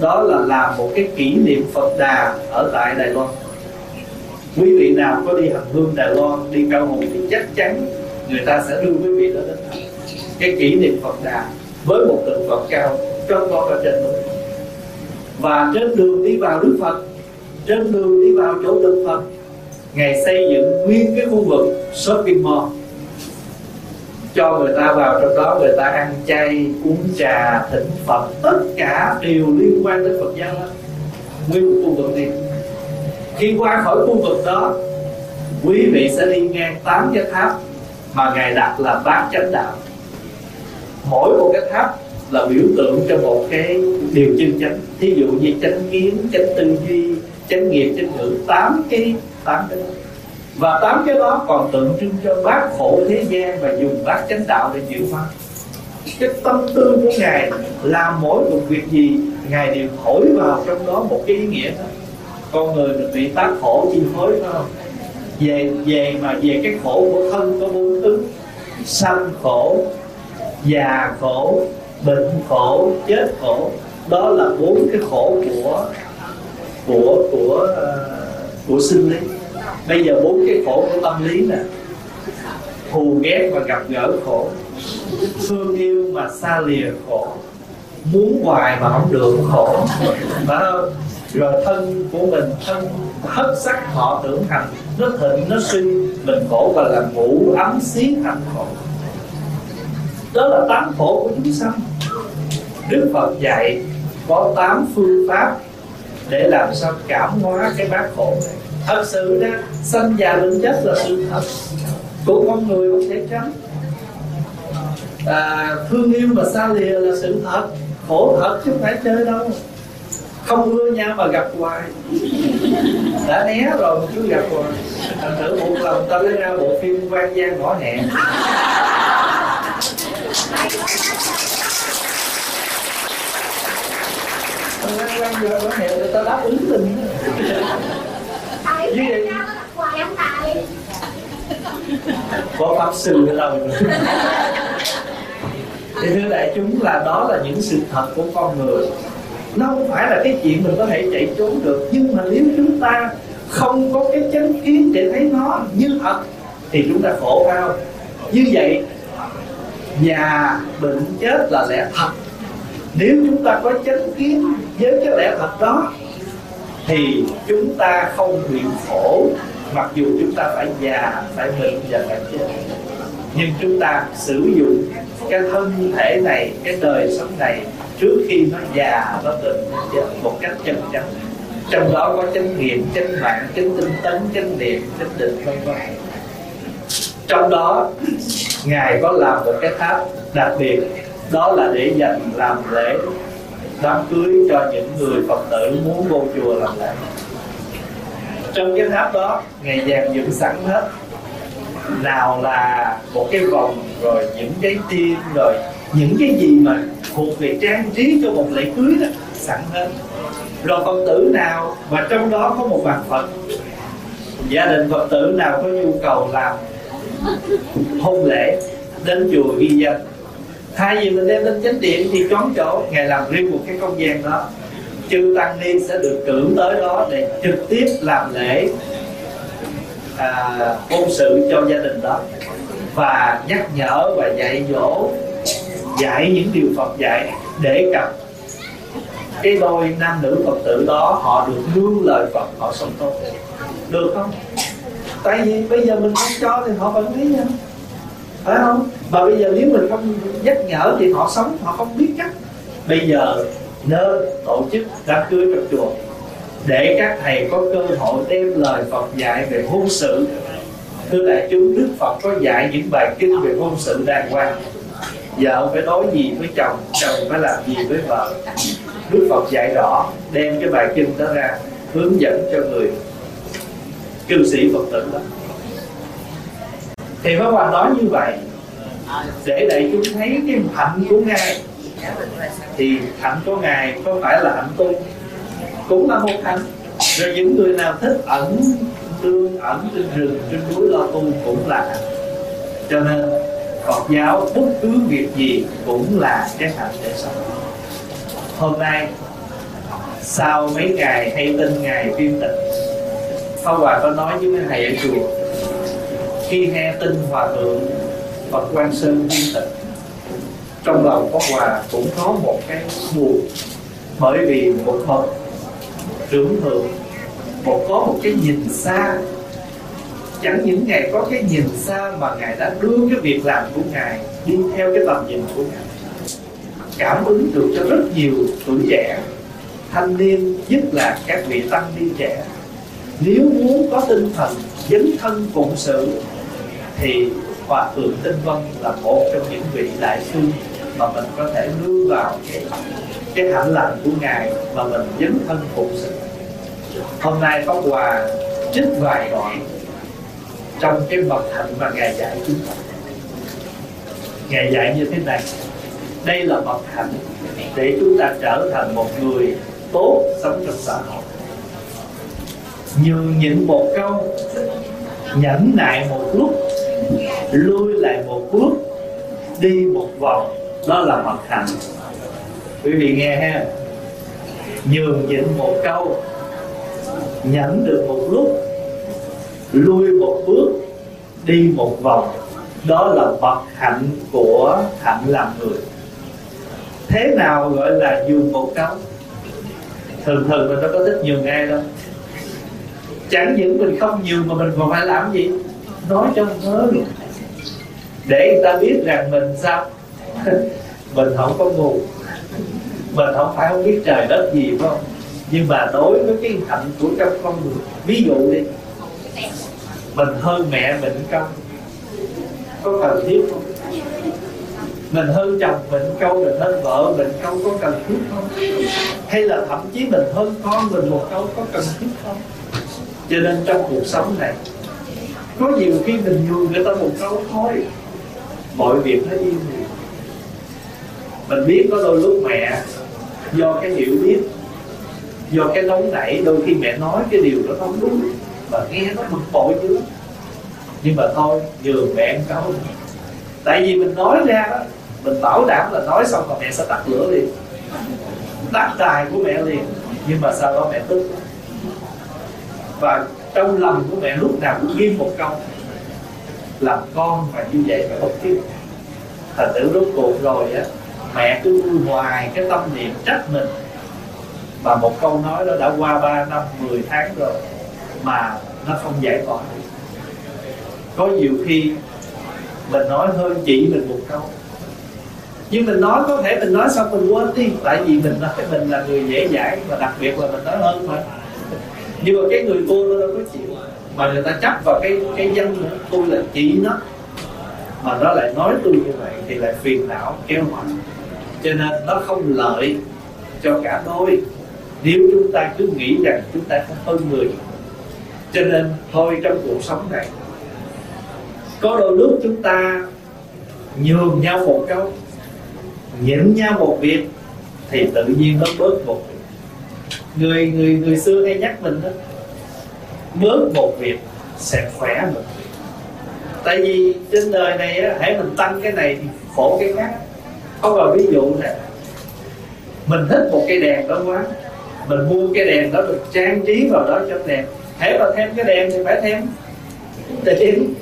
đó là làm một cái kỷ niệm Phật đà ở tại Đài Loan. Quý vị nào có đi hành hương Đài Loan, đi cao hùng thì chắc chắn người ta sẽ đưa quý vị đó. đến cái kỷ niệm Phật đà với một tượng Phật cao trong con ở trên núi. Và trên đường đi vào Đức Phật, trên đường đi vào chỗ tượng Phật, Ngài xây dựng nguyên cái khu vực shopping mall. Cho người ta vào trong đó, người ta ăn chay, uống trà, thỉnh Phật, tất cả đều liên quan đến Phật giáo đó nguyên một khu vực này. Khi qua khỏi khu vực đó, quý vị sẽ đi ngang tám cái tháp mà ngài đặt là bát chánh đạo mỗi một cái tháp là biểu tượng cho một cái điều chân chánh. Thí dụ như chánh kiến, chánh tư duy, chánh nghiệp, chánh ngữ, tám cái tám cái đó. Và tám cái đó còn tượng trưng cho bát khổ thế gian và dùng bát chánh đạo để chịu hóa. Cái tâm tư của ngài làm mỗi một việc gì, ngài đều thổi vào trong đó một cái ý nghĩa đó. Con người mình bị tác khổ chi phối, phải không? Về về mà về cái khổ của thân có bốn thứ. Sanh khổ già khổ bệnh khổ chết khổ. Đó là bốn cái khổ của của của uh, của sinh lý. Bây giờ bốn cái khổ của tâm lý nè. Thù ghét và gặp gỡ khổ. Thương yêu mà xa lìa khổ. Muốn hoài mà không được khổ. Phải không? Rồi thân của mình thân hất sắc họ tưởng thành. Nó thịnh nó suy mình khổ và làm ngủ ấm xí thành khổ đó là tám khổ của chúng sanh. Đức phật dạy có tám phương pháp để làm sao cảm hóa cái bát khổ này. Thật sự đó sanh già bệnh chết là sự thật. Của con người không thể tránh. À, thương yêu và xa lìa là sự thật. Khổ thật chứ không phải chơi đâu. Không mưa nhau mà gặp hoài. Đã né rồi mà cứ gặp hoài. Thành thử một lần ta lấy ra bộ phim quan gian ngõ hẹn quan quan giờ ngõ hiệu người tao đáp ứng tình như vậy có pháp sư ở đâu? Thì thưa đại chúng là đó là những sự thật của con người. Nó không phải là cái chuyện mình có thể chạy trốn được, nhưng mà nếu chúng ta không có cái chánh kiến để thấy nó như thật, thì chúng ta khổ đau như vậy già bệnh chết là lẽ thật. Nếu chúng ta có chánh kiến với cái lẽ thật đó, thì chúng ta không bị khổ, mặc dù chúng ta phải già, phải bệnh và phải chết. Nhưng chúng ta sử dụng cái thân thể này, cái đời sống này trước khi nó già, nó bệnh, nó chết một cách chân chánh. Trong đó có chánh niệm, chánh mạng, chánh tinh tấn, chánh niệm, chánh định, vân vân trong đó, ngài có làm một cái tháp đặc biệt, đó là để dành làm lễ, đám cưới cho những người phật tử muốn vô chùa làm lễ. Trong cái tháp đó, ngài dàn dựng sẵn hết. Nào là một cái vòng, rồi những cái tim rồi những cái gì mà thuộc về trang trí cho một lễ cưới đó, sẵn hết. Rồi phật tử nào mà trong đó có một bàn phật. Gia đình phật tử nào có nhu cầu làm hôn lễ đến chùa ghi danh. Thay vì mình đem đến chánh điện thì trốn chỗ ngài làm riêng một cái không gian đó. Chư tăng ni sẽ được cử tới đó để trực tiếp làm lễ à, hôn sự cho gia đình đó. Và nhắc nhở và dạy dỗ dạy những điều Phật dạy để cặp cái đôi nam nữ Phật tử đó họ được nương lời Phật họ sống tốt. Được không? Tại vì bây giờ mình không cho thì họ vẫn lý nhau. Phải không? Mà bây giờ nếu mình không nhắc nhở thì họ sống, họ không biết cách. Bây giờ nên tổ chức đám cưới trong chùa để các thầy có cơ hội đem lời Phật dạy về hôn sự. Thưa đại chúng, Đức Phật có dạy những bài kinh về hôn sự đàng hoàng. Vợ phải nói gì với chồng chồng phải làm gì với vợ? Đức Phật dạy rõ, đem cái bài kinh đó ra hướng dẫn cho người cư sĩ Phật tử đó. Thì Pháp Hòa nói như vậy, để đại chúng thấy cái hạnh của ngài. Thì hạnh của ngài có phải là hạnh tu? Cũng là một hạnh. Rồi những người nào thích ẩn tương, ẩn trên rừng, trên núi lo tu cũng là hạnh. Cho nên Phật giáo bất cứ việc gì cũng là cái hạnh để sống. Hôm nay, sau mấy ngày hay tin ngày viên tịch Pháp Hòa có nói với mấy thầy ở chùa, khi nghe tin hòa thượng Phật Quan Sơn viên tịch, trong lòng Pháp Hòa cũng có một cái buồn, bởi vì một bậc trưởng thượng, một có một cái nhìn xa. Chẳng những ngài có cái nhìn xa mà ngài đã đưa cái việc làm của ngài đi theo cái tầm nhìn của ngài. Cảm ứng được cho rất nhiều tuổi trẻ, thanh niên nhất là các vị tăng niên trẻ nếu muốn có tinh thần, dấn thân phụng sự, thì hòa thượng tinh vân là một trong những vị đại sư mà mình có thể đưa vào cái cái hạnh lành của ngài mà mình dấn thân phụng sự. Hôm nay pháp hòa trích vài đoạn trong cái bậc hạnh mà ngài dạy chúng ta. Ngài dạy như thế này, đây là bậc hạnh để chúng ta trở thành một người tốt sống trong xã hội nhường nhịn một câu, nhẫn nại một lúc, lui lại một bước, đi một vòng, đó là bậc hạnh. Quý vị nghe ha. Nhường nhịn một câu, nhẫn được một lúc, lui một bước, đi một vòng, đó là bậc hạnh của hạnh làm người. Thế nào gọi là nhường một câu? Thường thường mình đâu có thích nhường ai đâu chẳng những mình không nhường mà mình còn phải làm gì? Nói cho nhớ luôn. Để người ta biết rằng mình sao? Mình không có ngu. Mình không phải không biết trời đất gì, phải không? Nhưng mà đối với cái hạnh của trong con người, ví dụ đi, mình hơn mẹ mình không có cần thiết không? Mình hơn chồng mình câu, mình hơn vợ mình câu, có cần thiết không? Hay là thậm chí mình hơn con mình một câu, có cần thiết không? Cho nên trong cuộc sống này, có nhiều khi mình nhường người ta một câu thôi, mọi việc nó yên liền mình biết có đôi lúc mẹ, do cái hiểu biết, do cái nóng nảy, đôi khi mẹ nói cái điều đó không đúng, mà nghe nó bực bội dữ nhưng mà thôi nhường mẹ một câu tại vì mình nói ra đó, mình bảo đảm là nói xong là mẹ sẽ tắt lửa liền. Tắt tài của mẹ liền. Nhưng mà sau đó mẹ tức và trong lòng của mẹ lúc nào cũng ghi một câu, làm con phải như vậy phải không chứ? Thành thử rốt cuộc rồi á, mẹ cứ hoài cái tâm niệm trách mình. Và một câu nói đó đã qua 3 năm 10 tháng rồi, mà nó không giải tỏa có nhiều khi mình nói hơn chị mình một câu, nhưng mình nói có thể mình nói xong mình quên đi, tại vì mình nói mình là người dễ dãi, và đặc biệt là mình nói hơn mà nhưng mà cái người cô nó đâu có chịu. Mà người ta chấp vào cái cái danh của tôi là chị nó mà nó lại nói tôi như vậy thì lại phiền não, kéo mạnh cho nên nó không lợi cho cả đôi nếu chúng ta cứ nghĩ rằng chúng ta không hơn người. Cho nên thôi trong cuộc sống này, có đôi lúc chúng ta nhường nhau một câu nhịn nhau một việc, thì tự nhiên nó bớt một người người người xưa hay nhắc mình đó, bớt một việc, sẽ khỏe một việc. Tại vì trên đời này á, hãy mình tăng cái này thì khổ cái khác. Có vào ví dụ nè, mình thích một cây đèn đó quá, mình mua cái đèn đó được trang trí vào đó cho đèn hãy mà thêm cái đèn thì phải thêm tiền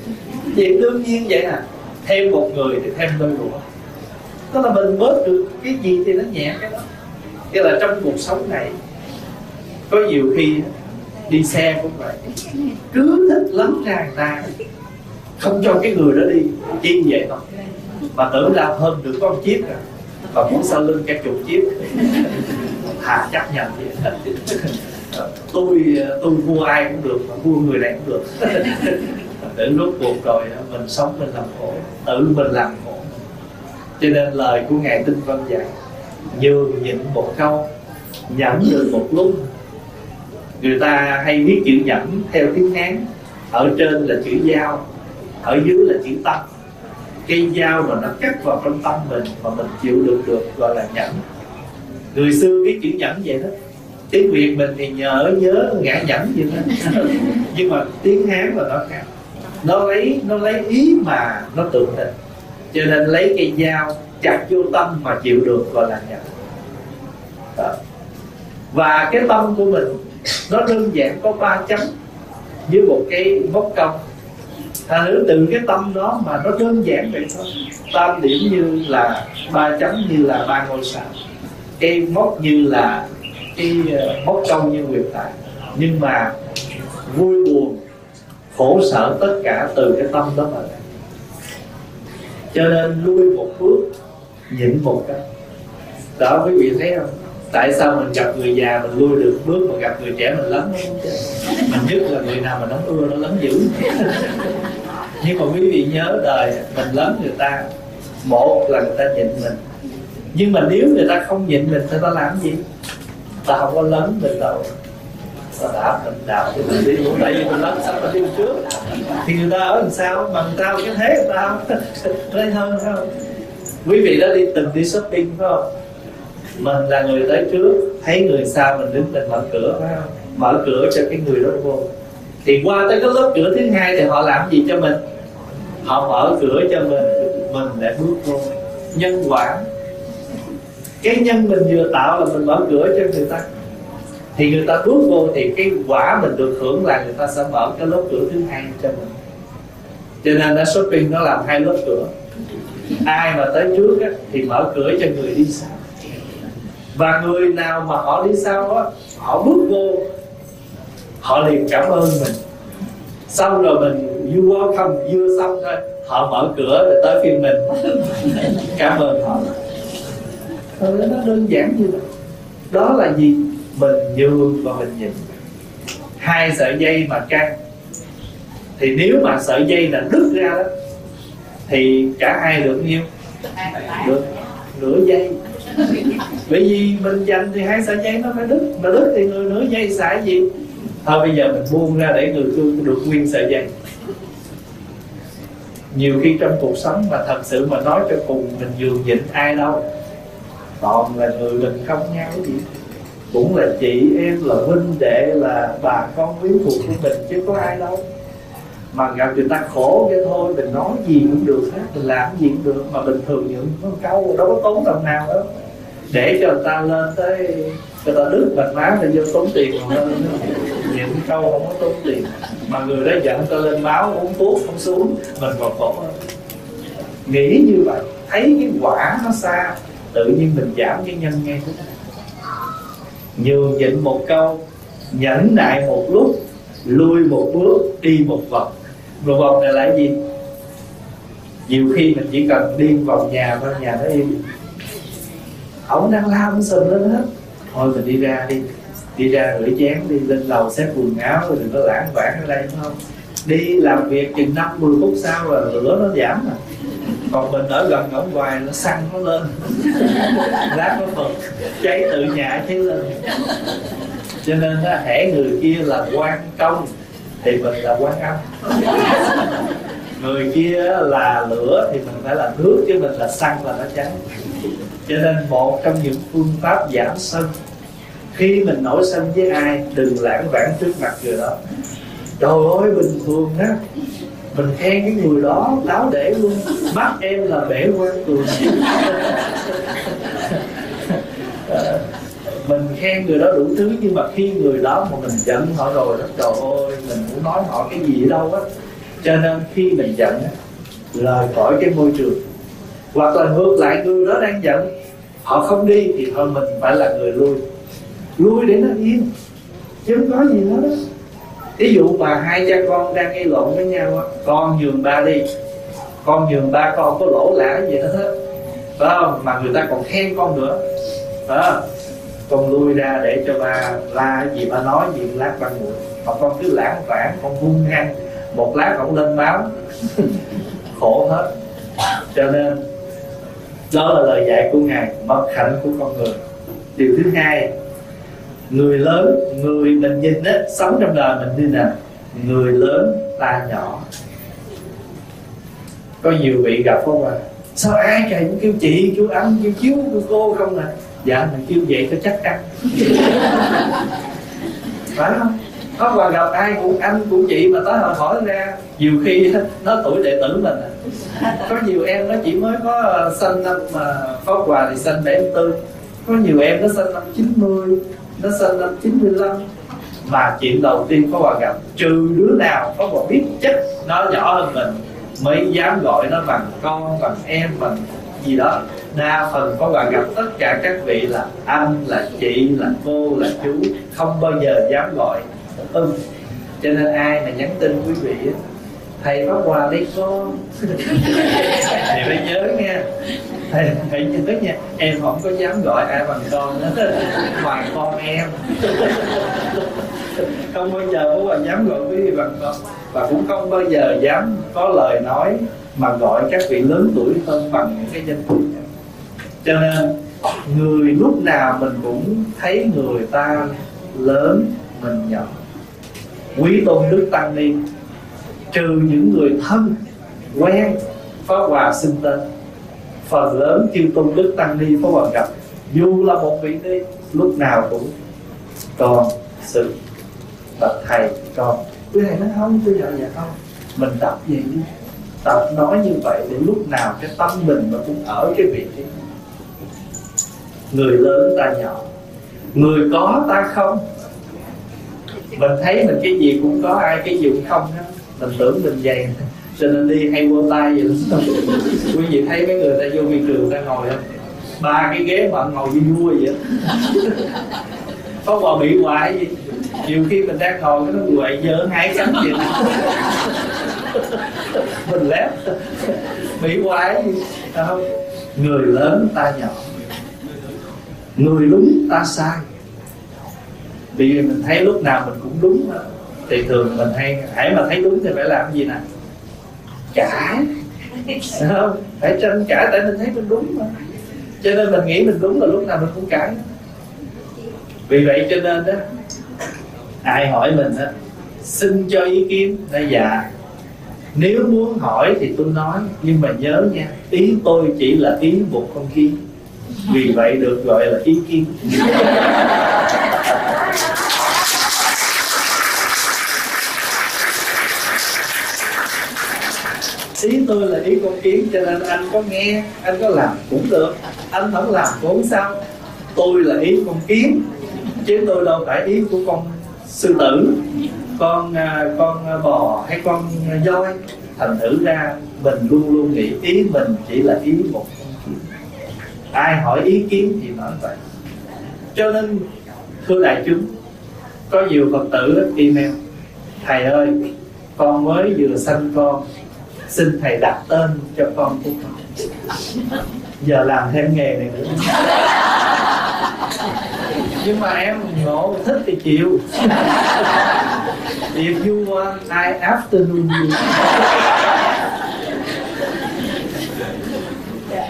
chuyện đương nhiên vậy à thêm một người thì thêm đôi đũa. Tức là mình bớt được cái gì thì nó nhẹ cái đó. Cái là trong cuộc sống này có nhiều khi đi xe cũng vậy. Cứ thích lắm ra người ta, không cho cái người đó đi chi vậy thôi. Mà tưởng là hơn được con chip chiếc à và muốn sau lưng cả chục chiếc. Thà chấp nhận vậy tôi tôi vua ai cũng được, mà vua người này cũng được. Đến lúc cuộc rồi mình sống mình làm khổ, tự mình làm khổ. Cho nên lời của ngài tinh Văn dạy, nhường nhịn một câu, nhẫn được một lúc người ta hay viết chữ nhẫn theo tiếng hán. Ở trên là chữ dao, ở dưới là chữ tâm. Cây dao mà nó cắt vào trong tâm mình mà mình chịu được được gọi là nhẫn. Người xưa viết chữ nhẫn vậy đó. Tiếng việt mình thì nhớ nhớ ngã nhẫn vậy đó. Nhưng mà tiếng hán là nó khác. Nó lấy nó lấy ý mà nó tượng hình. Cho nên lấy cây dao chặt vô tâm mà chịu được gọi là nhẫn. Đó. và cái tâm của mình nó đơn giản có ba chấm với một cái mốc công thành nữ từ cái tâm đó mà nó đơn giản vậy thôi tam điểm như là ba chấm như là ba ngôi sao. Cái mốc như là cái ờ, mốc câu như nguyệt tại nhưng mà vui buồn khổ sở tất cả từ cái tâm đó mà cho nên lui một bước nhịn một cái. Đó quý vị thấy không? Tại sao mình gặp người già mình lui được bước mà gặp người trẻ mình lấn mình nhất là người nào mà nó ưa, nó lấn dữ. Nhưng mà quý vị nhớ đời, mình lấn người ta, một là người ta nhịn mình. Nhưng mà nếu người ta không nhịn mình thì ta làm gì? Ta không có lấn mình đâu. Ta đạp mình đạp thì mình đi. Tại vì mình lấn xong mình đi trước. Thì người ta ở làm sao? Bằng tao cái thế người ta lấy hơn không quý vị đã đi, từng đi shopping, phải không? Mình là người tới trước thấy người sau mình đứng mình mở cửa. Mở cửa cho cái người đó vô. Thì qua tới cái lớp cửa thứ hai thì họ làm gì cho mình? Họ mở cửa cho mình mình lại bước vô. Nhân quả. Cái nhân mình vừa tạo là mình mở cửa cho người ta. Thì người ta bước vô thì cái quả mình được hưởng là người ta sẽ mở cái lớp cửa thứ hai cho mình. Cho nên nó shopping nó làm hai lớp cửa. Ai mà tới trước á, thì mở cửa cho người đi sau và người nào mà họ đi sau á họ bước vô, họ liền cảm ơn mình. Xong rồi mình you welcome, vừa xong thôi, họ mở cửa để tới phiên mình. Cảm ơn họ. Thôi nó đơn giản như vậy. Đó là gì? Mình nhường và mình nhìn. Hai sợi dây mà căng. Thì nếu mà sợi dây là đứt ra đó, thì cả hai được nhiêu? Được. Nửa dây bởi vì mình dành thì hai sợi dây nó phải đứt, mà đứt thì người nửa dây xài gì? Thôi bây giờ mình buông ra để người tôi được nguyên sợi dây. Nhiều khi trong cuộc sống mà thật sự mà nói cho cùng, mình dường nhịn ai đâu. Toàn là người mình không nhau gì. Cũng là chị em, là huynh đệ, là bà con quý thuộc của mình, chứ có ai đâu. Mà gặp người ta khổ vậy thôi, mình nói gì cũng được hết mình làm gì cũng được, mà bình thường những câu đâu có tốn đồng nào đâu để cho người ta lên tới, cho ta đứt bạch máu thì vô tốn tiền hơn những câu không có tốn tiền. Mà người đó giận ta lên báo, uống thuốc không xuống, mình còn khổ. Hơn nghĩ như vậy, thấy cái quả nó xa, tự nhiên mình giảm cái nhân ngay tức nhường nhịn một câu, nhẫn nại một lúc, lui một bước, đi một vòng. Một vòng này là gì? Nhiều khi mình chỉ cần đi vòng nhà thôi, nhà nó im ổng đang lao sùm lên hết. Thôi mình đi ra đi. Đi ra rửa chén đi, lên lầu xếp quần áo rồi đừng có lãng vãng ở đây, đúng không? Đi làm việc chừng năm, mười phút sau là lửa nó giảm rồi còn mình ở gần ổng hoài nó xăng nó lên. Lát nó phật cháy tự nhà cháy lên cho nên nó hễ người kia là quan công thì mình là quan âm. Người kia là lửa thì mình phải là nước chứ mình là xăng là nó cháy cho nên một trong những phương pháp giảm sân khi mình nổi sân với ai, đừng lãng vãng trước mặt người đó. Trời ơi, bình thường á, mình khen cái người đó láo để luôn, mắt em là bể quan tường. Ờ, mình khen người đó đủ thứ, nhưng mà khi người đó mà mình giận họ rồi đó, trời ơi, mình muốn nói họ cái gì đâu á. Cho nên khi mình giận á, lời khỏi cái môi trường, hoặc là ngược lại, người đó đang giận họ không đi thì thôi mình phải là người lui. Lui để nó yên. Chứ không có gì hết đó ví dụ mà hai cha con đang gây lộn với nhau con nhường ba đi, con nhường ba, con có lỗ lã gì hết phải không? Mà người ta còn khen con nữa. Phải không? Con lui ra để cho ba la gì, ba nói gì lát ba nguội mà con cứ lãng vãng, con hung hăng. Một lát cũng lên báo. Khổ hết. Cho nên đó là lời dạy của ngài, bất hạnh của con người. Điều thứ hai, người lớn, người mình nhìn á, sống trong đời mình như nào? Người lớn, ta nhỏ. Có nhiều vị gặp không à sao ai trời cũng kêu chị, kêu anh, kêu chiếu, kêu cô không à? Dạ mình kêu vậy có chắc ăn phải không? Có qua gặp ai cũng anh, cũng chị mà tới hỏi hỏi ra. Nhiều khi nó tuổi đệ tử mình. Có nhiều em nó chỉ mới có ờ, sinh năm mà pháp quà thì sinh bảy tư. Có nhiều em nó sinh năm 90 nó sinh năm 95 mà chuyện đầu tiên có quà gặp, trừ đứa nào có quà biết chất nó nhỏ hơn mình, mới dám gọi nó bằng con, bằng em, bằng gì đó. Đa phần có quà gặp tất cả các vị là anh, là chị, là cô, là chú, không bao giờ dám gọi ưng cho nên ai mà nhắn tin quý vị thầy pháp hòa đi con. Thì phải nhớ nha. Thầy phải nhớ nha. Em không có dám gọi ai bằng con đó ngoài con em. Không bao giờ có bà dám gọi quý vị bằng con. Và cũng không bao giờ dám có lời nói mà gọi các vị lớn tuổi hơn bằng những cái danh từ cho nên, người lúc nào mình cũng thấy người ta lớn, mình nhỏ quý tôn đức tăng ni trừ những người thân quen phó hòa xưng tên. Phần lớn chư tôn đức tăng ni phó hòa gặp dù là một vị ni lúc nào cũng còn sự bậc thầy còn quý thầy nói không tôi giờ dạ không. Mình tập gì đi? Tập nói như vậy để lúc nào cái tâm mình nó cũng ở cái vị trí người lớn ta nhỏ người có ta không mình thấy mình cái gì cũng có, ai cái gì cũng không đó mình tưởng mình dày cho nên đi hay vô tay vậy lắm quý vị thấy mấy người ta vô viên trường ta ngồi không ba cái ghế mà ngồi như vui vậy có quà bị hoài gì? Nhiều khi mình đang ngồi cái nó quậy dơ hai cánh vậy mình lép. Bị hoài gì? Không. Người lớn ta nhỏ. Người đúng ta sai vì mình thấy lúc nào mình cũng đúng thì thường mình hay, hãy mà thấy đúng thì phải làm gì nè? Cãi không? Phải tranh cãi tại mình thấy mình đúng mà. Cho nên mình nghĩ mình đúng là lúc nào mình cũng cãi vì vậy cho nên đó, ai hỏi mình đó xin cho ý kiến. Nói dạ. Nếu muốn hỏi thì tôi nói, nhưng mà nhớ nha, ý tôi chỉ là ý một con kia vì vậy được gọi là ý kiến. ý tôi là ý con kiến, cho nên anh có nghe, anh có làm cũng được. Anh không làm cũng sao. Tôi là ý con kiến, chứ tôi đâu phải ý của con sư tử, con à, con à, bò hay con voi. Thành thử ra mình luôn luôn nghĩ ý mình chỉ là ý một con kiến. Ai hỏi ý kiến thì nói vậy. Cho nên, thưa đại chúng, có nhiều phật tử email, thầy ơi, con mới vừa sanh con xin thầy đặt tên cho con của con. Giờ làm thêm nghề này nữa. Nhưng mà em ngộ, thích thì chịu. If you want, I afternoon. You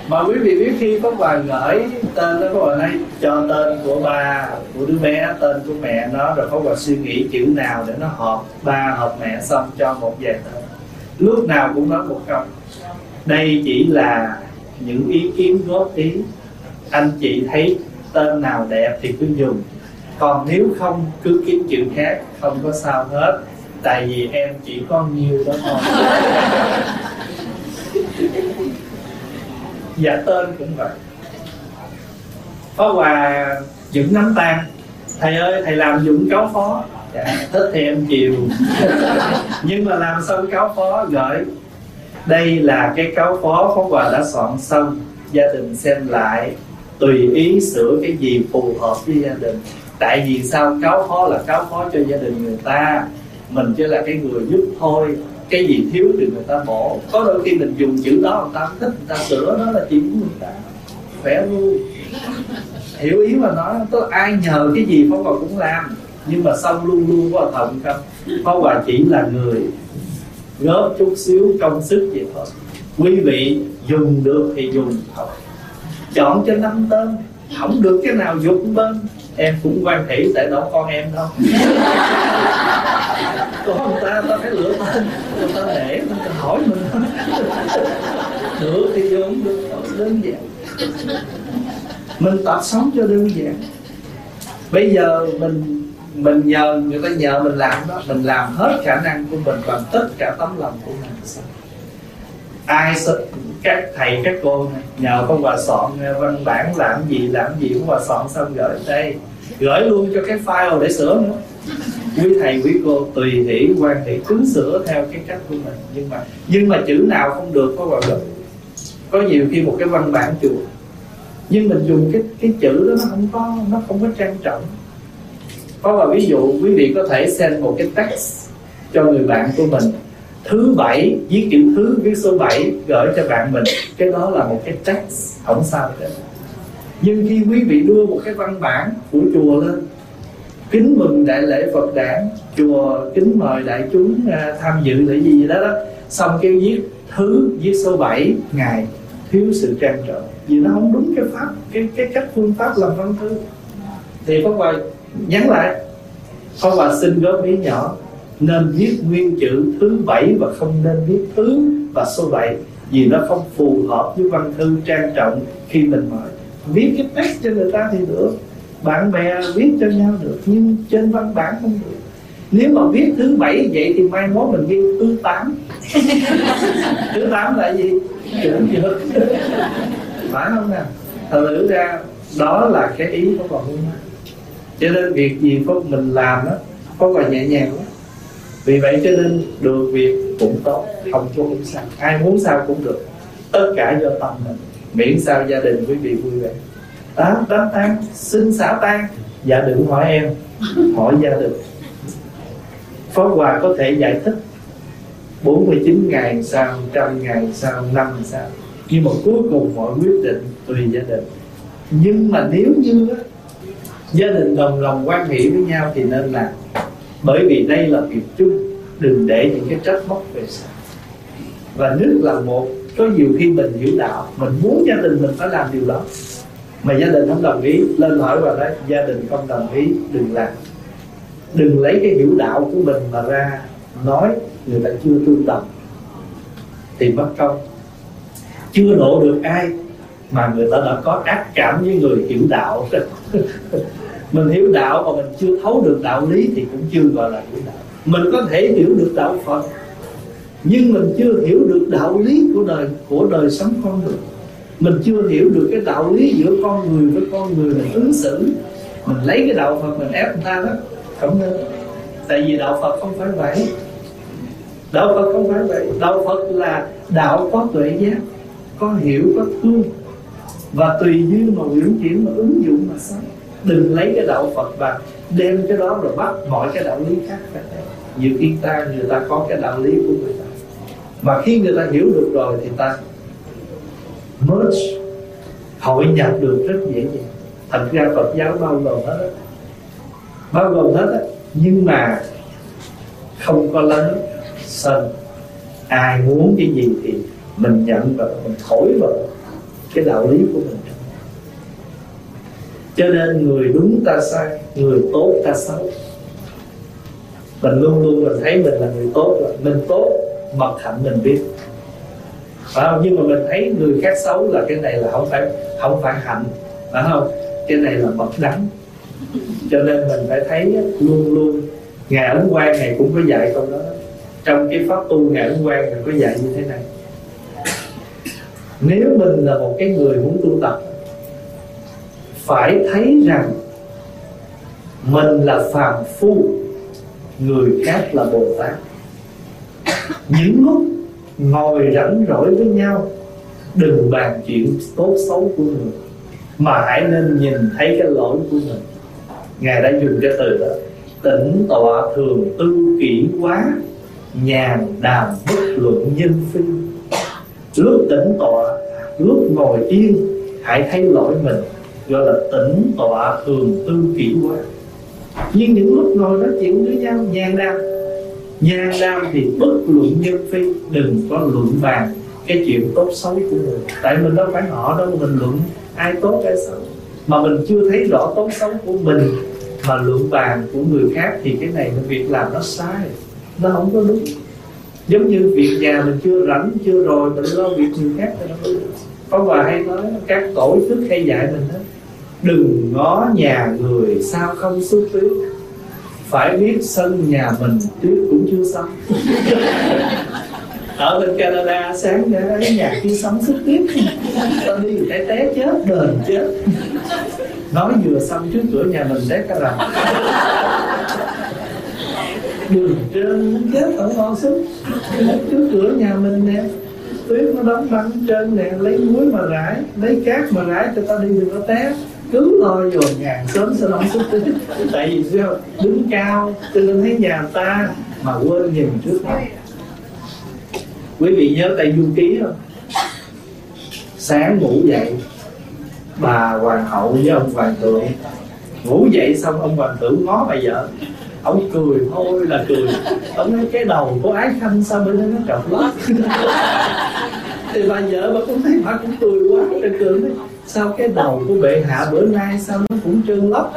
mà quý vị biết khi có bà gửi tên đó, có bà nói, cho tên của ba của đứa bé, tên của mẹ nó, rồi có bà suy nghĩ chữ nào để nó hợp, ba hợp mẹ xong cho một vài tên lúc nào cũng nói một câu, đây chỉ là những ý kiến góp ý. Anh chị thấy tên nào đẹp thì cứ dùng. Còn nếu không, cứ kiếm chữ khác, không có sao hết. Tại vì em chỉ có nhiêu đó thôi. Dạ tên cũng vậy. Phó hòa dựng nắm tan thầy ơi, thầy làm dụng cáo phó. Dạ, thích thì em chiều. Nhưng mà làm xong cáo phó gửi, đây là cái cáo phó phó quà đã soạn xong. Gia đình xem lại, tùy ý sửa cái gì phù hợp với gia đình. Tại vì sao cáo phó là cáo phó cho gia đình người ta? Mình chỉ là cái người giúp thôi. Cái gì thiếu thì người ta bổ có đôi khi mình dùng chữ đó, người ta không thích, người ta sửa đó là chuyện của người ta. Khỏe luôn hiểu ý mà nói, tức ai nhờ cái gì phó quà cũng làm nhưng mà xong luôn luôn có thận không? Phó quà chỉ là người góp chút xíu công sức vậy thôi. Quý vị dùng được thì dùng thôi. Chọn cho năm tên không được cái nào dục bên. Em cũng quan hỷ tại đâu con em đâu. Con người ta ta phải lựa tên. Người ta để người ta hỏi mình được thì không được đơn giản. Mình tập sống cho đơn giản. Bây giờ mình mình nhờ người ta nhờ mình làm đó mình làm hết khả năng của mình bằng tất cả tấm lòng của mình. Ai các thầy các cô này, nhờ con bà soạn văn bản làm gì làm gì cũng bà soạn xong gửi đây. Gửi luôn cho cái file để sửa nữa. Quý thầy quý cô tùy hỷ quan hỷ cứ sửa theo cái cách của mình. Nhưng mà nhưng mà chữ nào không được có gọi gửi có nhiều khi một cái văn bản chùa nhưng mình dùng cái cái chữ đó nó không có nó không có trang trọng có một ví dụ, quý vị có thể send một cái text cho người bạn của mình. Thứ bảy, viết chữ thứ, viết số 7 gửi cho bạn mình. Cái đó là một cái text, không sao hết nhưng khi quý vị đưa một cái văn bản của chùa lên, kính mừng đại lễ phật đản, chùa kính mời đại chúng à, tham dự lễ gì đó đó, xong cái viết thứ, viết số 7 ngày thiếu sự trang trọng. Vì nó không đúng cái pháp, cái cái cách phương pháp làm văn thư. Thì có quay nhắn lại. Có bà xin góp ý nhỏ, nên viết nguyên chữ thứ bảy và không nên viết thứ và số bảy, vì nó không phù hợp với văn thư trang trọng khi mình mời. Viết cái text cho người ta thì được, bạn bè viết cho nhau được, nhưng trên văn bản không được. Nếu mà viết thứ bảy vậy thì mai mốt mình viết thứ tám. Thứ tám là gì? Chữ dược phải không nè thật sự ra, đó là cái ý của bà Hương cho nên việc gì có mình làm đó có còn nhẹ nhàng lắm vì vậy cho nên được việc cũng tốt không cho cũng sao. Ai muốn sao cũng được. Tất cả do tâm mình miễn sao gia đình quý vị vui vẻ. Đó đám tang xin xả tan dạ đừng hỏi em hỏi gia đình. Phó Hòa có thể giải thích. 49 ngày sau, trăm ngày sau, năm sau. Nhưng mà cuối cùng mọi quyết định tùy gia đình. Nhưng mà nếu như á, gia đình đồng lòng quan hệ với nhau thì nên làm. Bởi vì đây là việc chung, đừng để những cái trách móc về sau. Và nước là một, có nhiều khi mình hiểu đạo, mình muốn gia đình mình phải làm điều đó. Mà gia đình không đồng ý, lên hỏi vào đấy gia đình không đồng ý, đừng làm. Đừng lấy cái hiểu đạo của mình mà ra nói, người ta chưa tương đồng. Thì mất công. Chưa độ được ai mà người ta đã có ác cảm với người hiểu đạo. mình hiểu đạo mà mình chưa thấu được đạo lý thì cũng chưa gọi là hiểu đạo. Mình có thể hiểu được đạo phật, nhưng mình chưa hiểu được đạo lý của đời của đời sống con người. Mình chưa hiểu được cái đạo lý giữa con người với con người mình ứng xử. Mình lấy cái đạo phật mình ép người ta đó, không nên. Tại vì đạo phật không phải vậy. Đạo phật không phải vậy. Đạo phật là đạo có tuệ giác, có hiểu, có thương và tùy duyên mà uyển chuyển, mà ứng dụng mà sống đừng lấy cái đạo phật và đem cái đó rồi bắt mọi cái đạo lý khác phải nhiều khi ta, người ta có cái đạo lý của người ta. Mà khi người ta hiểu được rồi thì ta merge, hội nhập được rất dễ dàng. Thành ra Phật giáo bao gồm hết đó. bao gồm hết đó. nhưng mà không có lớn sân. Ai muốn cái gì thì mình nhận và mình thổi vào cái đạo lý của mình cho nên người đúng ta sai, người tốt ta xấu. Mình luôn luôn mình thấy mình là người tốt là mình tốt mật hạnh mình biết. Phải không? Nhưng mà mình thấy người khác xấu là cái này là không phải không phải hạnh, phải không? Cái này là mật đắng. Cho nên mình phải thấy luôn luôn ngài ấn quan này cũng có dạy câu đó. Trong cái pháp tu ngài ấn quan này có dạy như thế này. Nếu mình là một cái người muốn tu tập phải thấy rằng mình là phàm phu, người khác là bồ tát. Những lúc ngồi rảnh rỗi với nhau, đừng bàn chuyện tốt xấu của người mà hãy nên nhìn thấy cái lỗi của mình. Ngài đã dùng cái từ đó tỉnh tọa thường tư kỹ quá, nhàn đàm bất luận nhân phi. Lúc tỉnh tọa, lúc ngồi yên, hãy thấy lỗi mình, gọi là tỉnh tọa thường tư kỹ quá nhưng những lúc ngồi nói chuyện với nhau, nhàn đam nhàn đam thì bất luận nhân phi, đừng có luận bàn. Cái chuyện tốt xấu của người tại mình đâu phải họ đâu, mình luận ai tốt ai xấu. Mà mình chưa thấy rõ tốt xấu của mình, mà luận bàn của người khác thì cái này là việc làm nó sai, nó không có đúng. Giống như việc nhà mình chưa rảnh, chưa rồi, mình lo việc người khác thì nó có bà hay nói, các tổ chức hay dạy mình đó đừng ngó nhà người sao không xuất tuyết phải biết sân nhà mình tuyết cũng chưa xong. Ở bên Canada, sáng ra cái nhà kia sống xuất tuyết tao đi té té chết, đền chết. Nói vừa xong trước cửa nhà mình té cả rồng đường trên chết ở ngon sức trước cửa nhà mình nè tuyết nó đóng băng trên nè, lấy muối mà rải, lấy cát mà rải cho tao đi đừng có té cứ thôi rồi ngàn sớm sẽ nói xuất tinh, tại vì sao? Đứng cao cho nên thấy nhà ta mà quên nhìn trước mắt. Quý vị nhớ tay du ký không? Sáng ngủ dậy bà hoàng hậu với ông hoàng thượng. Ngủ dậy xong ông hoàng thượng ngó bà vợ. Ông cười thôi là cười. Ông nói cái đầu của ái khanh sao bữa nay nó trọc lót thì bà vợ bà cũng thấy bà cũng cười quá trời cười. nói sao cái đầu của bệ hạ bữa nay sao nó cũng trơn lấp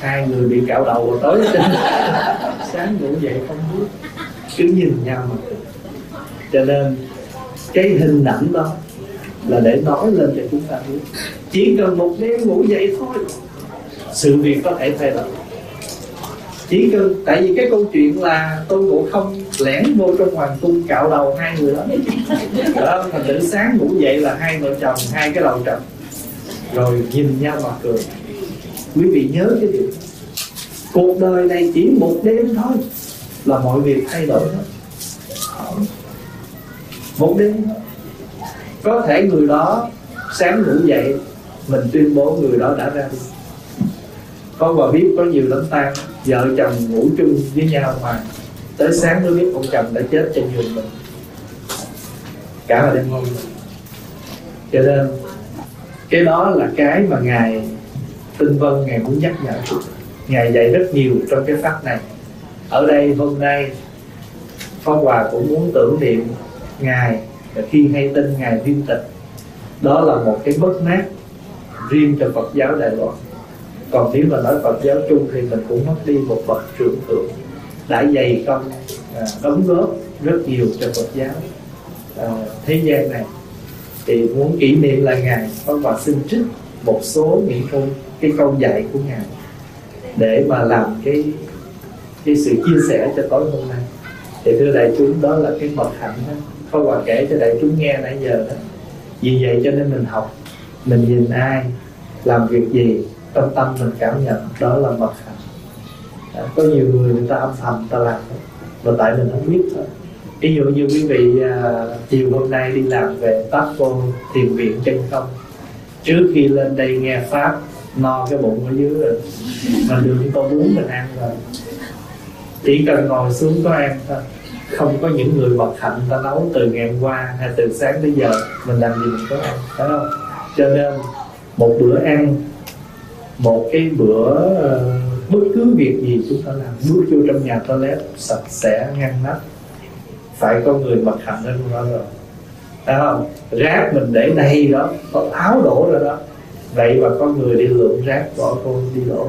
hai người bị cạo đầu vào tối sáng ngủ dậy không biết cứ nhìn nhau. Mà cho nên, cái hình ảnh đó là để nói lên cho chúng ta biết. Chỉ cần một đêm ngủ dậy thôi, sự việc có thể thay đổi. Chỉ cần tại vì cái câu chuyện là tôn ngộ không lẻn vô trong hoàng cung cạo đầu hai người đó. Đó, thành tự sáng ngủ dậy là hai vợ chồng, hai cái đầu trầm rồi nhìn nhau mà cười. Quý vị nhớ cái điều cuộc đời này chỉ một đêm thôi là mọi việc thay đổi hết. Một đêm thôi. Có thể người đó sáng ngủ dậy, mình tuyên bố người đó đã ra đi. Con bà biết có nhiều lắm tan vợ chồng ngủ chung với nhau mà tới sáng mới biết ông chồng đã chết trên giường mình. Cả là đêm hôm. Cho nên, cái đó là cái mà ngài tinh vân, ngài muốn nhắc nhở ngài dạy rất nhiều trong cái pháp này. Ở đây hôm nay phong hòa cũng muốn tưởng niệm ngài khi hay tin ngài viên tịch. Đó là một cái mất mát riêng cho Phật giáo Đài Loan. Còn nếu mà nói Phật giáo chung thì mình cũng mất đi một bậc trưởng thượng đã dày công à, đóng góp rất nhiều cho Phật giáo à, thế gian này. Thì muốn kỷ niệm là ngài có và xin trích một số những câu cái câu dạy của ngài để mà làm cái cái sự chia sẻ cho tối hôm nay. Thì thưa đại chúng đó là cái mật hạnh đó. Pháp Hòa kể cho đại chúng nghe nãy giờ đó. Vì vậy cho nên mình học Mình nhìn ai Làm việc gì Trong tâm mình cảm nhận Đó là mật hạnh à, Có nhiều người người ta âm thầm người ta làm. Mà tại mình không biết thôi. Ví dụ như quý vị à, chiều hôm nay đi làm về tắt vô tìm viện chân không. Trước khi lên đây nghe Pháp No cái bụng ở dưới rồi. Mà được tô bún mình ăn rồi. Chỉ cần ngồi xuống có ăn thôi. Không có những người bậc hạnh ta nấu từ ngày hôm qua hay từ sáng tới giờ. Mình làm gì mình có ăn phải không? Cho nên một bữa ăn một cái bữa uh, bất cứ việc gì chúng ta làm, bước vô trong nhà toilet, sạch sẽ, ngăn nắp, phải có người mặc hạnh lên đó rồi. Thấy không? Rác mình để đây đó, có áo đổ rồi đó. Vậy mà có người đi lượm rác, bỏ cô đi đổ.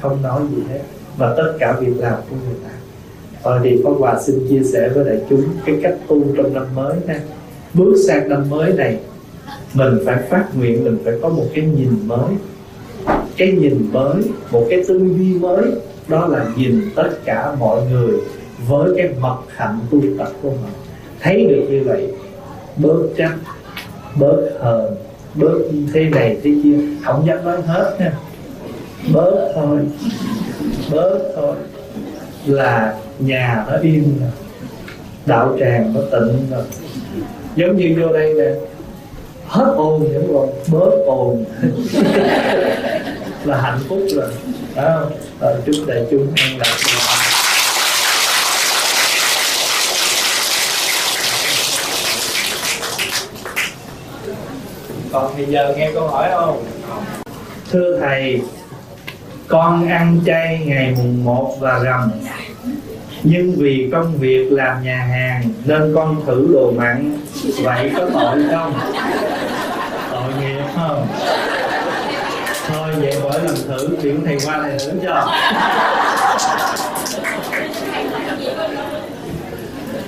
Không nói gì hết. Mà tất cả việc làm của người ta. Rồi thì có Hòa xin chia sẻ với đại chúng cái cách tu trong năm mới nha. bước sang năm mới này, mình phải phát nguyện, mình phải có một cái nhìn mới cái nhìn mới, một cái tư duy mới, đó là nhìn tất cả mọi người với cái mật hạnh tu tập của mình. Thấy được như vậy, bớt trách, bớt hờn, bớt thế này thế kia, không dám nói hết nha. Bớt thôi bớt thôi. Là nhà nó yên đạo tràng nó tịnh rồi. Giống như vô đây nè, hết ồn vẫn rồi bớt ồn. là hạnh phúc rồi. Đó à, chúc đại chúng an lạc còn bây giờ nghe câu hỏi không? Thưa thầy con ăn chay ngày mùng 1 và rằm. Nhưng vì công việc làm nhà hàng nên con thử đồ mặn vậy có tội không? Tội nghiệp không mỗi lần thử chuyển thầy qua thầy thử cho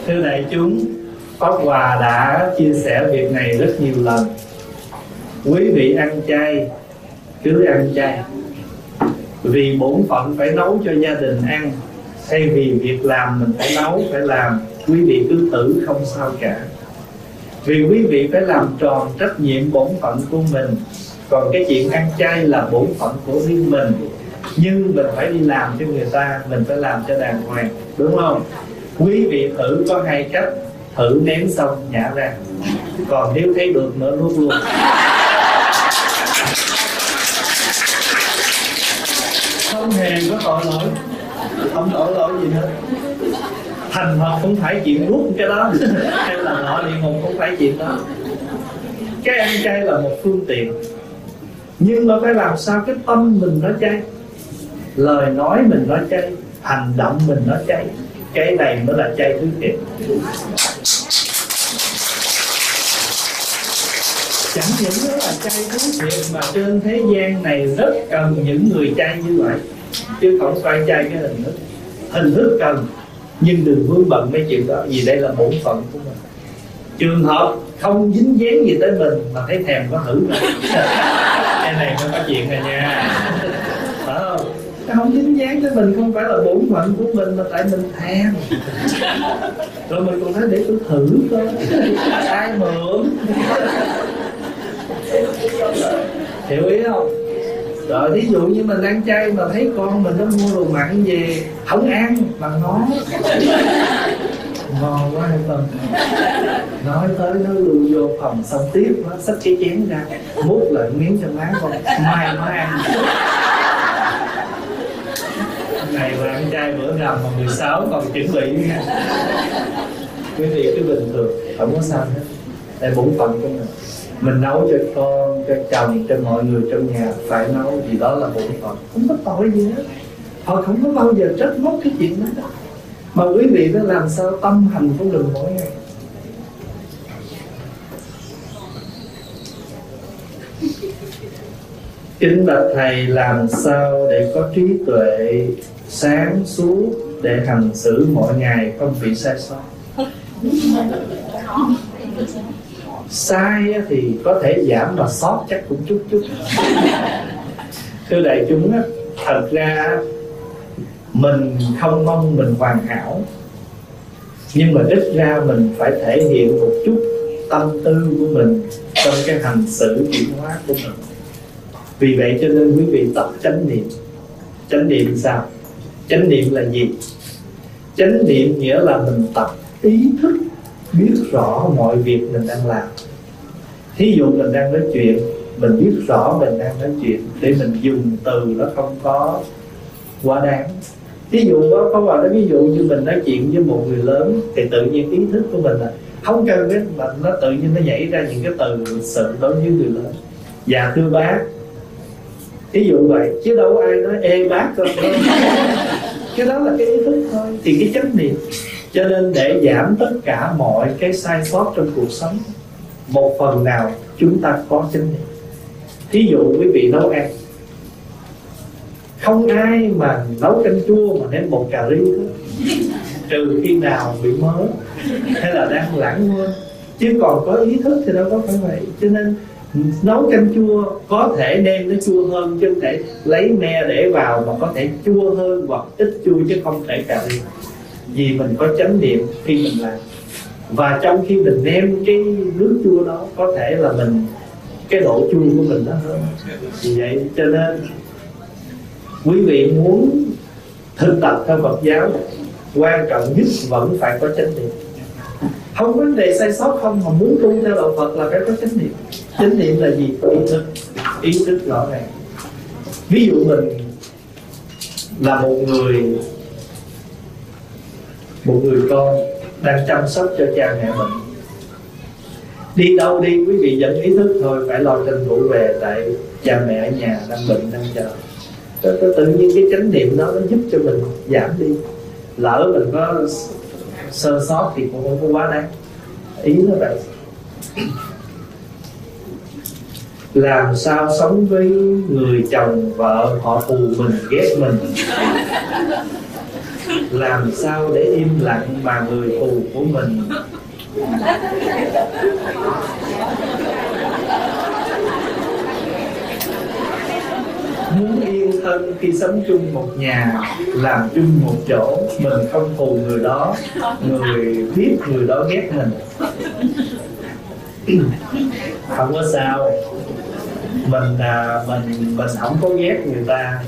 thưa đại chúng Pháp Hòa đã chia sẻ việc này rất nhiều lần. Quý vị ăn chay Cứ ăn chay. Vì bổn phận phải nấu cho gia đình ăn thay vì việc làm mình phải nấu phải làm quý vị cứ tử không sao cả. Vì quý vị phải làm tròn trách nhiệm bổn phận của mình còn cái chuyện ăn chay là bổn phận của riêng mình. Nhưng mình phải đi làm cho người ta, mình phải làm cho đàng hoàng, đúng không? Quý vị thử có hai cách, thử ném xong nhả ra. Còn nếu thấy được nữa, nuốt luôn. Không hề có tội lỗi. Không tội lỗi gì hết. Thành phật cũng phải chuyện nuốt cái đó. Hay là họ địa ngục cũng phải chuyện đó. Cái ăn chay là một phương tiện nhưng mà phải làm sao cái tâm mình nó cháy, lời nói mình nó cháy, hành động mình nó cháy, cái này mới là cháy thứ thiệt chẳng những đó là chay thứ thiệt mà trên thế gian này rất cần những người chay như vậy. Chứ không phải chay cái hình thức. Hình thức cần nhưng đừng vướng bận mấy chuyện đó vì đây là bổn phận của mình. Trường hợp không dính dáng gì tới mình mà thấy thèm có thử rồi cái này nó có chuyện rồi nha. Phải không? Không dính dáng tới mình không phải là bổn phận của mình mà tại mình thèm. Rồi mình còn nói để tôi thử coi. Ai mượn? Hiểu ý không? Rồi ví dụ như mình ăn chay mà thấy con mình nó mua đồ mặn về không ăn mà nói ngon quá hay không nói tới nó lưu vô phòng xong tiếp nó xách cái chén ra. Múc lại miếng cho má con, mai nó ăn. Này mà ăn chay bữa nào mà 16 còn chuẩn bị nha. Quý vị cứ bình thường, không có sao hết. Tại bổn phận của mình. Mình nấu cho con, cho chồng, cho mọi người trong nhà phải nấu gì đó là bổn phận. Không có tội gì hết. Họ không có bao giờ trách móc cái chuyện đó đâu mà quý vị phải làm sao tâm hành của mình mỗi ngày? Kính bạch thầy, làm sao để có trí tuệ sáng suốt để hành xử mỗi ngày không bị sai sót? Sai thì có thể giảm, mà sót chắc cũng chút chút. Thưa đại chúng thật ra mình không mong mình hoàn hảo, nhưng mà ít ra mình phải thể hiện một chút tâm tư của mình trong cái hành xử chuyển hóa của mình. Vì vậy cho nên quý vị tập chánh niệm. Chánh niệm sao? Chánh niệm là gì? Chánh niệm nghĩa là mình tập ý thức biết rõ mọi việc mình đang làm. Thí dụ mình đang nói chuyện, mình biết rõ mình đang nói chuyện để mình dùng từ nó không có quá đáng ví dụ đó có vào đó ví dụ như mình nói chuyện với một người lớn thì tự nhiên ý thức của mình là không cần biết, mà nó tự nhiên nó nhảy ra những cái từ sự đối với người lớn. Dạ thưa bác. Ví dụ vậy, chứ đâu có ai nói, ê, bác đâu cái đó là cái ý thức thôi, thì cái chánh niệm cho nên để giảm tất cả mọi cái sai sót trong cuộc sống, một phần nào chúng ta có chánh niệm thí dụ quý vị nấu ăn không ai mà nấu canh chua mà đem bột cà ri hết. Trừ khi nào bị mớ hay là đang lãng quên. Chứ còn có ý thức thì đâu có phải vậy. Cho nên nấu canh chua có thể đem nó chua hơn, chứ không thể lấy me để vào mà có thể chua hơn hoặc ít chua chứ không thể cà ri. Vì mình có chánh niệm khi mình làm. Và trong khi mình nêm cái nước chua đó, có thể là mình, cái độ chua của mình nó hơn. Vì vậy cho nên quý vị muốn thực tập theo Phật giáo, quan trọng nhất vẫn phải có chánh niệm. Không vấn đề sai sót, không mà muốn tu theo đạo Phật là phải có chánh niệm. Chánh niệm là gì? Ý thức. Ý thức rõ ràng. Ví dụ mình là một người một người con đang chăm sóc cho cha mẹ mình. Đi đâu đi, quý vị vẫn ý thức thôi, phải lo tranh thủ về tại cha mẹ ở nhà đang bệnh, đang chờ tự nhiên cái chánh niệm đó nó giúp cho mình giảm đi. Lỡ mình có sơ sót thì cũng không có quá đáng. Ý nó vậy. Làm sao sống với người chồng vợ họ thù mình, ghét mình? Làm sao để im lặng mà người thù của mình muốn yên thân khi sống chung một nhà làm chung một chỗ mình không thù người đó người biết người đó ghét mình. Không có sao. Mình à, mình mình không có ghét người ta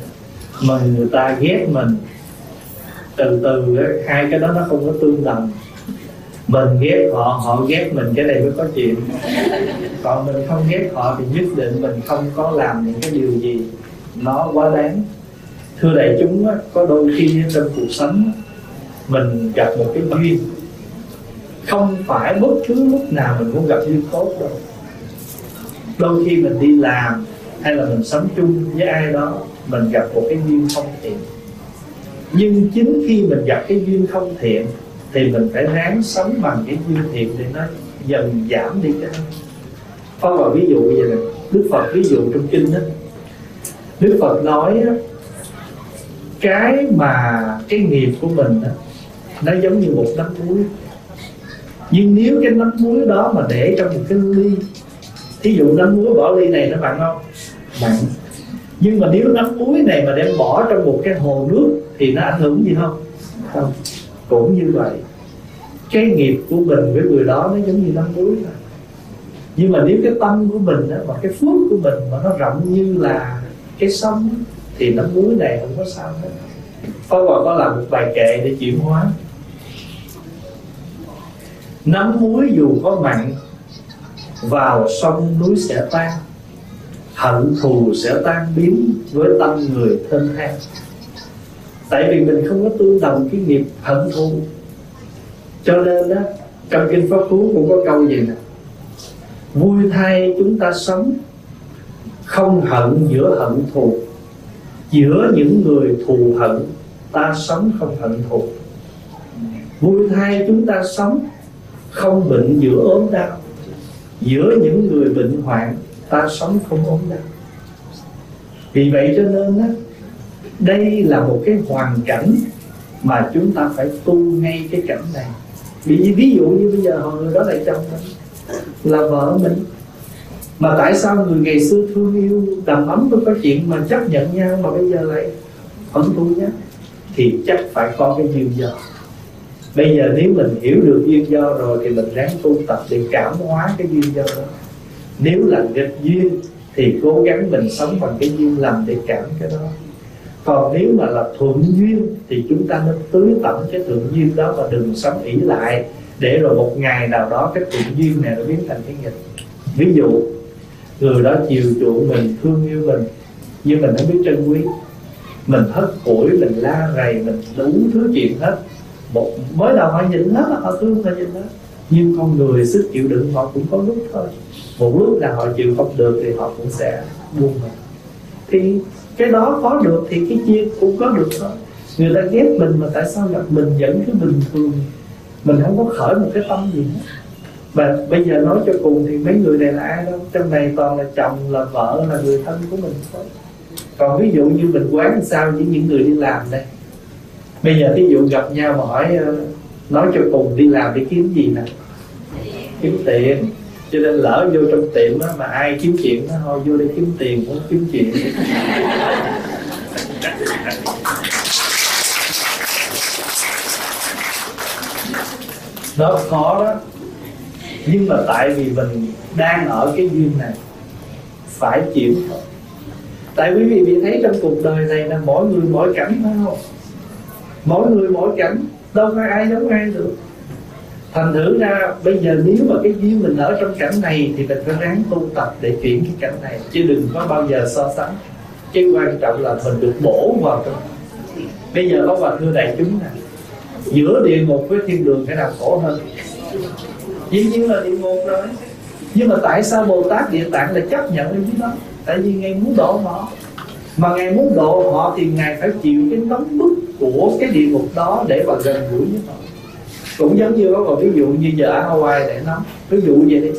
mà người ta ghét mình. Từ từ hai cái đó nó không có tương đồng. Mình ghét họ họ ghét mình cái này mới có chuyện. Còn mình không ghét họ thì nhất định mình không có làm những cái điều gì nó quá đáng. Thưa đại chúng có đôi khi trong cuộc sống mình gặp một cái duyên. Không phải bất cứ lúc nào mình cũng gặp duyên tốt đâu. Đôi khi mình đi làm hay là mình sống chung với ai đó, mình gặp một cái duyên không thiện. Nhưng chính khi mình gặp cái duyên không thiện, thì mình phải ráng sống bằng cái duyên thiện để nó dần giảm đi cái đó. Phá vào ví dụ vậy này Đức Phật ví dụ trong kinh đó Đức Phật nói cái mà cái nghiệp của mình đó, nó giống như một nắm muối. Nhưng nếu cái nắm muối đó mà để trong một cái ly thí dụ nắm muối bỏ ly này nó mặn không? Mặn. Nhưng mà nếu nắm muối này mà đem bỏ trong một cái hồ nước thì nó ảnh hưởng gì không? Không. Cũng như vậy cái nghiệp của mình với người đó nó giống như nắm muối nhưng mà nếu cái tâm của mình đó, và cái phước của mình mà nó rộng như là cái sống thì nó muối này không có sao hết. Pháp Hòa có làm một bài kệ để chuyển hóa. Nắm muối dù có mặn, Vào sông núi sẽ tan, Hận thù sẽ tan biến Với tâm người thân than Tại vì mình không có tương đồng cái nghiệp hận thù. Cho nên đó Trong Kinh Pháp Cú cũng có câu gì nè? Vui thay chúng ta sống không hận giữa hận thù. Giữa những người thù hận Ta sống không hận thù. Vui thay chúng ta sống Không bệnh giữa ốm đau. Giữa những người bệnh hoạn Ta sống không ốm đau. Vì vậy cho nên đó, Đây là một cái hoàn cảnh Mà chúng ta phải tu ngay cái cảnh này. Vì ví dụ như bây giờ họ người đó lại chồng mình Là vợ mình mà tại sao người ngày xưa thương yêu, đầm ấm với có chuyện mà chấp nhận nhau mà bây giờ lại phẫn tu nhá? Thì chắc phải có cái duyên do. Bây giờ nếu mình hiểu được duyên do rồi thì mình ráng tu tập để cảm hóa cái duyên do đó. Nếu là nghịch duyên thì cố gắng mình sống bằng cái duyên lành để cảm cái đó. Còn nếu mà là thuận duyên thì chúng ta nên tưới tẩm cái thuận duyên đó và đừng sống ỷ lại để rồi một ngày nào đó cái thuận duyên này nó biến thành cái nghịch. Ví dụ người đó chiều chuộng mình, thương yêu mình. Nhưng mình không biết trân quý. Mình hất củi, mình la rầy, mình đủ thứ chuyện hết. Một mới đầu họ nhìn hết, họ thương, họ nhìn hết. Nhưng con người sức chịu đựng họ cũng có lúc thôi. Một lúc là họ chịu không được thì họ cũng sẽ buông mình. Thì cái đó có được thì cái chia cũng có được thôi. Người ta ghét mình mà tại sao gặp mình vẫn cứ bình thường? Mình không có khởi một cái tâm gì hết mà bây giờ nói cho cùng thì mấy người này là ai đâu trong này toàn là chồng là vợ là người thân của mình thôi. Còn ví dụ như mình quán sao với những người đi làm đây? Bây giờ ví dụ gặp nhau mà hỏi ờ, nói cho cùng đi làm để kiếm gì nè? Kiếm tiền. Cho nên lỡ vô trong tiệm đó, mà ai kiếm chuyện đó thôi vô đây kiếm tiền muốn kiếm chuyện. Nó khó đó nhưng mà tại vì mình đang ở cái duyên này, phải chịu. Thôi tại quý vị bị thấy trong cuộc đời này là mỗi người mỗi cảnh phải không mỗi người mỗi cảnh, đâu có ai giống ai được. Thành thử ra, bây giờ nếu mà cái duyên mình ở trong cảnh này thì mình phải ráng tu tập để chuyển cái cảnh này. Chứ đừng có bao giờ so sánh. Cái quan trọng là mình được bổ vào trong bây giờ có bà thưa đại chúng nè, giữa địa ngục với thiên đường cái nào khổ hơn dĩ nhiên là địa ngục rồi. Nhưng mà tại sao bồ tát địa tạng lại chấp nhận cái đó tại vì ngài muốn độ họ. Mà ngài muốn độ họ thì ngài phải chịu cái nóng bức của cái địa ngục đó để mà gần gũi với họ. Cũng giống như có một ví dụ như giờ ở Hawaii để nóng ví dụ vậy đi.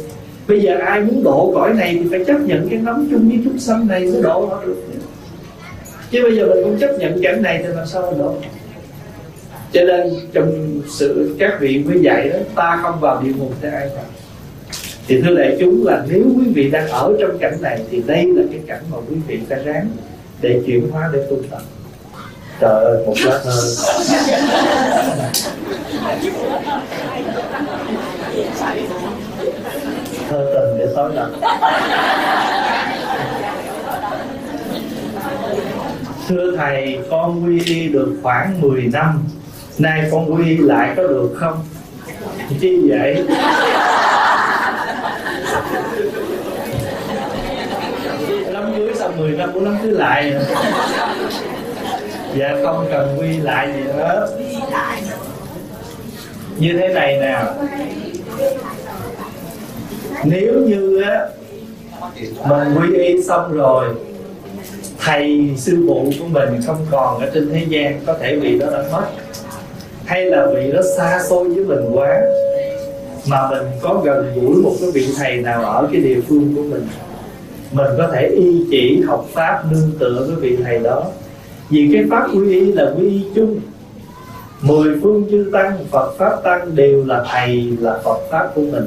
Bây giờ ai muốn độ cõi này thì phải chấp nhận cái nóng chung với chúng sanh này mới độ họ được. Chứ bây giờ mình không chấp nhận cảnh này thì làm sao mà độ? Cho nên trong sự các vị mới dạy đó, ta không vào địa ngục thì ai vào? Thì thưa đại chúng là nếu quý vị đang ở trong cảnh này thì đây là cái cảnh mà quý vị phải ráng để chuyển hóa để tu tập. Trời ơi, một lát hơn thơ tình để tối tập thưa thầy, con quy y được khoảng 10 năm nay con quy lại có được không? Chi vậy? Đám cưới sau 10 năm của đám cưới lại dạ không cần quy lại gì hết như thế này nè. Nếu như á mình quy y xong rồi, thầy sư phụ của mình không còn ở trên thế gian có thể vì đó đã mất hay là vị nó xa xôi với mình quá, mà mình có gần gũi một cái vị thầy nào ở cái địa phương của mình mình có thể y chỉ học pháp nương tựa với vị thầy đó. Vì cái pháp quy y là quy y chung. Mười phương chư tăng, phật pháp tăng đều là thầy, là phật pháp của mình.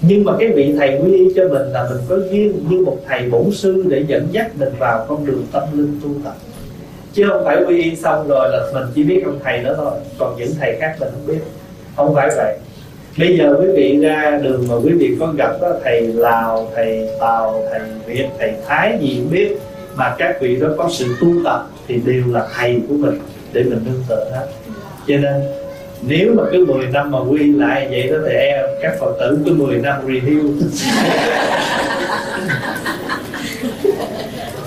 Nhưng mà cái vị thầy quy y cho mình là mình có duyên như một thầy bổn sư để dẫn dắt mình vào con đường tâm linh tu tập chứ không phải quy y xong rồi là mình chỉ biết ông thầy đó thôi. Còn những thầy khác mình không biết. Không phải vậy. Bây giờ quý vị ra đường mà quý vị có gặp đó, thầy lào, thầy tàu, thầy việt, thầy thái gì cũng biết, mà các vị đó có sự tu tập thì đều là thầy của mình để mình nương tựa hết. Cho nên, nếu mà cứ 10 năm mà quy lại vậy đó thì em các phật tử cứ 10 năm review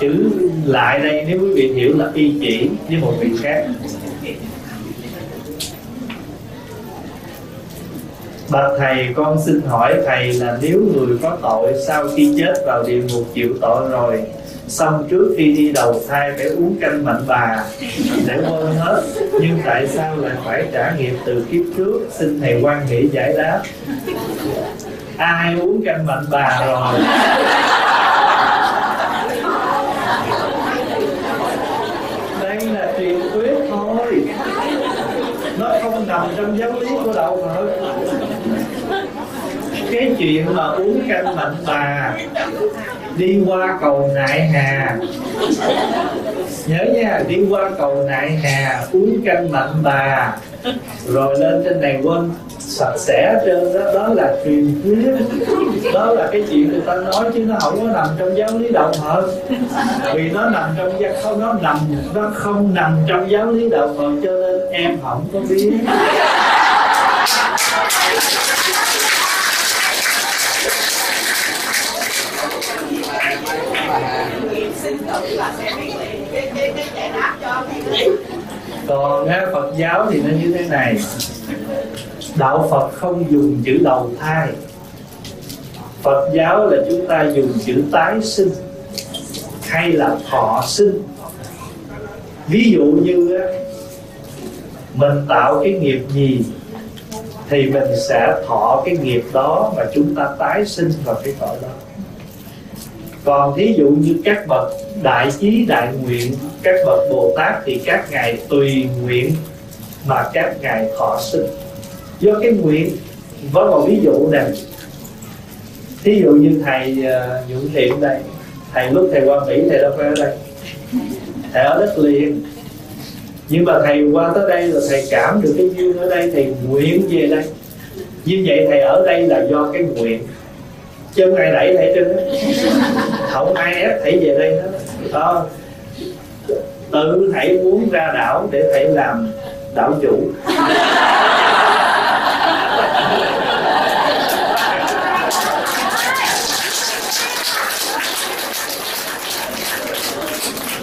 chữ lại đây, nếu quý vị hiểu là y chỉ với một vị khác. Bạch thầy, con xin hỏi thầy là nếu người có tội sau khi chết vào địa ngục chịu tội rồi, xong trước khi đi đầu thai phải uống canh mạnh bà để quên hết. Nhưng tại sao lại phải trả nghiệp từ kiếp trước? Xin thầy quan hệ giải đáp. Ai uống canh mạnh bà rồi đây là truyền thuyết thôi nó không nằm trong giáo lý của đạo phật. Cái chuyện mà uống canh mạnh bà, đi qua cầu nại hà. Nhớ nha, đi qua cầu nại hà, uống canh mạnh bà. Rồi lên trên này quên sạch sẽ trên đó đó là truyền thuyết. Đó là cái chuyện người ta nói chứ nó không có nằm trong giáo lý đạo phật. Vì nó nằm trong giáo không, nó nằm nó không nằm trong giáo lý đạo phật cho nên em không có biết. Còn á, Phật giáo thì nó như thế này. Đạo Phật không dùng chữ đầu thai. Phật giáo là chúng ta dùng chữ tái sinh hay là thọ sinh. Ví dụ như á, mình tạo cái nghiệp gì thì mình sẽ thọ cái nghiệp đó mà chúng ta tái sinh vào cái cõi đó. Còn thí dụ như các bậc đại trí đại nguyện các bậc bồ tát thì các ngài tùy nguyện mà các ngài thọ sinh. Do cái nguyện với một ví dụ này. Thí dụ như thầy ờ, uh, nhuận thiện đây. Thầy lúc thầy qua mỹ thầy đâu phải ở đây. Thầy ở đất liền nhưng mà thầy qua tới đây là thầy cảm được cái duyên ở đây, thầy nguyện về đây. Như vậy thầy ở đây là do cái nguyện. Chứ không ai đẩy thầy trên không ai ép thầy về đây hết. Đó tự thầy muốn ra đảo để thầy làm đảo chủ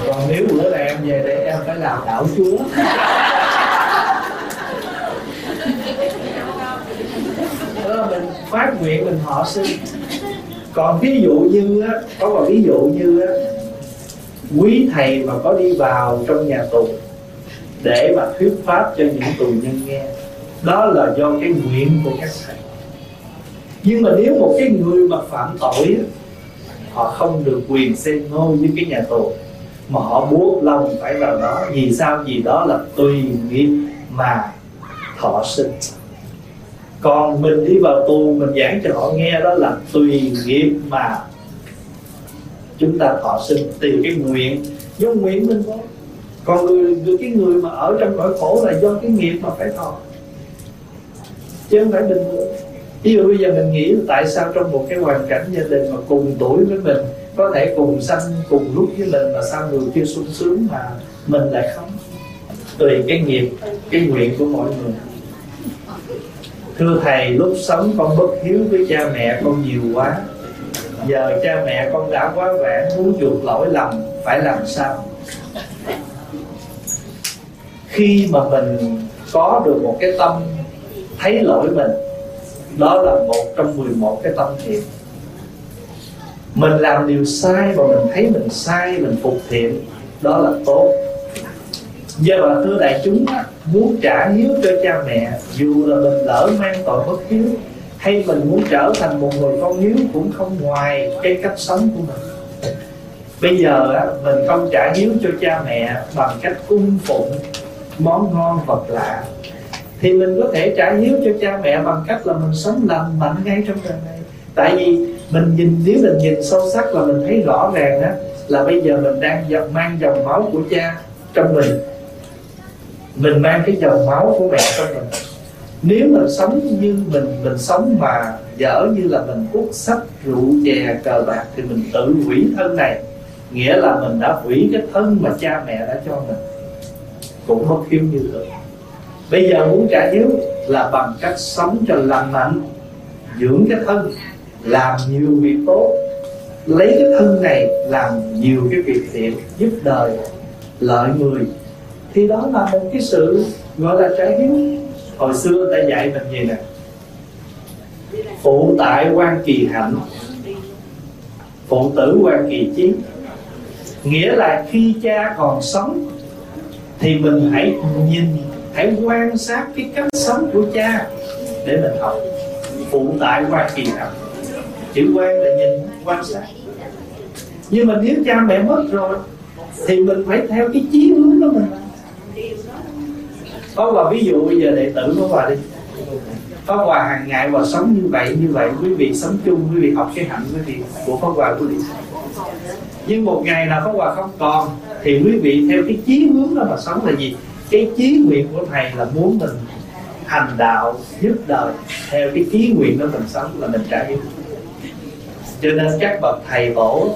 còn nếu bữa nay em về là làm đạo chúa đó mình phát nguyện mình họ sinh còn ví dụ như á có một ví dụ như á quý thầy mà có đi vào trong nhà tù để mà thuyết pháp cho những tù nhân nghe đó là do cái nguyện của các thầy. Nhưng mà nếu một cái người mà phạm tội á, họ không được quyền xem ngôi với cái nhà tù mà họ buộc lòng phải vào đó. Vì sao? Vì đó là tùy nghiệp mà thọ sinh. Còn mình đi vào tu mình giảng cho họ nghe đó là tùy nghiệp mà chúng ta thọ sinh. Từ cái nguyện. Do nguyện mình thôi. Còn người, người cái người mà ở trong cõi khổ là do cái nghiệp mà phải thọ. Chứ không phải bình thường ví dụ bây giờ mình nghĩ tại sao trong một cái hoàn cảnh gia đình mà cùng tuổi với mình có thể cùng sanh cùng lúc với mình mà sao người kia sung sướng mà mình lại không? Tùy cái nghiệp, cái nguyện của mọi người. Thưa thầy, lúc sống con bất hiếu với cha mẹ con nhiều quá. Giờ cha mẹ con đã quá vãng muốn chuộc lỗi lầm, phải làm sao? Khi mà mình có được một cái tâm thấy lỗi mình, đó là một trong 11 cái tâm thiện mình làm điều sai và mình thấy mình sai mình phục thiện đó là tốt. Do mà thưa đại chúng muốn trả hiếu cho cha mẹ dù là mình lỡ mang tội bất hiếu hay mình muốn trở thành một người con hiếu cũng không ngoài cái cách sống của mình. Bây giờ á, mình không trả hiếu cho cha mẹ bằng cách cung phụng món ngon vật lạ thì mình có thể trả hiếu cho cha mẹ bằng cách là mình sống lành mạnh ngay trong đời này tại vì mình nhìn, nếu mình nhìn sâu sắc là mình thấy rõ ràng đó là bây giờ mình đang dòng, mang dòng máu của cha trong mình. Mình mang cái dòng máu của mẹ trong mình. Nếu mình sống như mình mình sống mà dở như là mình hút sách rượu, chè, cờ bạc, thì mình tự hủy thân này. Nghĩa là mình đã hủy cái thân mà cha mẹ đã cho mình. Cũng không thiếu như được. Bây giờ muốn trả hiếu là bằng cách sống cho lành mạnh, dưỡng cái thân làm nhiều việc tốt, lấy cái thân này làm nhiều cái việc thiện, giúp đời, lợi người. Thì đó là một cái sự gọi là trái hiếu. Hồi xưa người ta dạy mình gì nè? Phụ tại quan kỳ hạnh, phụ tử quan kỳ chiến. Nghĩa là khi cha còn sống, thì mình hãy nhìn, hãy quan sát cái cách sống của cha để mình học. Phụ tại quan kỳ hạnh chữ quan là nhìn quan sát. Nhưng mà nếu cha mẹ mất rồi, thì mình phải theo cái chí hướng đó mình có và ví dụ bây giờ đệ tử của bà đi. Pháp Hòa hàng ngày và sống như vậy như vậy, quý vị sống chung, quý vị học cái hạnh, quý vị của Pháp Hòa quý vị nhưng một ngày nào Pháp Hòa không còn, thì quý vị theo cái chí hướng đó mà sống là gì? Cái chí nguyện của thầy là muốn mình hành đạo, giúp đời. Theo cái chí nguyện đó mình sống là mình trả hiếu cho nên các bậc thầy tổ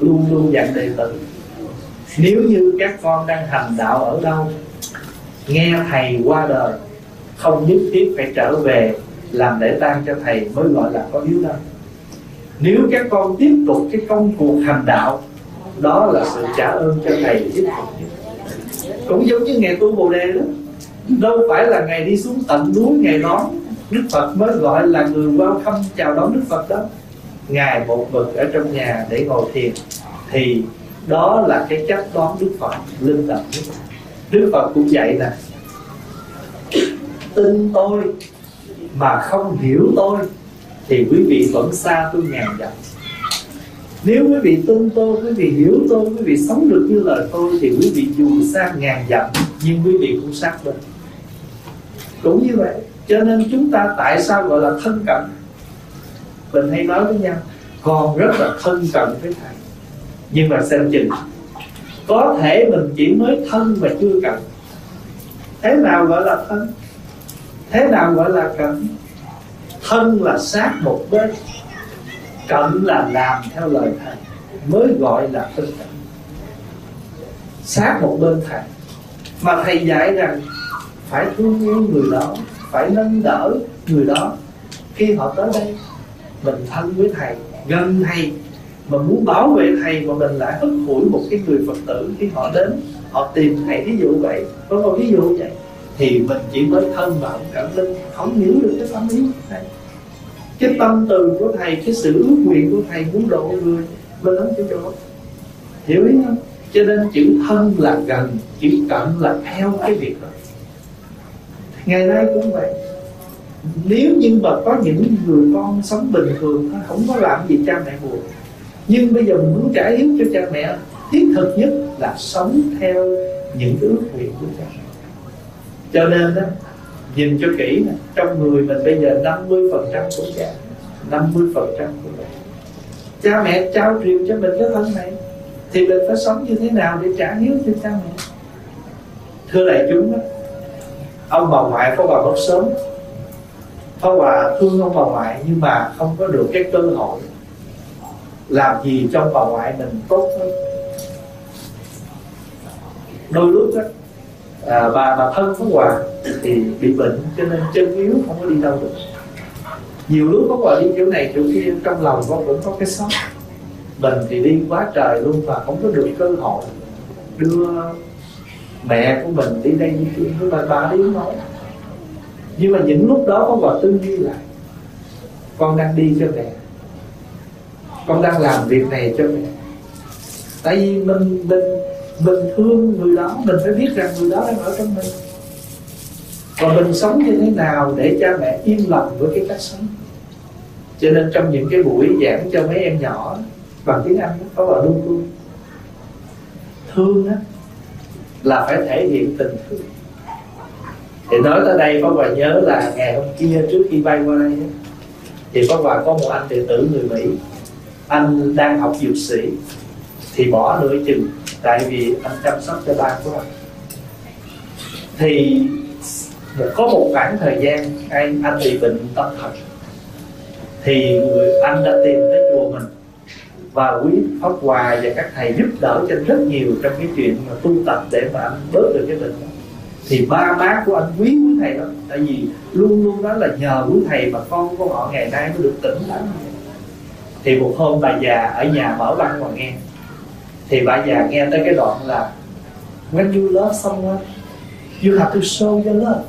luôn luôn dặn đệ tử nếu như các con đang hành đạo ở đâu, nghe thầy qua đời, không nhất thiết phải trở về làm lễ tang cho thầy mới gọi là có hiếu đâu nếu các con tiếp tục cái công cuộc hành đạo, đó là sự trả ơn cho thầy tiếp tục cũng giống như ngày tu bồ đề đó, đâu phải là ngày đi xuống tận núi ngày đó đức phật mới gọi là người quan thâm chào đón đức phật đó ngài một mực ở trong nhà để ngồi thiền, thì đó là cái cách đón đức phật linh động đức phật đức phật cũng vậy là, tin tôi mà không hiểu tôi thì quý vị vẫn xa tôi ngàn dặm. Nếu quý vị tin tôi, quý vị hiểu tôi, quý vị sống được như lời tôi thì quý vị dù xa ngàn dặm nhưng quý vị cũng sát bên. Cũng như vậy, cho nên chúng ta tại sao gọi là thân cận? Mình hay nói với nhau còn rất là thân cận với thầy. Nhưng mà xem chừng, có thể mình chỉ mới thân mà chưa cận. Thế nào gọi là thân? Thế nào gọi là cận? Thân là sát một bên, cận là làm theo lời thầy, mới gọi là thân cận. Sát một bên thầy. Mà thầy dạy rằng, phải thương yêu người đó, phải nâng đỡ người đó khi họ tới đây mình thân với thầy, gần thầy, mà muốn bảo vệ thầy mà mình lại hất hủi một cái người phật tử khi họ đến, họ tìm thầy, ví dụ vậy. Có một ví dụ vậy. Thì mình chỉ mới thân và không cảm linh không hiểu được cái tâm lý của thầy. Cái tâm từ của thầy, cái sự ước nguyện của thầy muốn độ người, mình không chịu độ. Hiểu ý không? Cho nên chữ thân là gần, chữ cận là theo cái việc đó. Ngày nay cũng vậy nếu như mà có những người con sống bình thường không có làm gì cha mẹ buồn. Nhưng bây giờ mình muốn trả hiếu cho cha mẹ, thiết thực nhất là sống theo những cái ước nguyện của cha mẹ. Cho nên đó, nhìn cho kỹ nè, trong người mình bây giờ 50 phần trăm của cha 50 phần trăm của mẹ. Cha mẹ trao truyền cho mình cái thân này, thì mình phải sống như thế nào để trả hiếu cho cha mẹ? Thưa đại chúng đó, ông bà ngoại có bà mất sớm. Pháp Hòa thương ông bà ngoại nhưng mà không có được cái cơ hội làm gì cho bà ngoại mình tốt hơn. Đôi lúc đó, à, bà bà thân Pháp Hòa thì bị bệnh cho nên chân yếu không có đi đâu được. Nhiều lúc Pháp Hòa đi kiểu này kiểu kia trong lòng con vẫn có cái sót mình thì đi quá trời luôn và không có được cơ hội đưa mẹ của mình đi đây đi kia nhưng mà bà đi nói nhưng mà những lúc đó có gọi tư duy lại. Con đang đi cho mẹ. Con đang làm việc này cho mẹ. Tại vì mình mình mình thương người đó, mình phải biết rằng người đó đang ở trong mình. Và mình sống như thế nào để cha mẹ yên lòng với cái cách sống? Cho nên trong những cái buổi giảng cho mấy em nhỏ, bằng tiếng anh có vào luôn luôn thương á, là phải thể hiện tình thương thì nói tới đây Pháp Hòa nhớ là ngày hôm kia trước khi bay qua đây thì Pháp Hòa có một anh đệ tử người Mỹ. Anh đang học dược sĩ, thì bỏ nửa chừng, tại vì anh chăm sóc cho ba của anh. Thì có một khoảng thời gian, anh anh bị bệnh tâm thần. Thì người anh đã tìm tới chùa mình, và quý pháp hòa và các thầy giúp đỡ cho anh rất nhiều trong cái chuyện mà tu tập để mà anh bớt được cái bệnh đó thì ba má của anh quý quý thầy đó, tại vì luôn luôn đó là nhờ quý thầy mà con của họ ngày nay mới được tỉnh lắm thì một hôm bà già ở nhà mở băng mà nghe. Thì bà già nghe tới cái đoạn là, when you love someone, you have to show your love.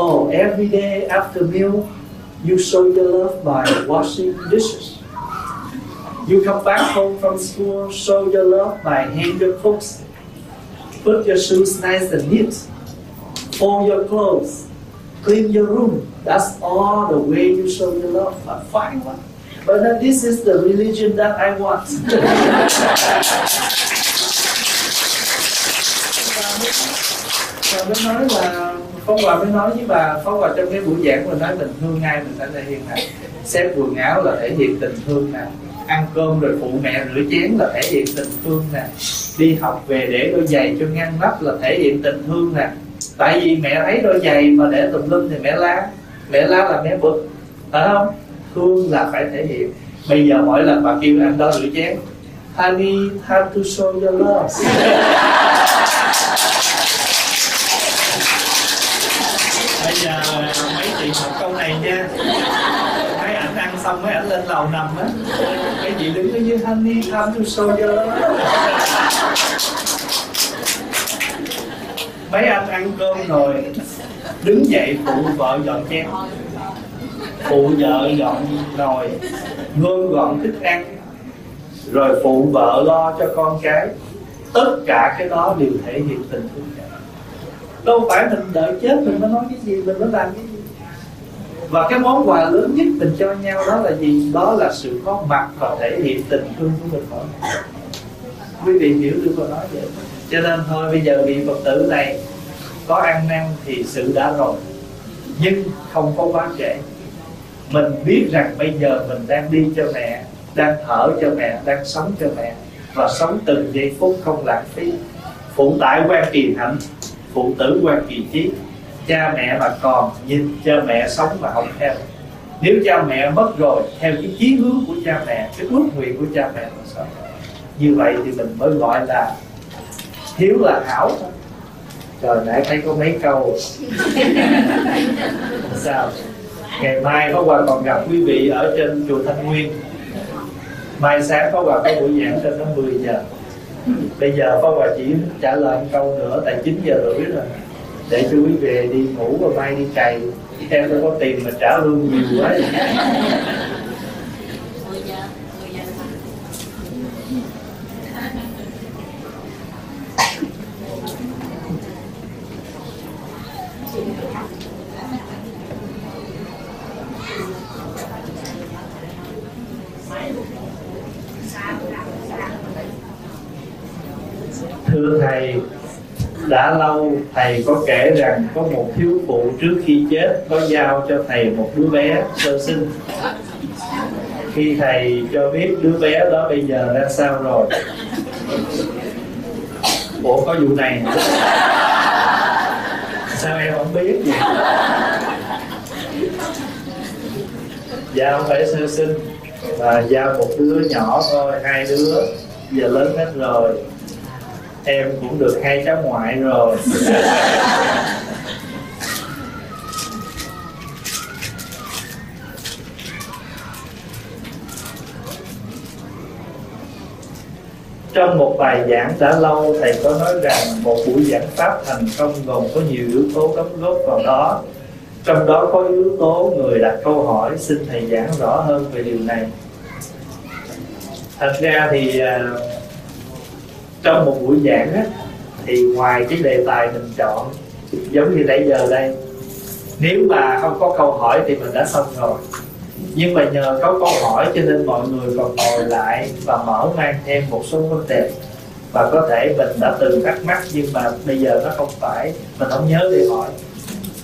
Oh every day after meal, you show your love by washing dishes. You come back home from school, show your love by hand your cooks Put your shoes nice and neat. Fold your clothes. Clean your room. That's all the way you show your love. But fine one. But then this is the religion that I want. Và mới nói là Pháp Hòa mới nói với bà Pháp Hòa trong cái buổi giảng mình nói tình thương ngay mình phải thể hiện này Xếp quần áo là thể hiện tình thương nào. Ăn cơm rồi phụ mẹ rửa chén là thể hiện tình thương nè. Đi học về để đôi giày cho ngăn nắp là thể hiện tình thương nè. Tại vì mẹ thấy đôi giày mà để tùm lum thì mẹ la. Mẹ la là mẹ bực, phải không? Thương là phải thể hiện. Bây giờ mỗi lần bà kêu anh đó rửa chén, honey have to show your love? Bây giờ mấy chị học câu này nha. Mấy ảnh ăn xong mấy ảnh lên lầu nằm á chị đứng ở dưới honey come to show your mấy anh ăn cơm rồi, đứng dậy phụ vợ dọn chén. Phụ vợ dọn nồi, gom gọn thức ăn. Rồi phụ vợ lo cho con cái. Tất cả cái đó đều thể hiện tình thương đâu phải mình đợi chết mình mới nói cái gì, mình mới làm cái gì và cái món quà lớn nhất mình cho nhau đó là gì? Đó là sự có mặt và thể hiện tình thương của mình mỗi quý vị hiểu được tôi nói vậy cho nên thôi, bây giờ vị phật tử này có ăn năn thì sự đã rồi. Nhưng không có quá trễ. Mình biết rằng bây giờ mình đang đi cho mẹ, đang thở cho mẹ, đang sống cho mẹ. Và sống từng giây phút không lãng phí. Phụ tải quan kỳ hạnh, phụ tử quan kỳ trí cha mẹ mà còn nhìn cha mẹ sống mà không theo. Nếu cha mẹ mất rồi, theo cái chí hướng của cha mẹ, cái ước nguyện của cha mẹ mà sống như vậy thì mình mới gọi là hiếu là hảo. Trời, nãy thấy có mấy câu. Sao? Ngày mai có qua còn gặp quý vị ở trên chùa thanh nguyên. Mai sáng có Hòa có buổi giảng trên đó 10 giờ. Bây giờ có Hòa chỉ trả lời một câu nữa, tại 9 giờ rưỡi rồi để cho quý về đi ngủ và mai đi cày. Em đâu có tiền mà trả lương nhiều quá thưa thầy đã lâu thầy có kể rằng có một thiếu phụ trước khi chết có giao cho thầy một đứa bé sơ sinh. Khi thầy cho biết đứa bé đó bây giờ ra sao rồi? Ủa, có vụ này nữa sao em không biết vậy? Giao phải sơ sinh và giao một đứa nhỏ thôi, hai đứa, giờ lớn hết rồi em cũng được hai cháu ngoại rồi. Trong một bài giảng đã lâu, thầy có nói rằng một buổi giảng pháp thành công gồm có nhiều yếu tố đóng góp vào đó. Trong đó có yếu tố người đặt câu hỏi, xin thầy giảng rõ hơn về điều này. Thật ra thì à, trong một buổi giảng á, thì ngoài cái đề tài mình chọn giống như nãy giờ đây nếu mà không có câu hỏi thì mình đã xong rồi. Nhưng mà nhờ có câu hỏi cho nên mọi người còn ngồi lại và mở mang thêm một số vấn đề. Và có thể mình đã từng thắc mắc nhưng mà bây giờ nó không phải mình không nhớ để hỏi.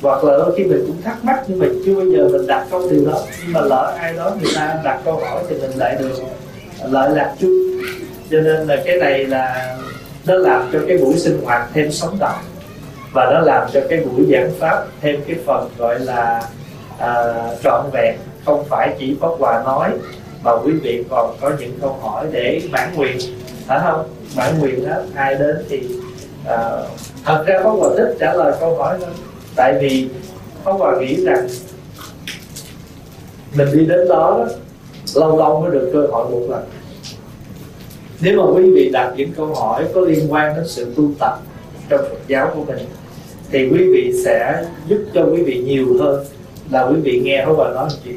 Hoặc là đôi khi mình cũng thắc mắc nhưng mà chưa bao giờ mình đặt câu điều đó. Nhưng mà lỡ ai đó người ta đặt câu hỏi thì mình lại được lợi lạc chung cho nên là cái này là nó làm cho cái buổi sinh hoạt thêm sống động và nó làm cho cái buổi giảng pháp thêm cái phần gọi là à, trọn vẹn không phải chỉ có quà nói mà quý vị còn có những câu hỏi để mãn nguyện. Phải không? Mãn nguyện đó ai đến thì à, thật ra có quà thích trả lời câu hỏi đó. Tại vì có quà nghĩ rằng mình đi đến đó, đó lâu lâu mới được cơ hội một lần nếu mà quý vị đặt những câu hỏi có liên quan đến sự tu tập trong Phật giáo của mình, thì quý vị sẽ giúp cho quý vị nhiều hơn là quý vị nghe Pháp Hòa nói chuyện.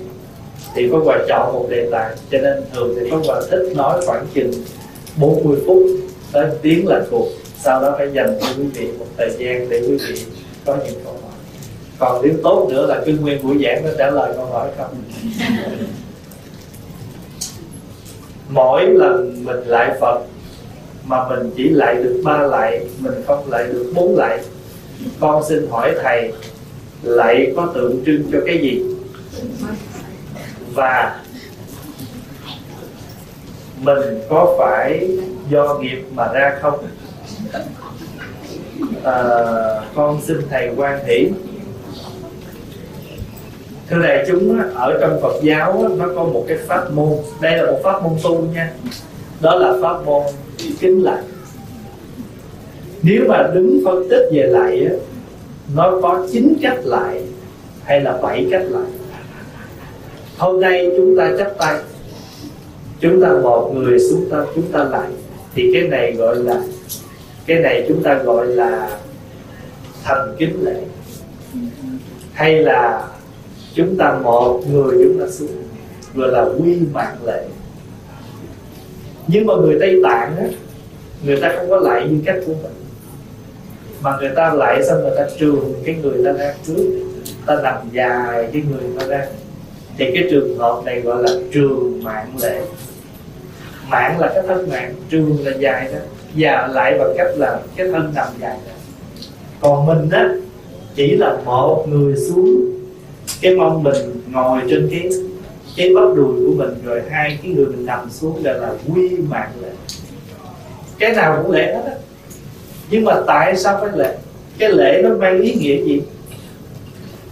Thì Pháp Hòa chọn một đề tài, cho nên thường thì Pháp Hòa thích nói khoảng chừng 40 phút tới tiếng là cuộc. Sau đó phải dành cho quý vị một thời gian để quý vị có những câu hỏi. Còn nếu tốt nữa là cứ nguyên buổi giảng nó trả lời câu hỏi không? mỗi lần mình lại phật mà mình chỉ lại được ba lại mình không lại được bốn lại con xin hỏi thầy lại có tượng trưng cho cái gì? Và mình có phải do nghiệp mà ra không? À, con xin thầy quan hỷ thưa đại chúng, ở trong Phật giáo nó có một cái pháp môn. Đây là một pháp môn tu nha. Đó là pháp môn kính lạy nếu mà đứng phân tích về lại nó có chín cách lại hay là bảy cách lại? Hôm nay chúng ta chắp tay. Chúng ta một người xuống ta, chúng ta lại. Thì cái này gọi là, cái này chúng ta gọi là thành kính lễ. Hay là chúng ta một người, chúng ta xuống. Gọi là quy mạng lệ. Nhưng mà người tây tạng á, người ta không có lại như cách của mình. Mà người ta lại xong người ta trường cái người ta đang trước, ta nằm dài cái người ta đang. Thì cái trường hợp này gọi là trường mạng lệ. Mạng là cái thân mạng, trường là dài đó. Và lại bằng cách là cái thân nằm dài đó. Còn mình á, chỉ là một người xuống cái mông mình ngồi trên cái cái bắp đùi của mình, rồi hai cái người mình nằm xuống là là quy mạng lệ. Cái nào cũng lễ hết á. Nhưng mà tại sao phải lễ? Cái lễ nó mang ý nghĩa gì?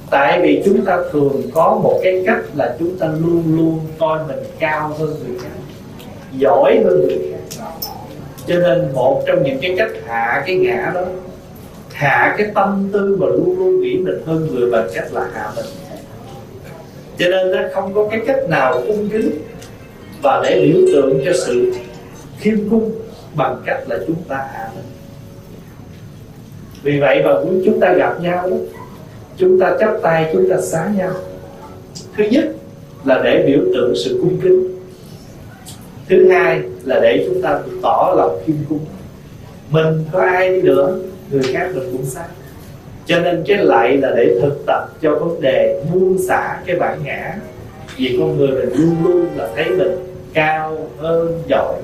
Tại vì chúng ta thường có một cái cách là chúng ta luôn luôn coi mình cao hơn người khác, giỏi hơn người khác. Cho nên một trong những cái cách hạ cái ngã đó, hạ cái tâm tư mà luôn luôn nghĩ mình hơn người bằng cách là hạ mình cho nên nó không có cái cách nào cung kính và để biểu tượng cho sự khiêm cung bằng cách là chúng ta hạ mình. Vì vậy mà muốn chúng ta gặp nhau đó chúng ta chắp tay, chúng ta xá nhau. Thứ nhất là để biểu tượng sự cung kính. Thứ hai là để chúng ta tỏ lòng khiêm cung mình có ai đi nữa, người khác mình cũng xá cho nên cái lạy là để thực tập cho vấn đề buông xả cái bản ngã. Vì con người mình luôn luôn là thấy mình cao hơn, giỏi.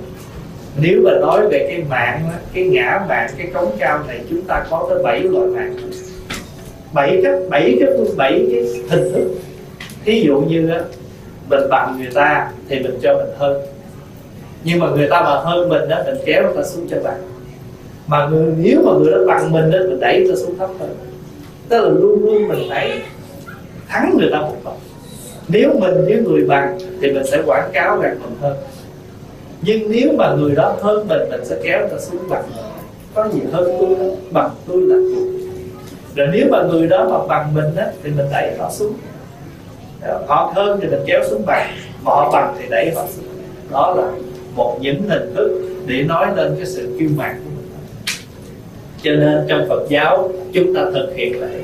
Nếu mà nói về cái mạng cái ngã mạng, cái cống cao này, chúng ta có tới bảy loại mạng. Bảy cách, bảy cái bảy cái hình thức. Thí dụ như mình bằng người ta thì mình cho mình hơn. Nhưng mà người ta mà hơn mình á, mình kéo người ta xuống cho bạn mà người, nếu mà người đó bằng mình á, mình đẩy người ta xuống thấp hơn tức là luôn luôn mình phải thắng người ta một phần. Nếu mình với người bằng thì mình sẽ quảng cáo rằng mình hơn. Nhưng nếu mà người đó hơn mình mình sẽ kéo người ta xuống bằng. Có gì hơn tôi bằng tôi là tôi. Rồi nếu mà người đó mà bằng mình á, thì mình đẩy họ xuống. Họ hơn thì mình kéo xuống bằng. Họ bằng thì đẩy họ xuống. Đó là một những hình thức để nói lên cái sự kiêu mạn của cho nên trong Phật giáo chúng ta thực hiện lễ.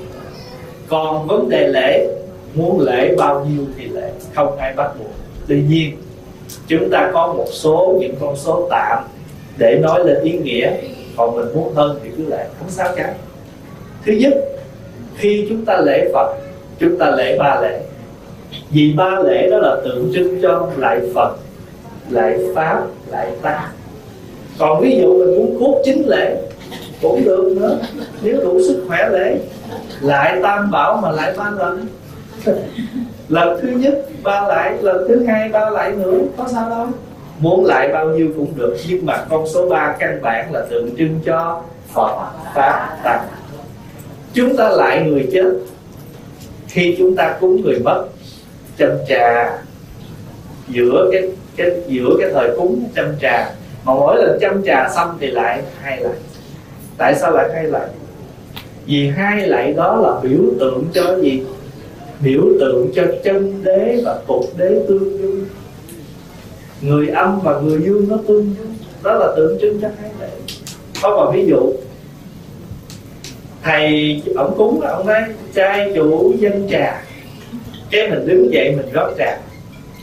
Còn vấn đề lễ, muốn lễ bao nhiêu thì lễ, không ai bắt buộc. Tuy nhiên, chúng ta có một số, những con số tạm để nói lên ý nghĩa. Còn mình muốn hơn thì cứ lễ, không sao cả. Thứ nhất, khi chúng ta lễ phật, chúng ta lễ ba lễ. Vì ba lễ đó là tượng trưng cho lại phật, lại pháp, lại tăng còn ví dụ mình muốn cốt chính lễ cũng được nữa. Nếu đủ sức khỏe lễ lại tam bảo mà lại ba lần. Lần thứ nhất ba lại, lần thứ hai ba lại nữa, có sao đâu. Muốn lại bao nhiêu cũng được, nhưng mà con số 3 căn bản là tượng trưng cho Phật, Pháp, Tăng. Chúng ta lại người chết khi chúng ta cúng người mất. Châm trà giữa cái cái, giữa cái thời cúng châm trà. Mà mỗi lần châm trà xong thì lại hai lại tại sao lại hai lại? Vì hai lại đó là biểu tượng cho gì? Biểu tượng cho chân đế và cục đế tương dung người âm và người dương nó tương dung đó là tượng trưng cho hai lạy có một ví dụ. Thầy ổng cúng ông nói trai chủ dân trà. Cái mình đứng dậy mình rót trà.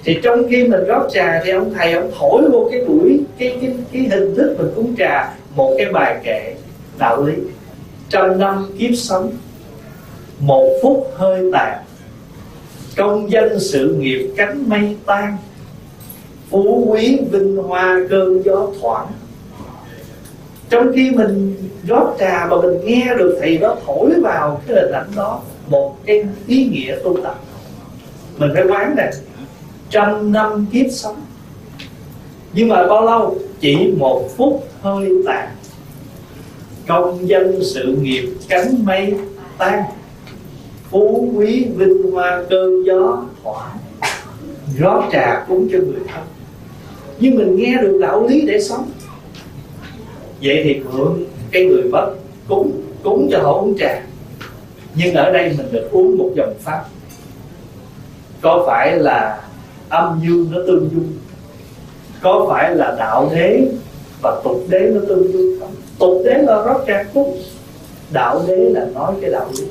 Thì trong khi mình rót trà thì ông thầy ông thổi vô cái buổi, cái cái cái hình thức mình cúng trà, một cái bài kệ đạo lý. Trăm năm kiếp sống, một phút hơi tàn, công danh sự nghiệp cánh mây tan, phú quý vinh hoa cơn gió thoảng. Trong khi mình rót trà mà mình nghe được thầy đó thổi vào cái hình ảnh đó, một cái ý nghĩa tu tập. Mình phải quán này trăm năm kiếp sống, nhưng mà bao lâu? Chỉ một phút hơi tàn công danh sự nghiệp cánh mây tan. Phú quý vinh hoa cơn gió thỏa. Rót trà cúng cho người thân. Nhưng mình nghe được đạo lý để sống. Vậy thì mượn cái người mất cúng cúng cho họ uống trà. Nhưng ở đây mình được uống một dòng pháp. Có phải là âm dương nó tương dung? Có phải là đạo thế và tục đế nó tương đương. Không tục đế là rót trà cúng đạo đế là nói cái đạo lý.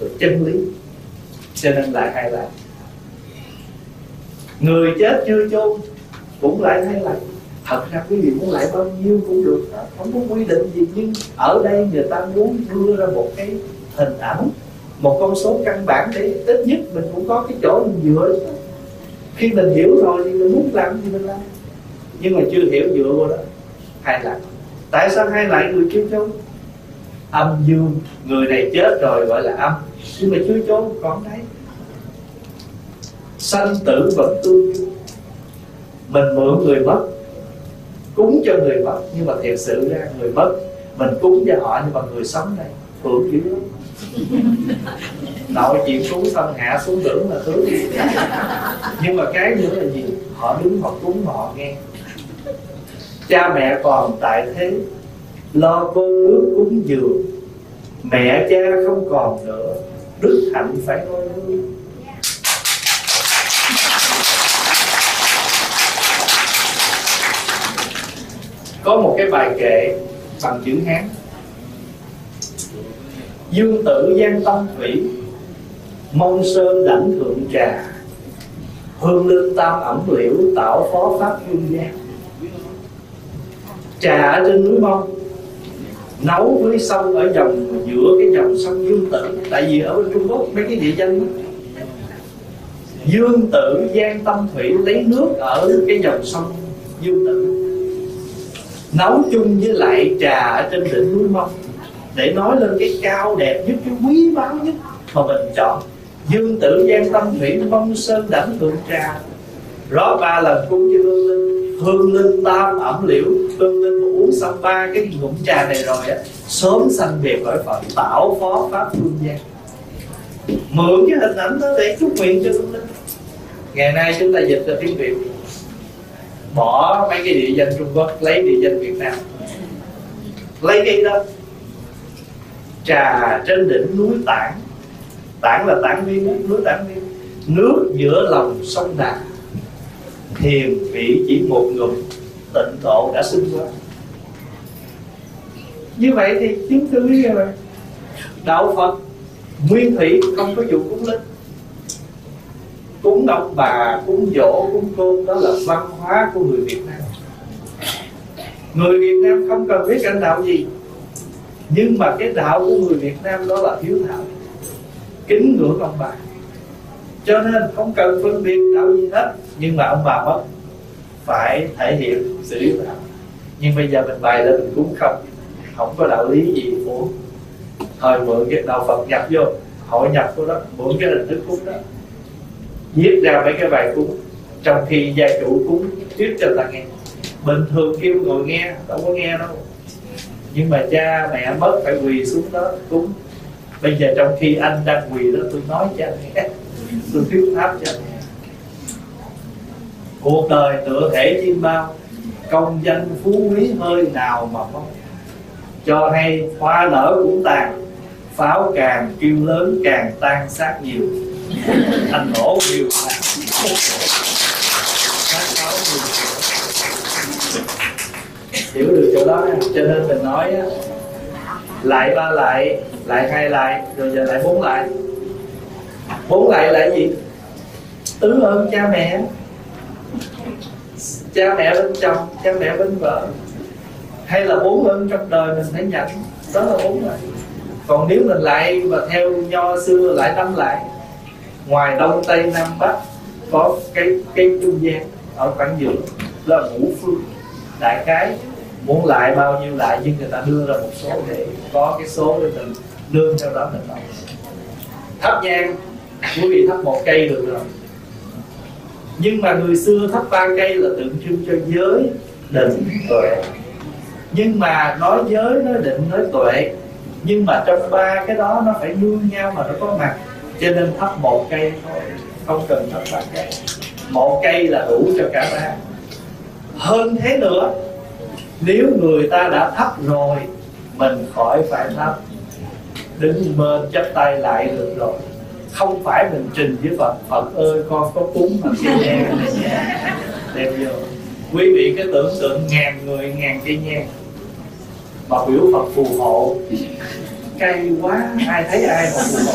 Rồi chân lý. Cho nên lại hay lại. Người chết chưa chôn cũng lại hay lại. Thật ra quý vị muốn lại bao nhiêu cũng được. Đó. không có quy định gì, nhưng ở đây người ta muốn đưa ra một cái hình ảnh, một con số căn bản để ít nhất mình cũng có cái chỗ mình dựa. Khi mình hiểu rồi thì mình muốn làm gì mình làm nhưng mà chưa hiểu dựa vào đó hay lại tại sao hay lại người chưa chôn âm dương người này chết rồi gọi là âm. Nhưng mà chưa chôn còn đấy sanh tử vẫn tương mình mượn người mất cúng cho người mất. Nhưng mà thiệt sự ra người mất mình cúng cho họ nhưng mà người sống đây hưởng dữ lắm. Nội chuyện xuống xong hạ xuống tưởng là thứ. Nhưng mà cái nữa là gì? Họ đứng họ cúng họ nghe cha mẹ còn tại thế, lo vô nước cúng dường. Mẹ cha không còn nữa, đức hạnh phải nuôi có một cái bài kệ bằng chữ hán. Dương tử gian tâm thủy mông sơn đảnh thượng trà. Hương lương tam ẩm liễu tạo phó pháp dương gian trà ở trên núi mông. Nấu với sông ở dòng giữa cái dòng sông dương tử. Tại vì ở bên trung quốc mấy cái địa danh đó, dương tử giang tâm thủy lấy nước ở cái dòng sông dương tử. Nấu chung với lại trà ở trên đỉnh núi mông. Để nói lên cái cao đẹp nhất cái quý báu nhất mà mình chọn. Dương tử giang tâm thủy mông sơn đảnh thượng trà rót ba lần cung cho hương linh. Hương linh tam ẩm liễu. Hương linh uống xong ba cái ngụm trà này rồi á, sớm sanh về khỏi phận tạo phó pháp phương gian. Mượn cái hình ảnh đó để chúc nguyện cho hương linh. Ngày nay chúng ta dịch ra tiếng việt. Bỏ mấy cái địa danh trung quốc, lấy địa danh việt nam. Lấy cái đó. Trà trên đỉnh núi tảng. Tảng là tảng viên núi tảng viên nước giữa lòng sông đà thiền vị chỉ một ngụm tịnh độ đã sinh ra như vậy thì chứng cứ rồi đạo phật, nguyên thủy không có vụ cúng linh. Cúng ông bà, cúng dỗ, cúng côn đó là văn hóa của người việt nam. Người việt nam không cần biết cảnh đạo gì, nhưng mà cái đạo của người việt nam đó là hiếu thảo, kính ngưỡng ông bà cho nên không cần phân biệt đạo gì hết. Nhưng mà ông bà mất. Phải thể hiện sự yêu đạo. Nhưng bây giờ mình bài lên mình cũng không. Không có đạo lý gì của thời mượn cái đạo phật nhập vô. Hội nhập của đó, mượn cái hình thức cúng đó. Viết ra mấy cái bài cúng. Trong khi gia chủ cúng thuyết cho ta nghe. Bình thường kêu ngồi nghe, đâu có nghe đâu. Nhưng mà cha mẹ mất phải quỳ xuống đó cúng. Bây giờ trong khi anh đang quỳ đó, tôi nói cha mẹ tôi thuyết pháp cho. Cuộc đời tựa thể chim bao, công danh phú quý hơi nào mà không? Cho hay hoa nở cũng tàn, pháo càng kêu lớn càng tan xác nhiều. Thành nổ nhiều hiểu được chỗ đó cho nên mình nói lại ba lại lại hai lại, rồi giờ lại bốn lại bốn lại là gì? Tứ ơn cha mẹ. Cha mẹ bên chồng, cha mẹ bên vợ. Hay là bốn ơn trong đời mình phải nhận? Đó là bốn lại còn nếu mình lại và theo nho xưa, lại năm lại, ngoài đông tây nam bắc, có cái cái trung gian ở khoảng giữa, là ngũ phương. Đại cái muốn lại bao nhiêu lại, nhưng người ta đưa ra một số để có cái số để mình đương theo đó mình đọc thắp nhang quý vị thắp một cây được rồi. Nhưng mà người xưa thắp ba cây là tượng trưng cho giới định tuệ. Nhưng mà nói giới, nói định, nói tuệ, nhưng mà trong ba cái đó nó phải nương nhau mà nó có mặt. Cho nên thắp một cây thôi, không cần thắp ba cây. Một cây là đủ cho cả ba. Hơn thế nữa, nếu người ta đã thắp rồi, mình khỏi phải thắp. Đứng bên chắp tay lại được rồi không phải mình trình với Phật. Phật ơi, con có cúng mà cái nhang đem vô. Quý vị cái tưởng tượng ngàn người, ngàn cây nhang. Mà biểu Phật phù hộ. Cay quá, ai thấy ai mà phù hộ.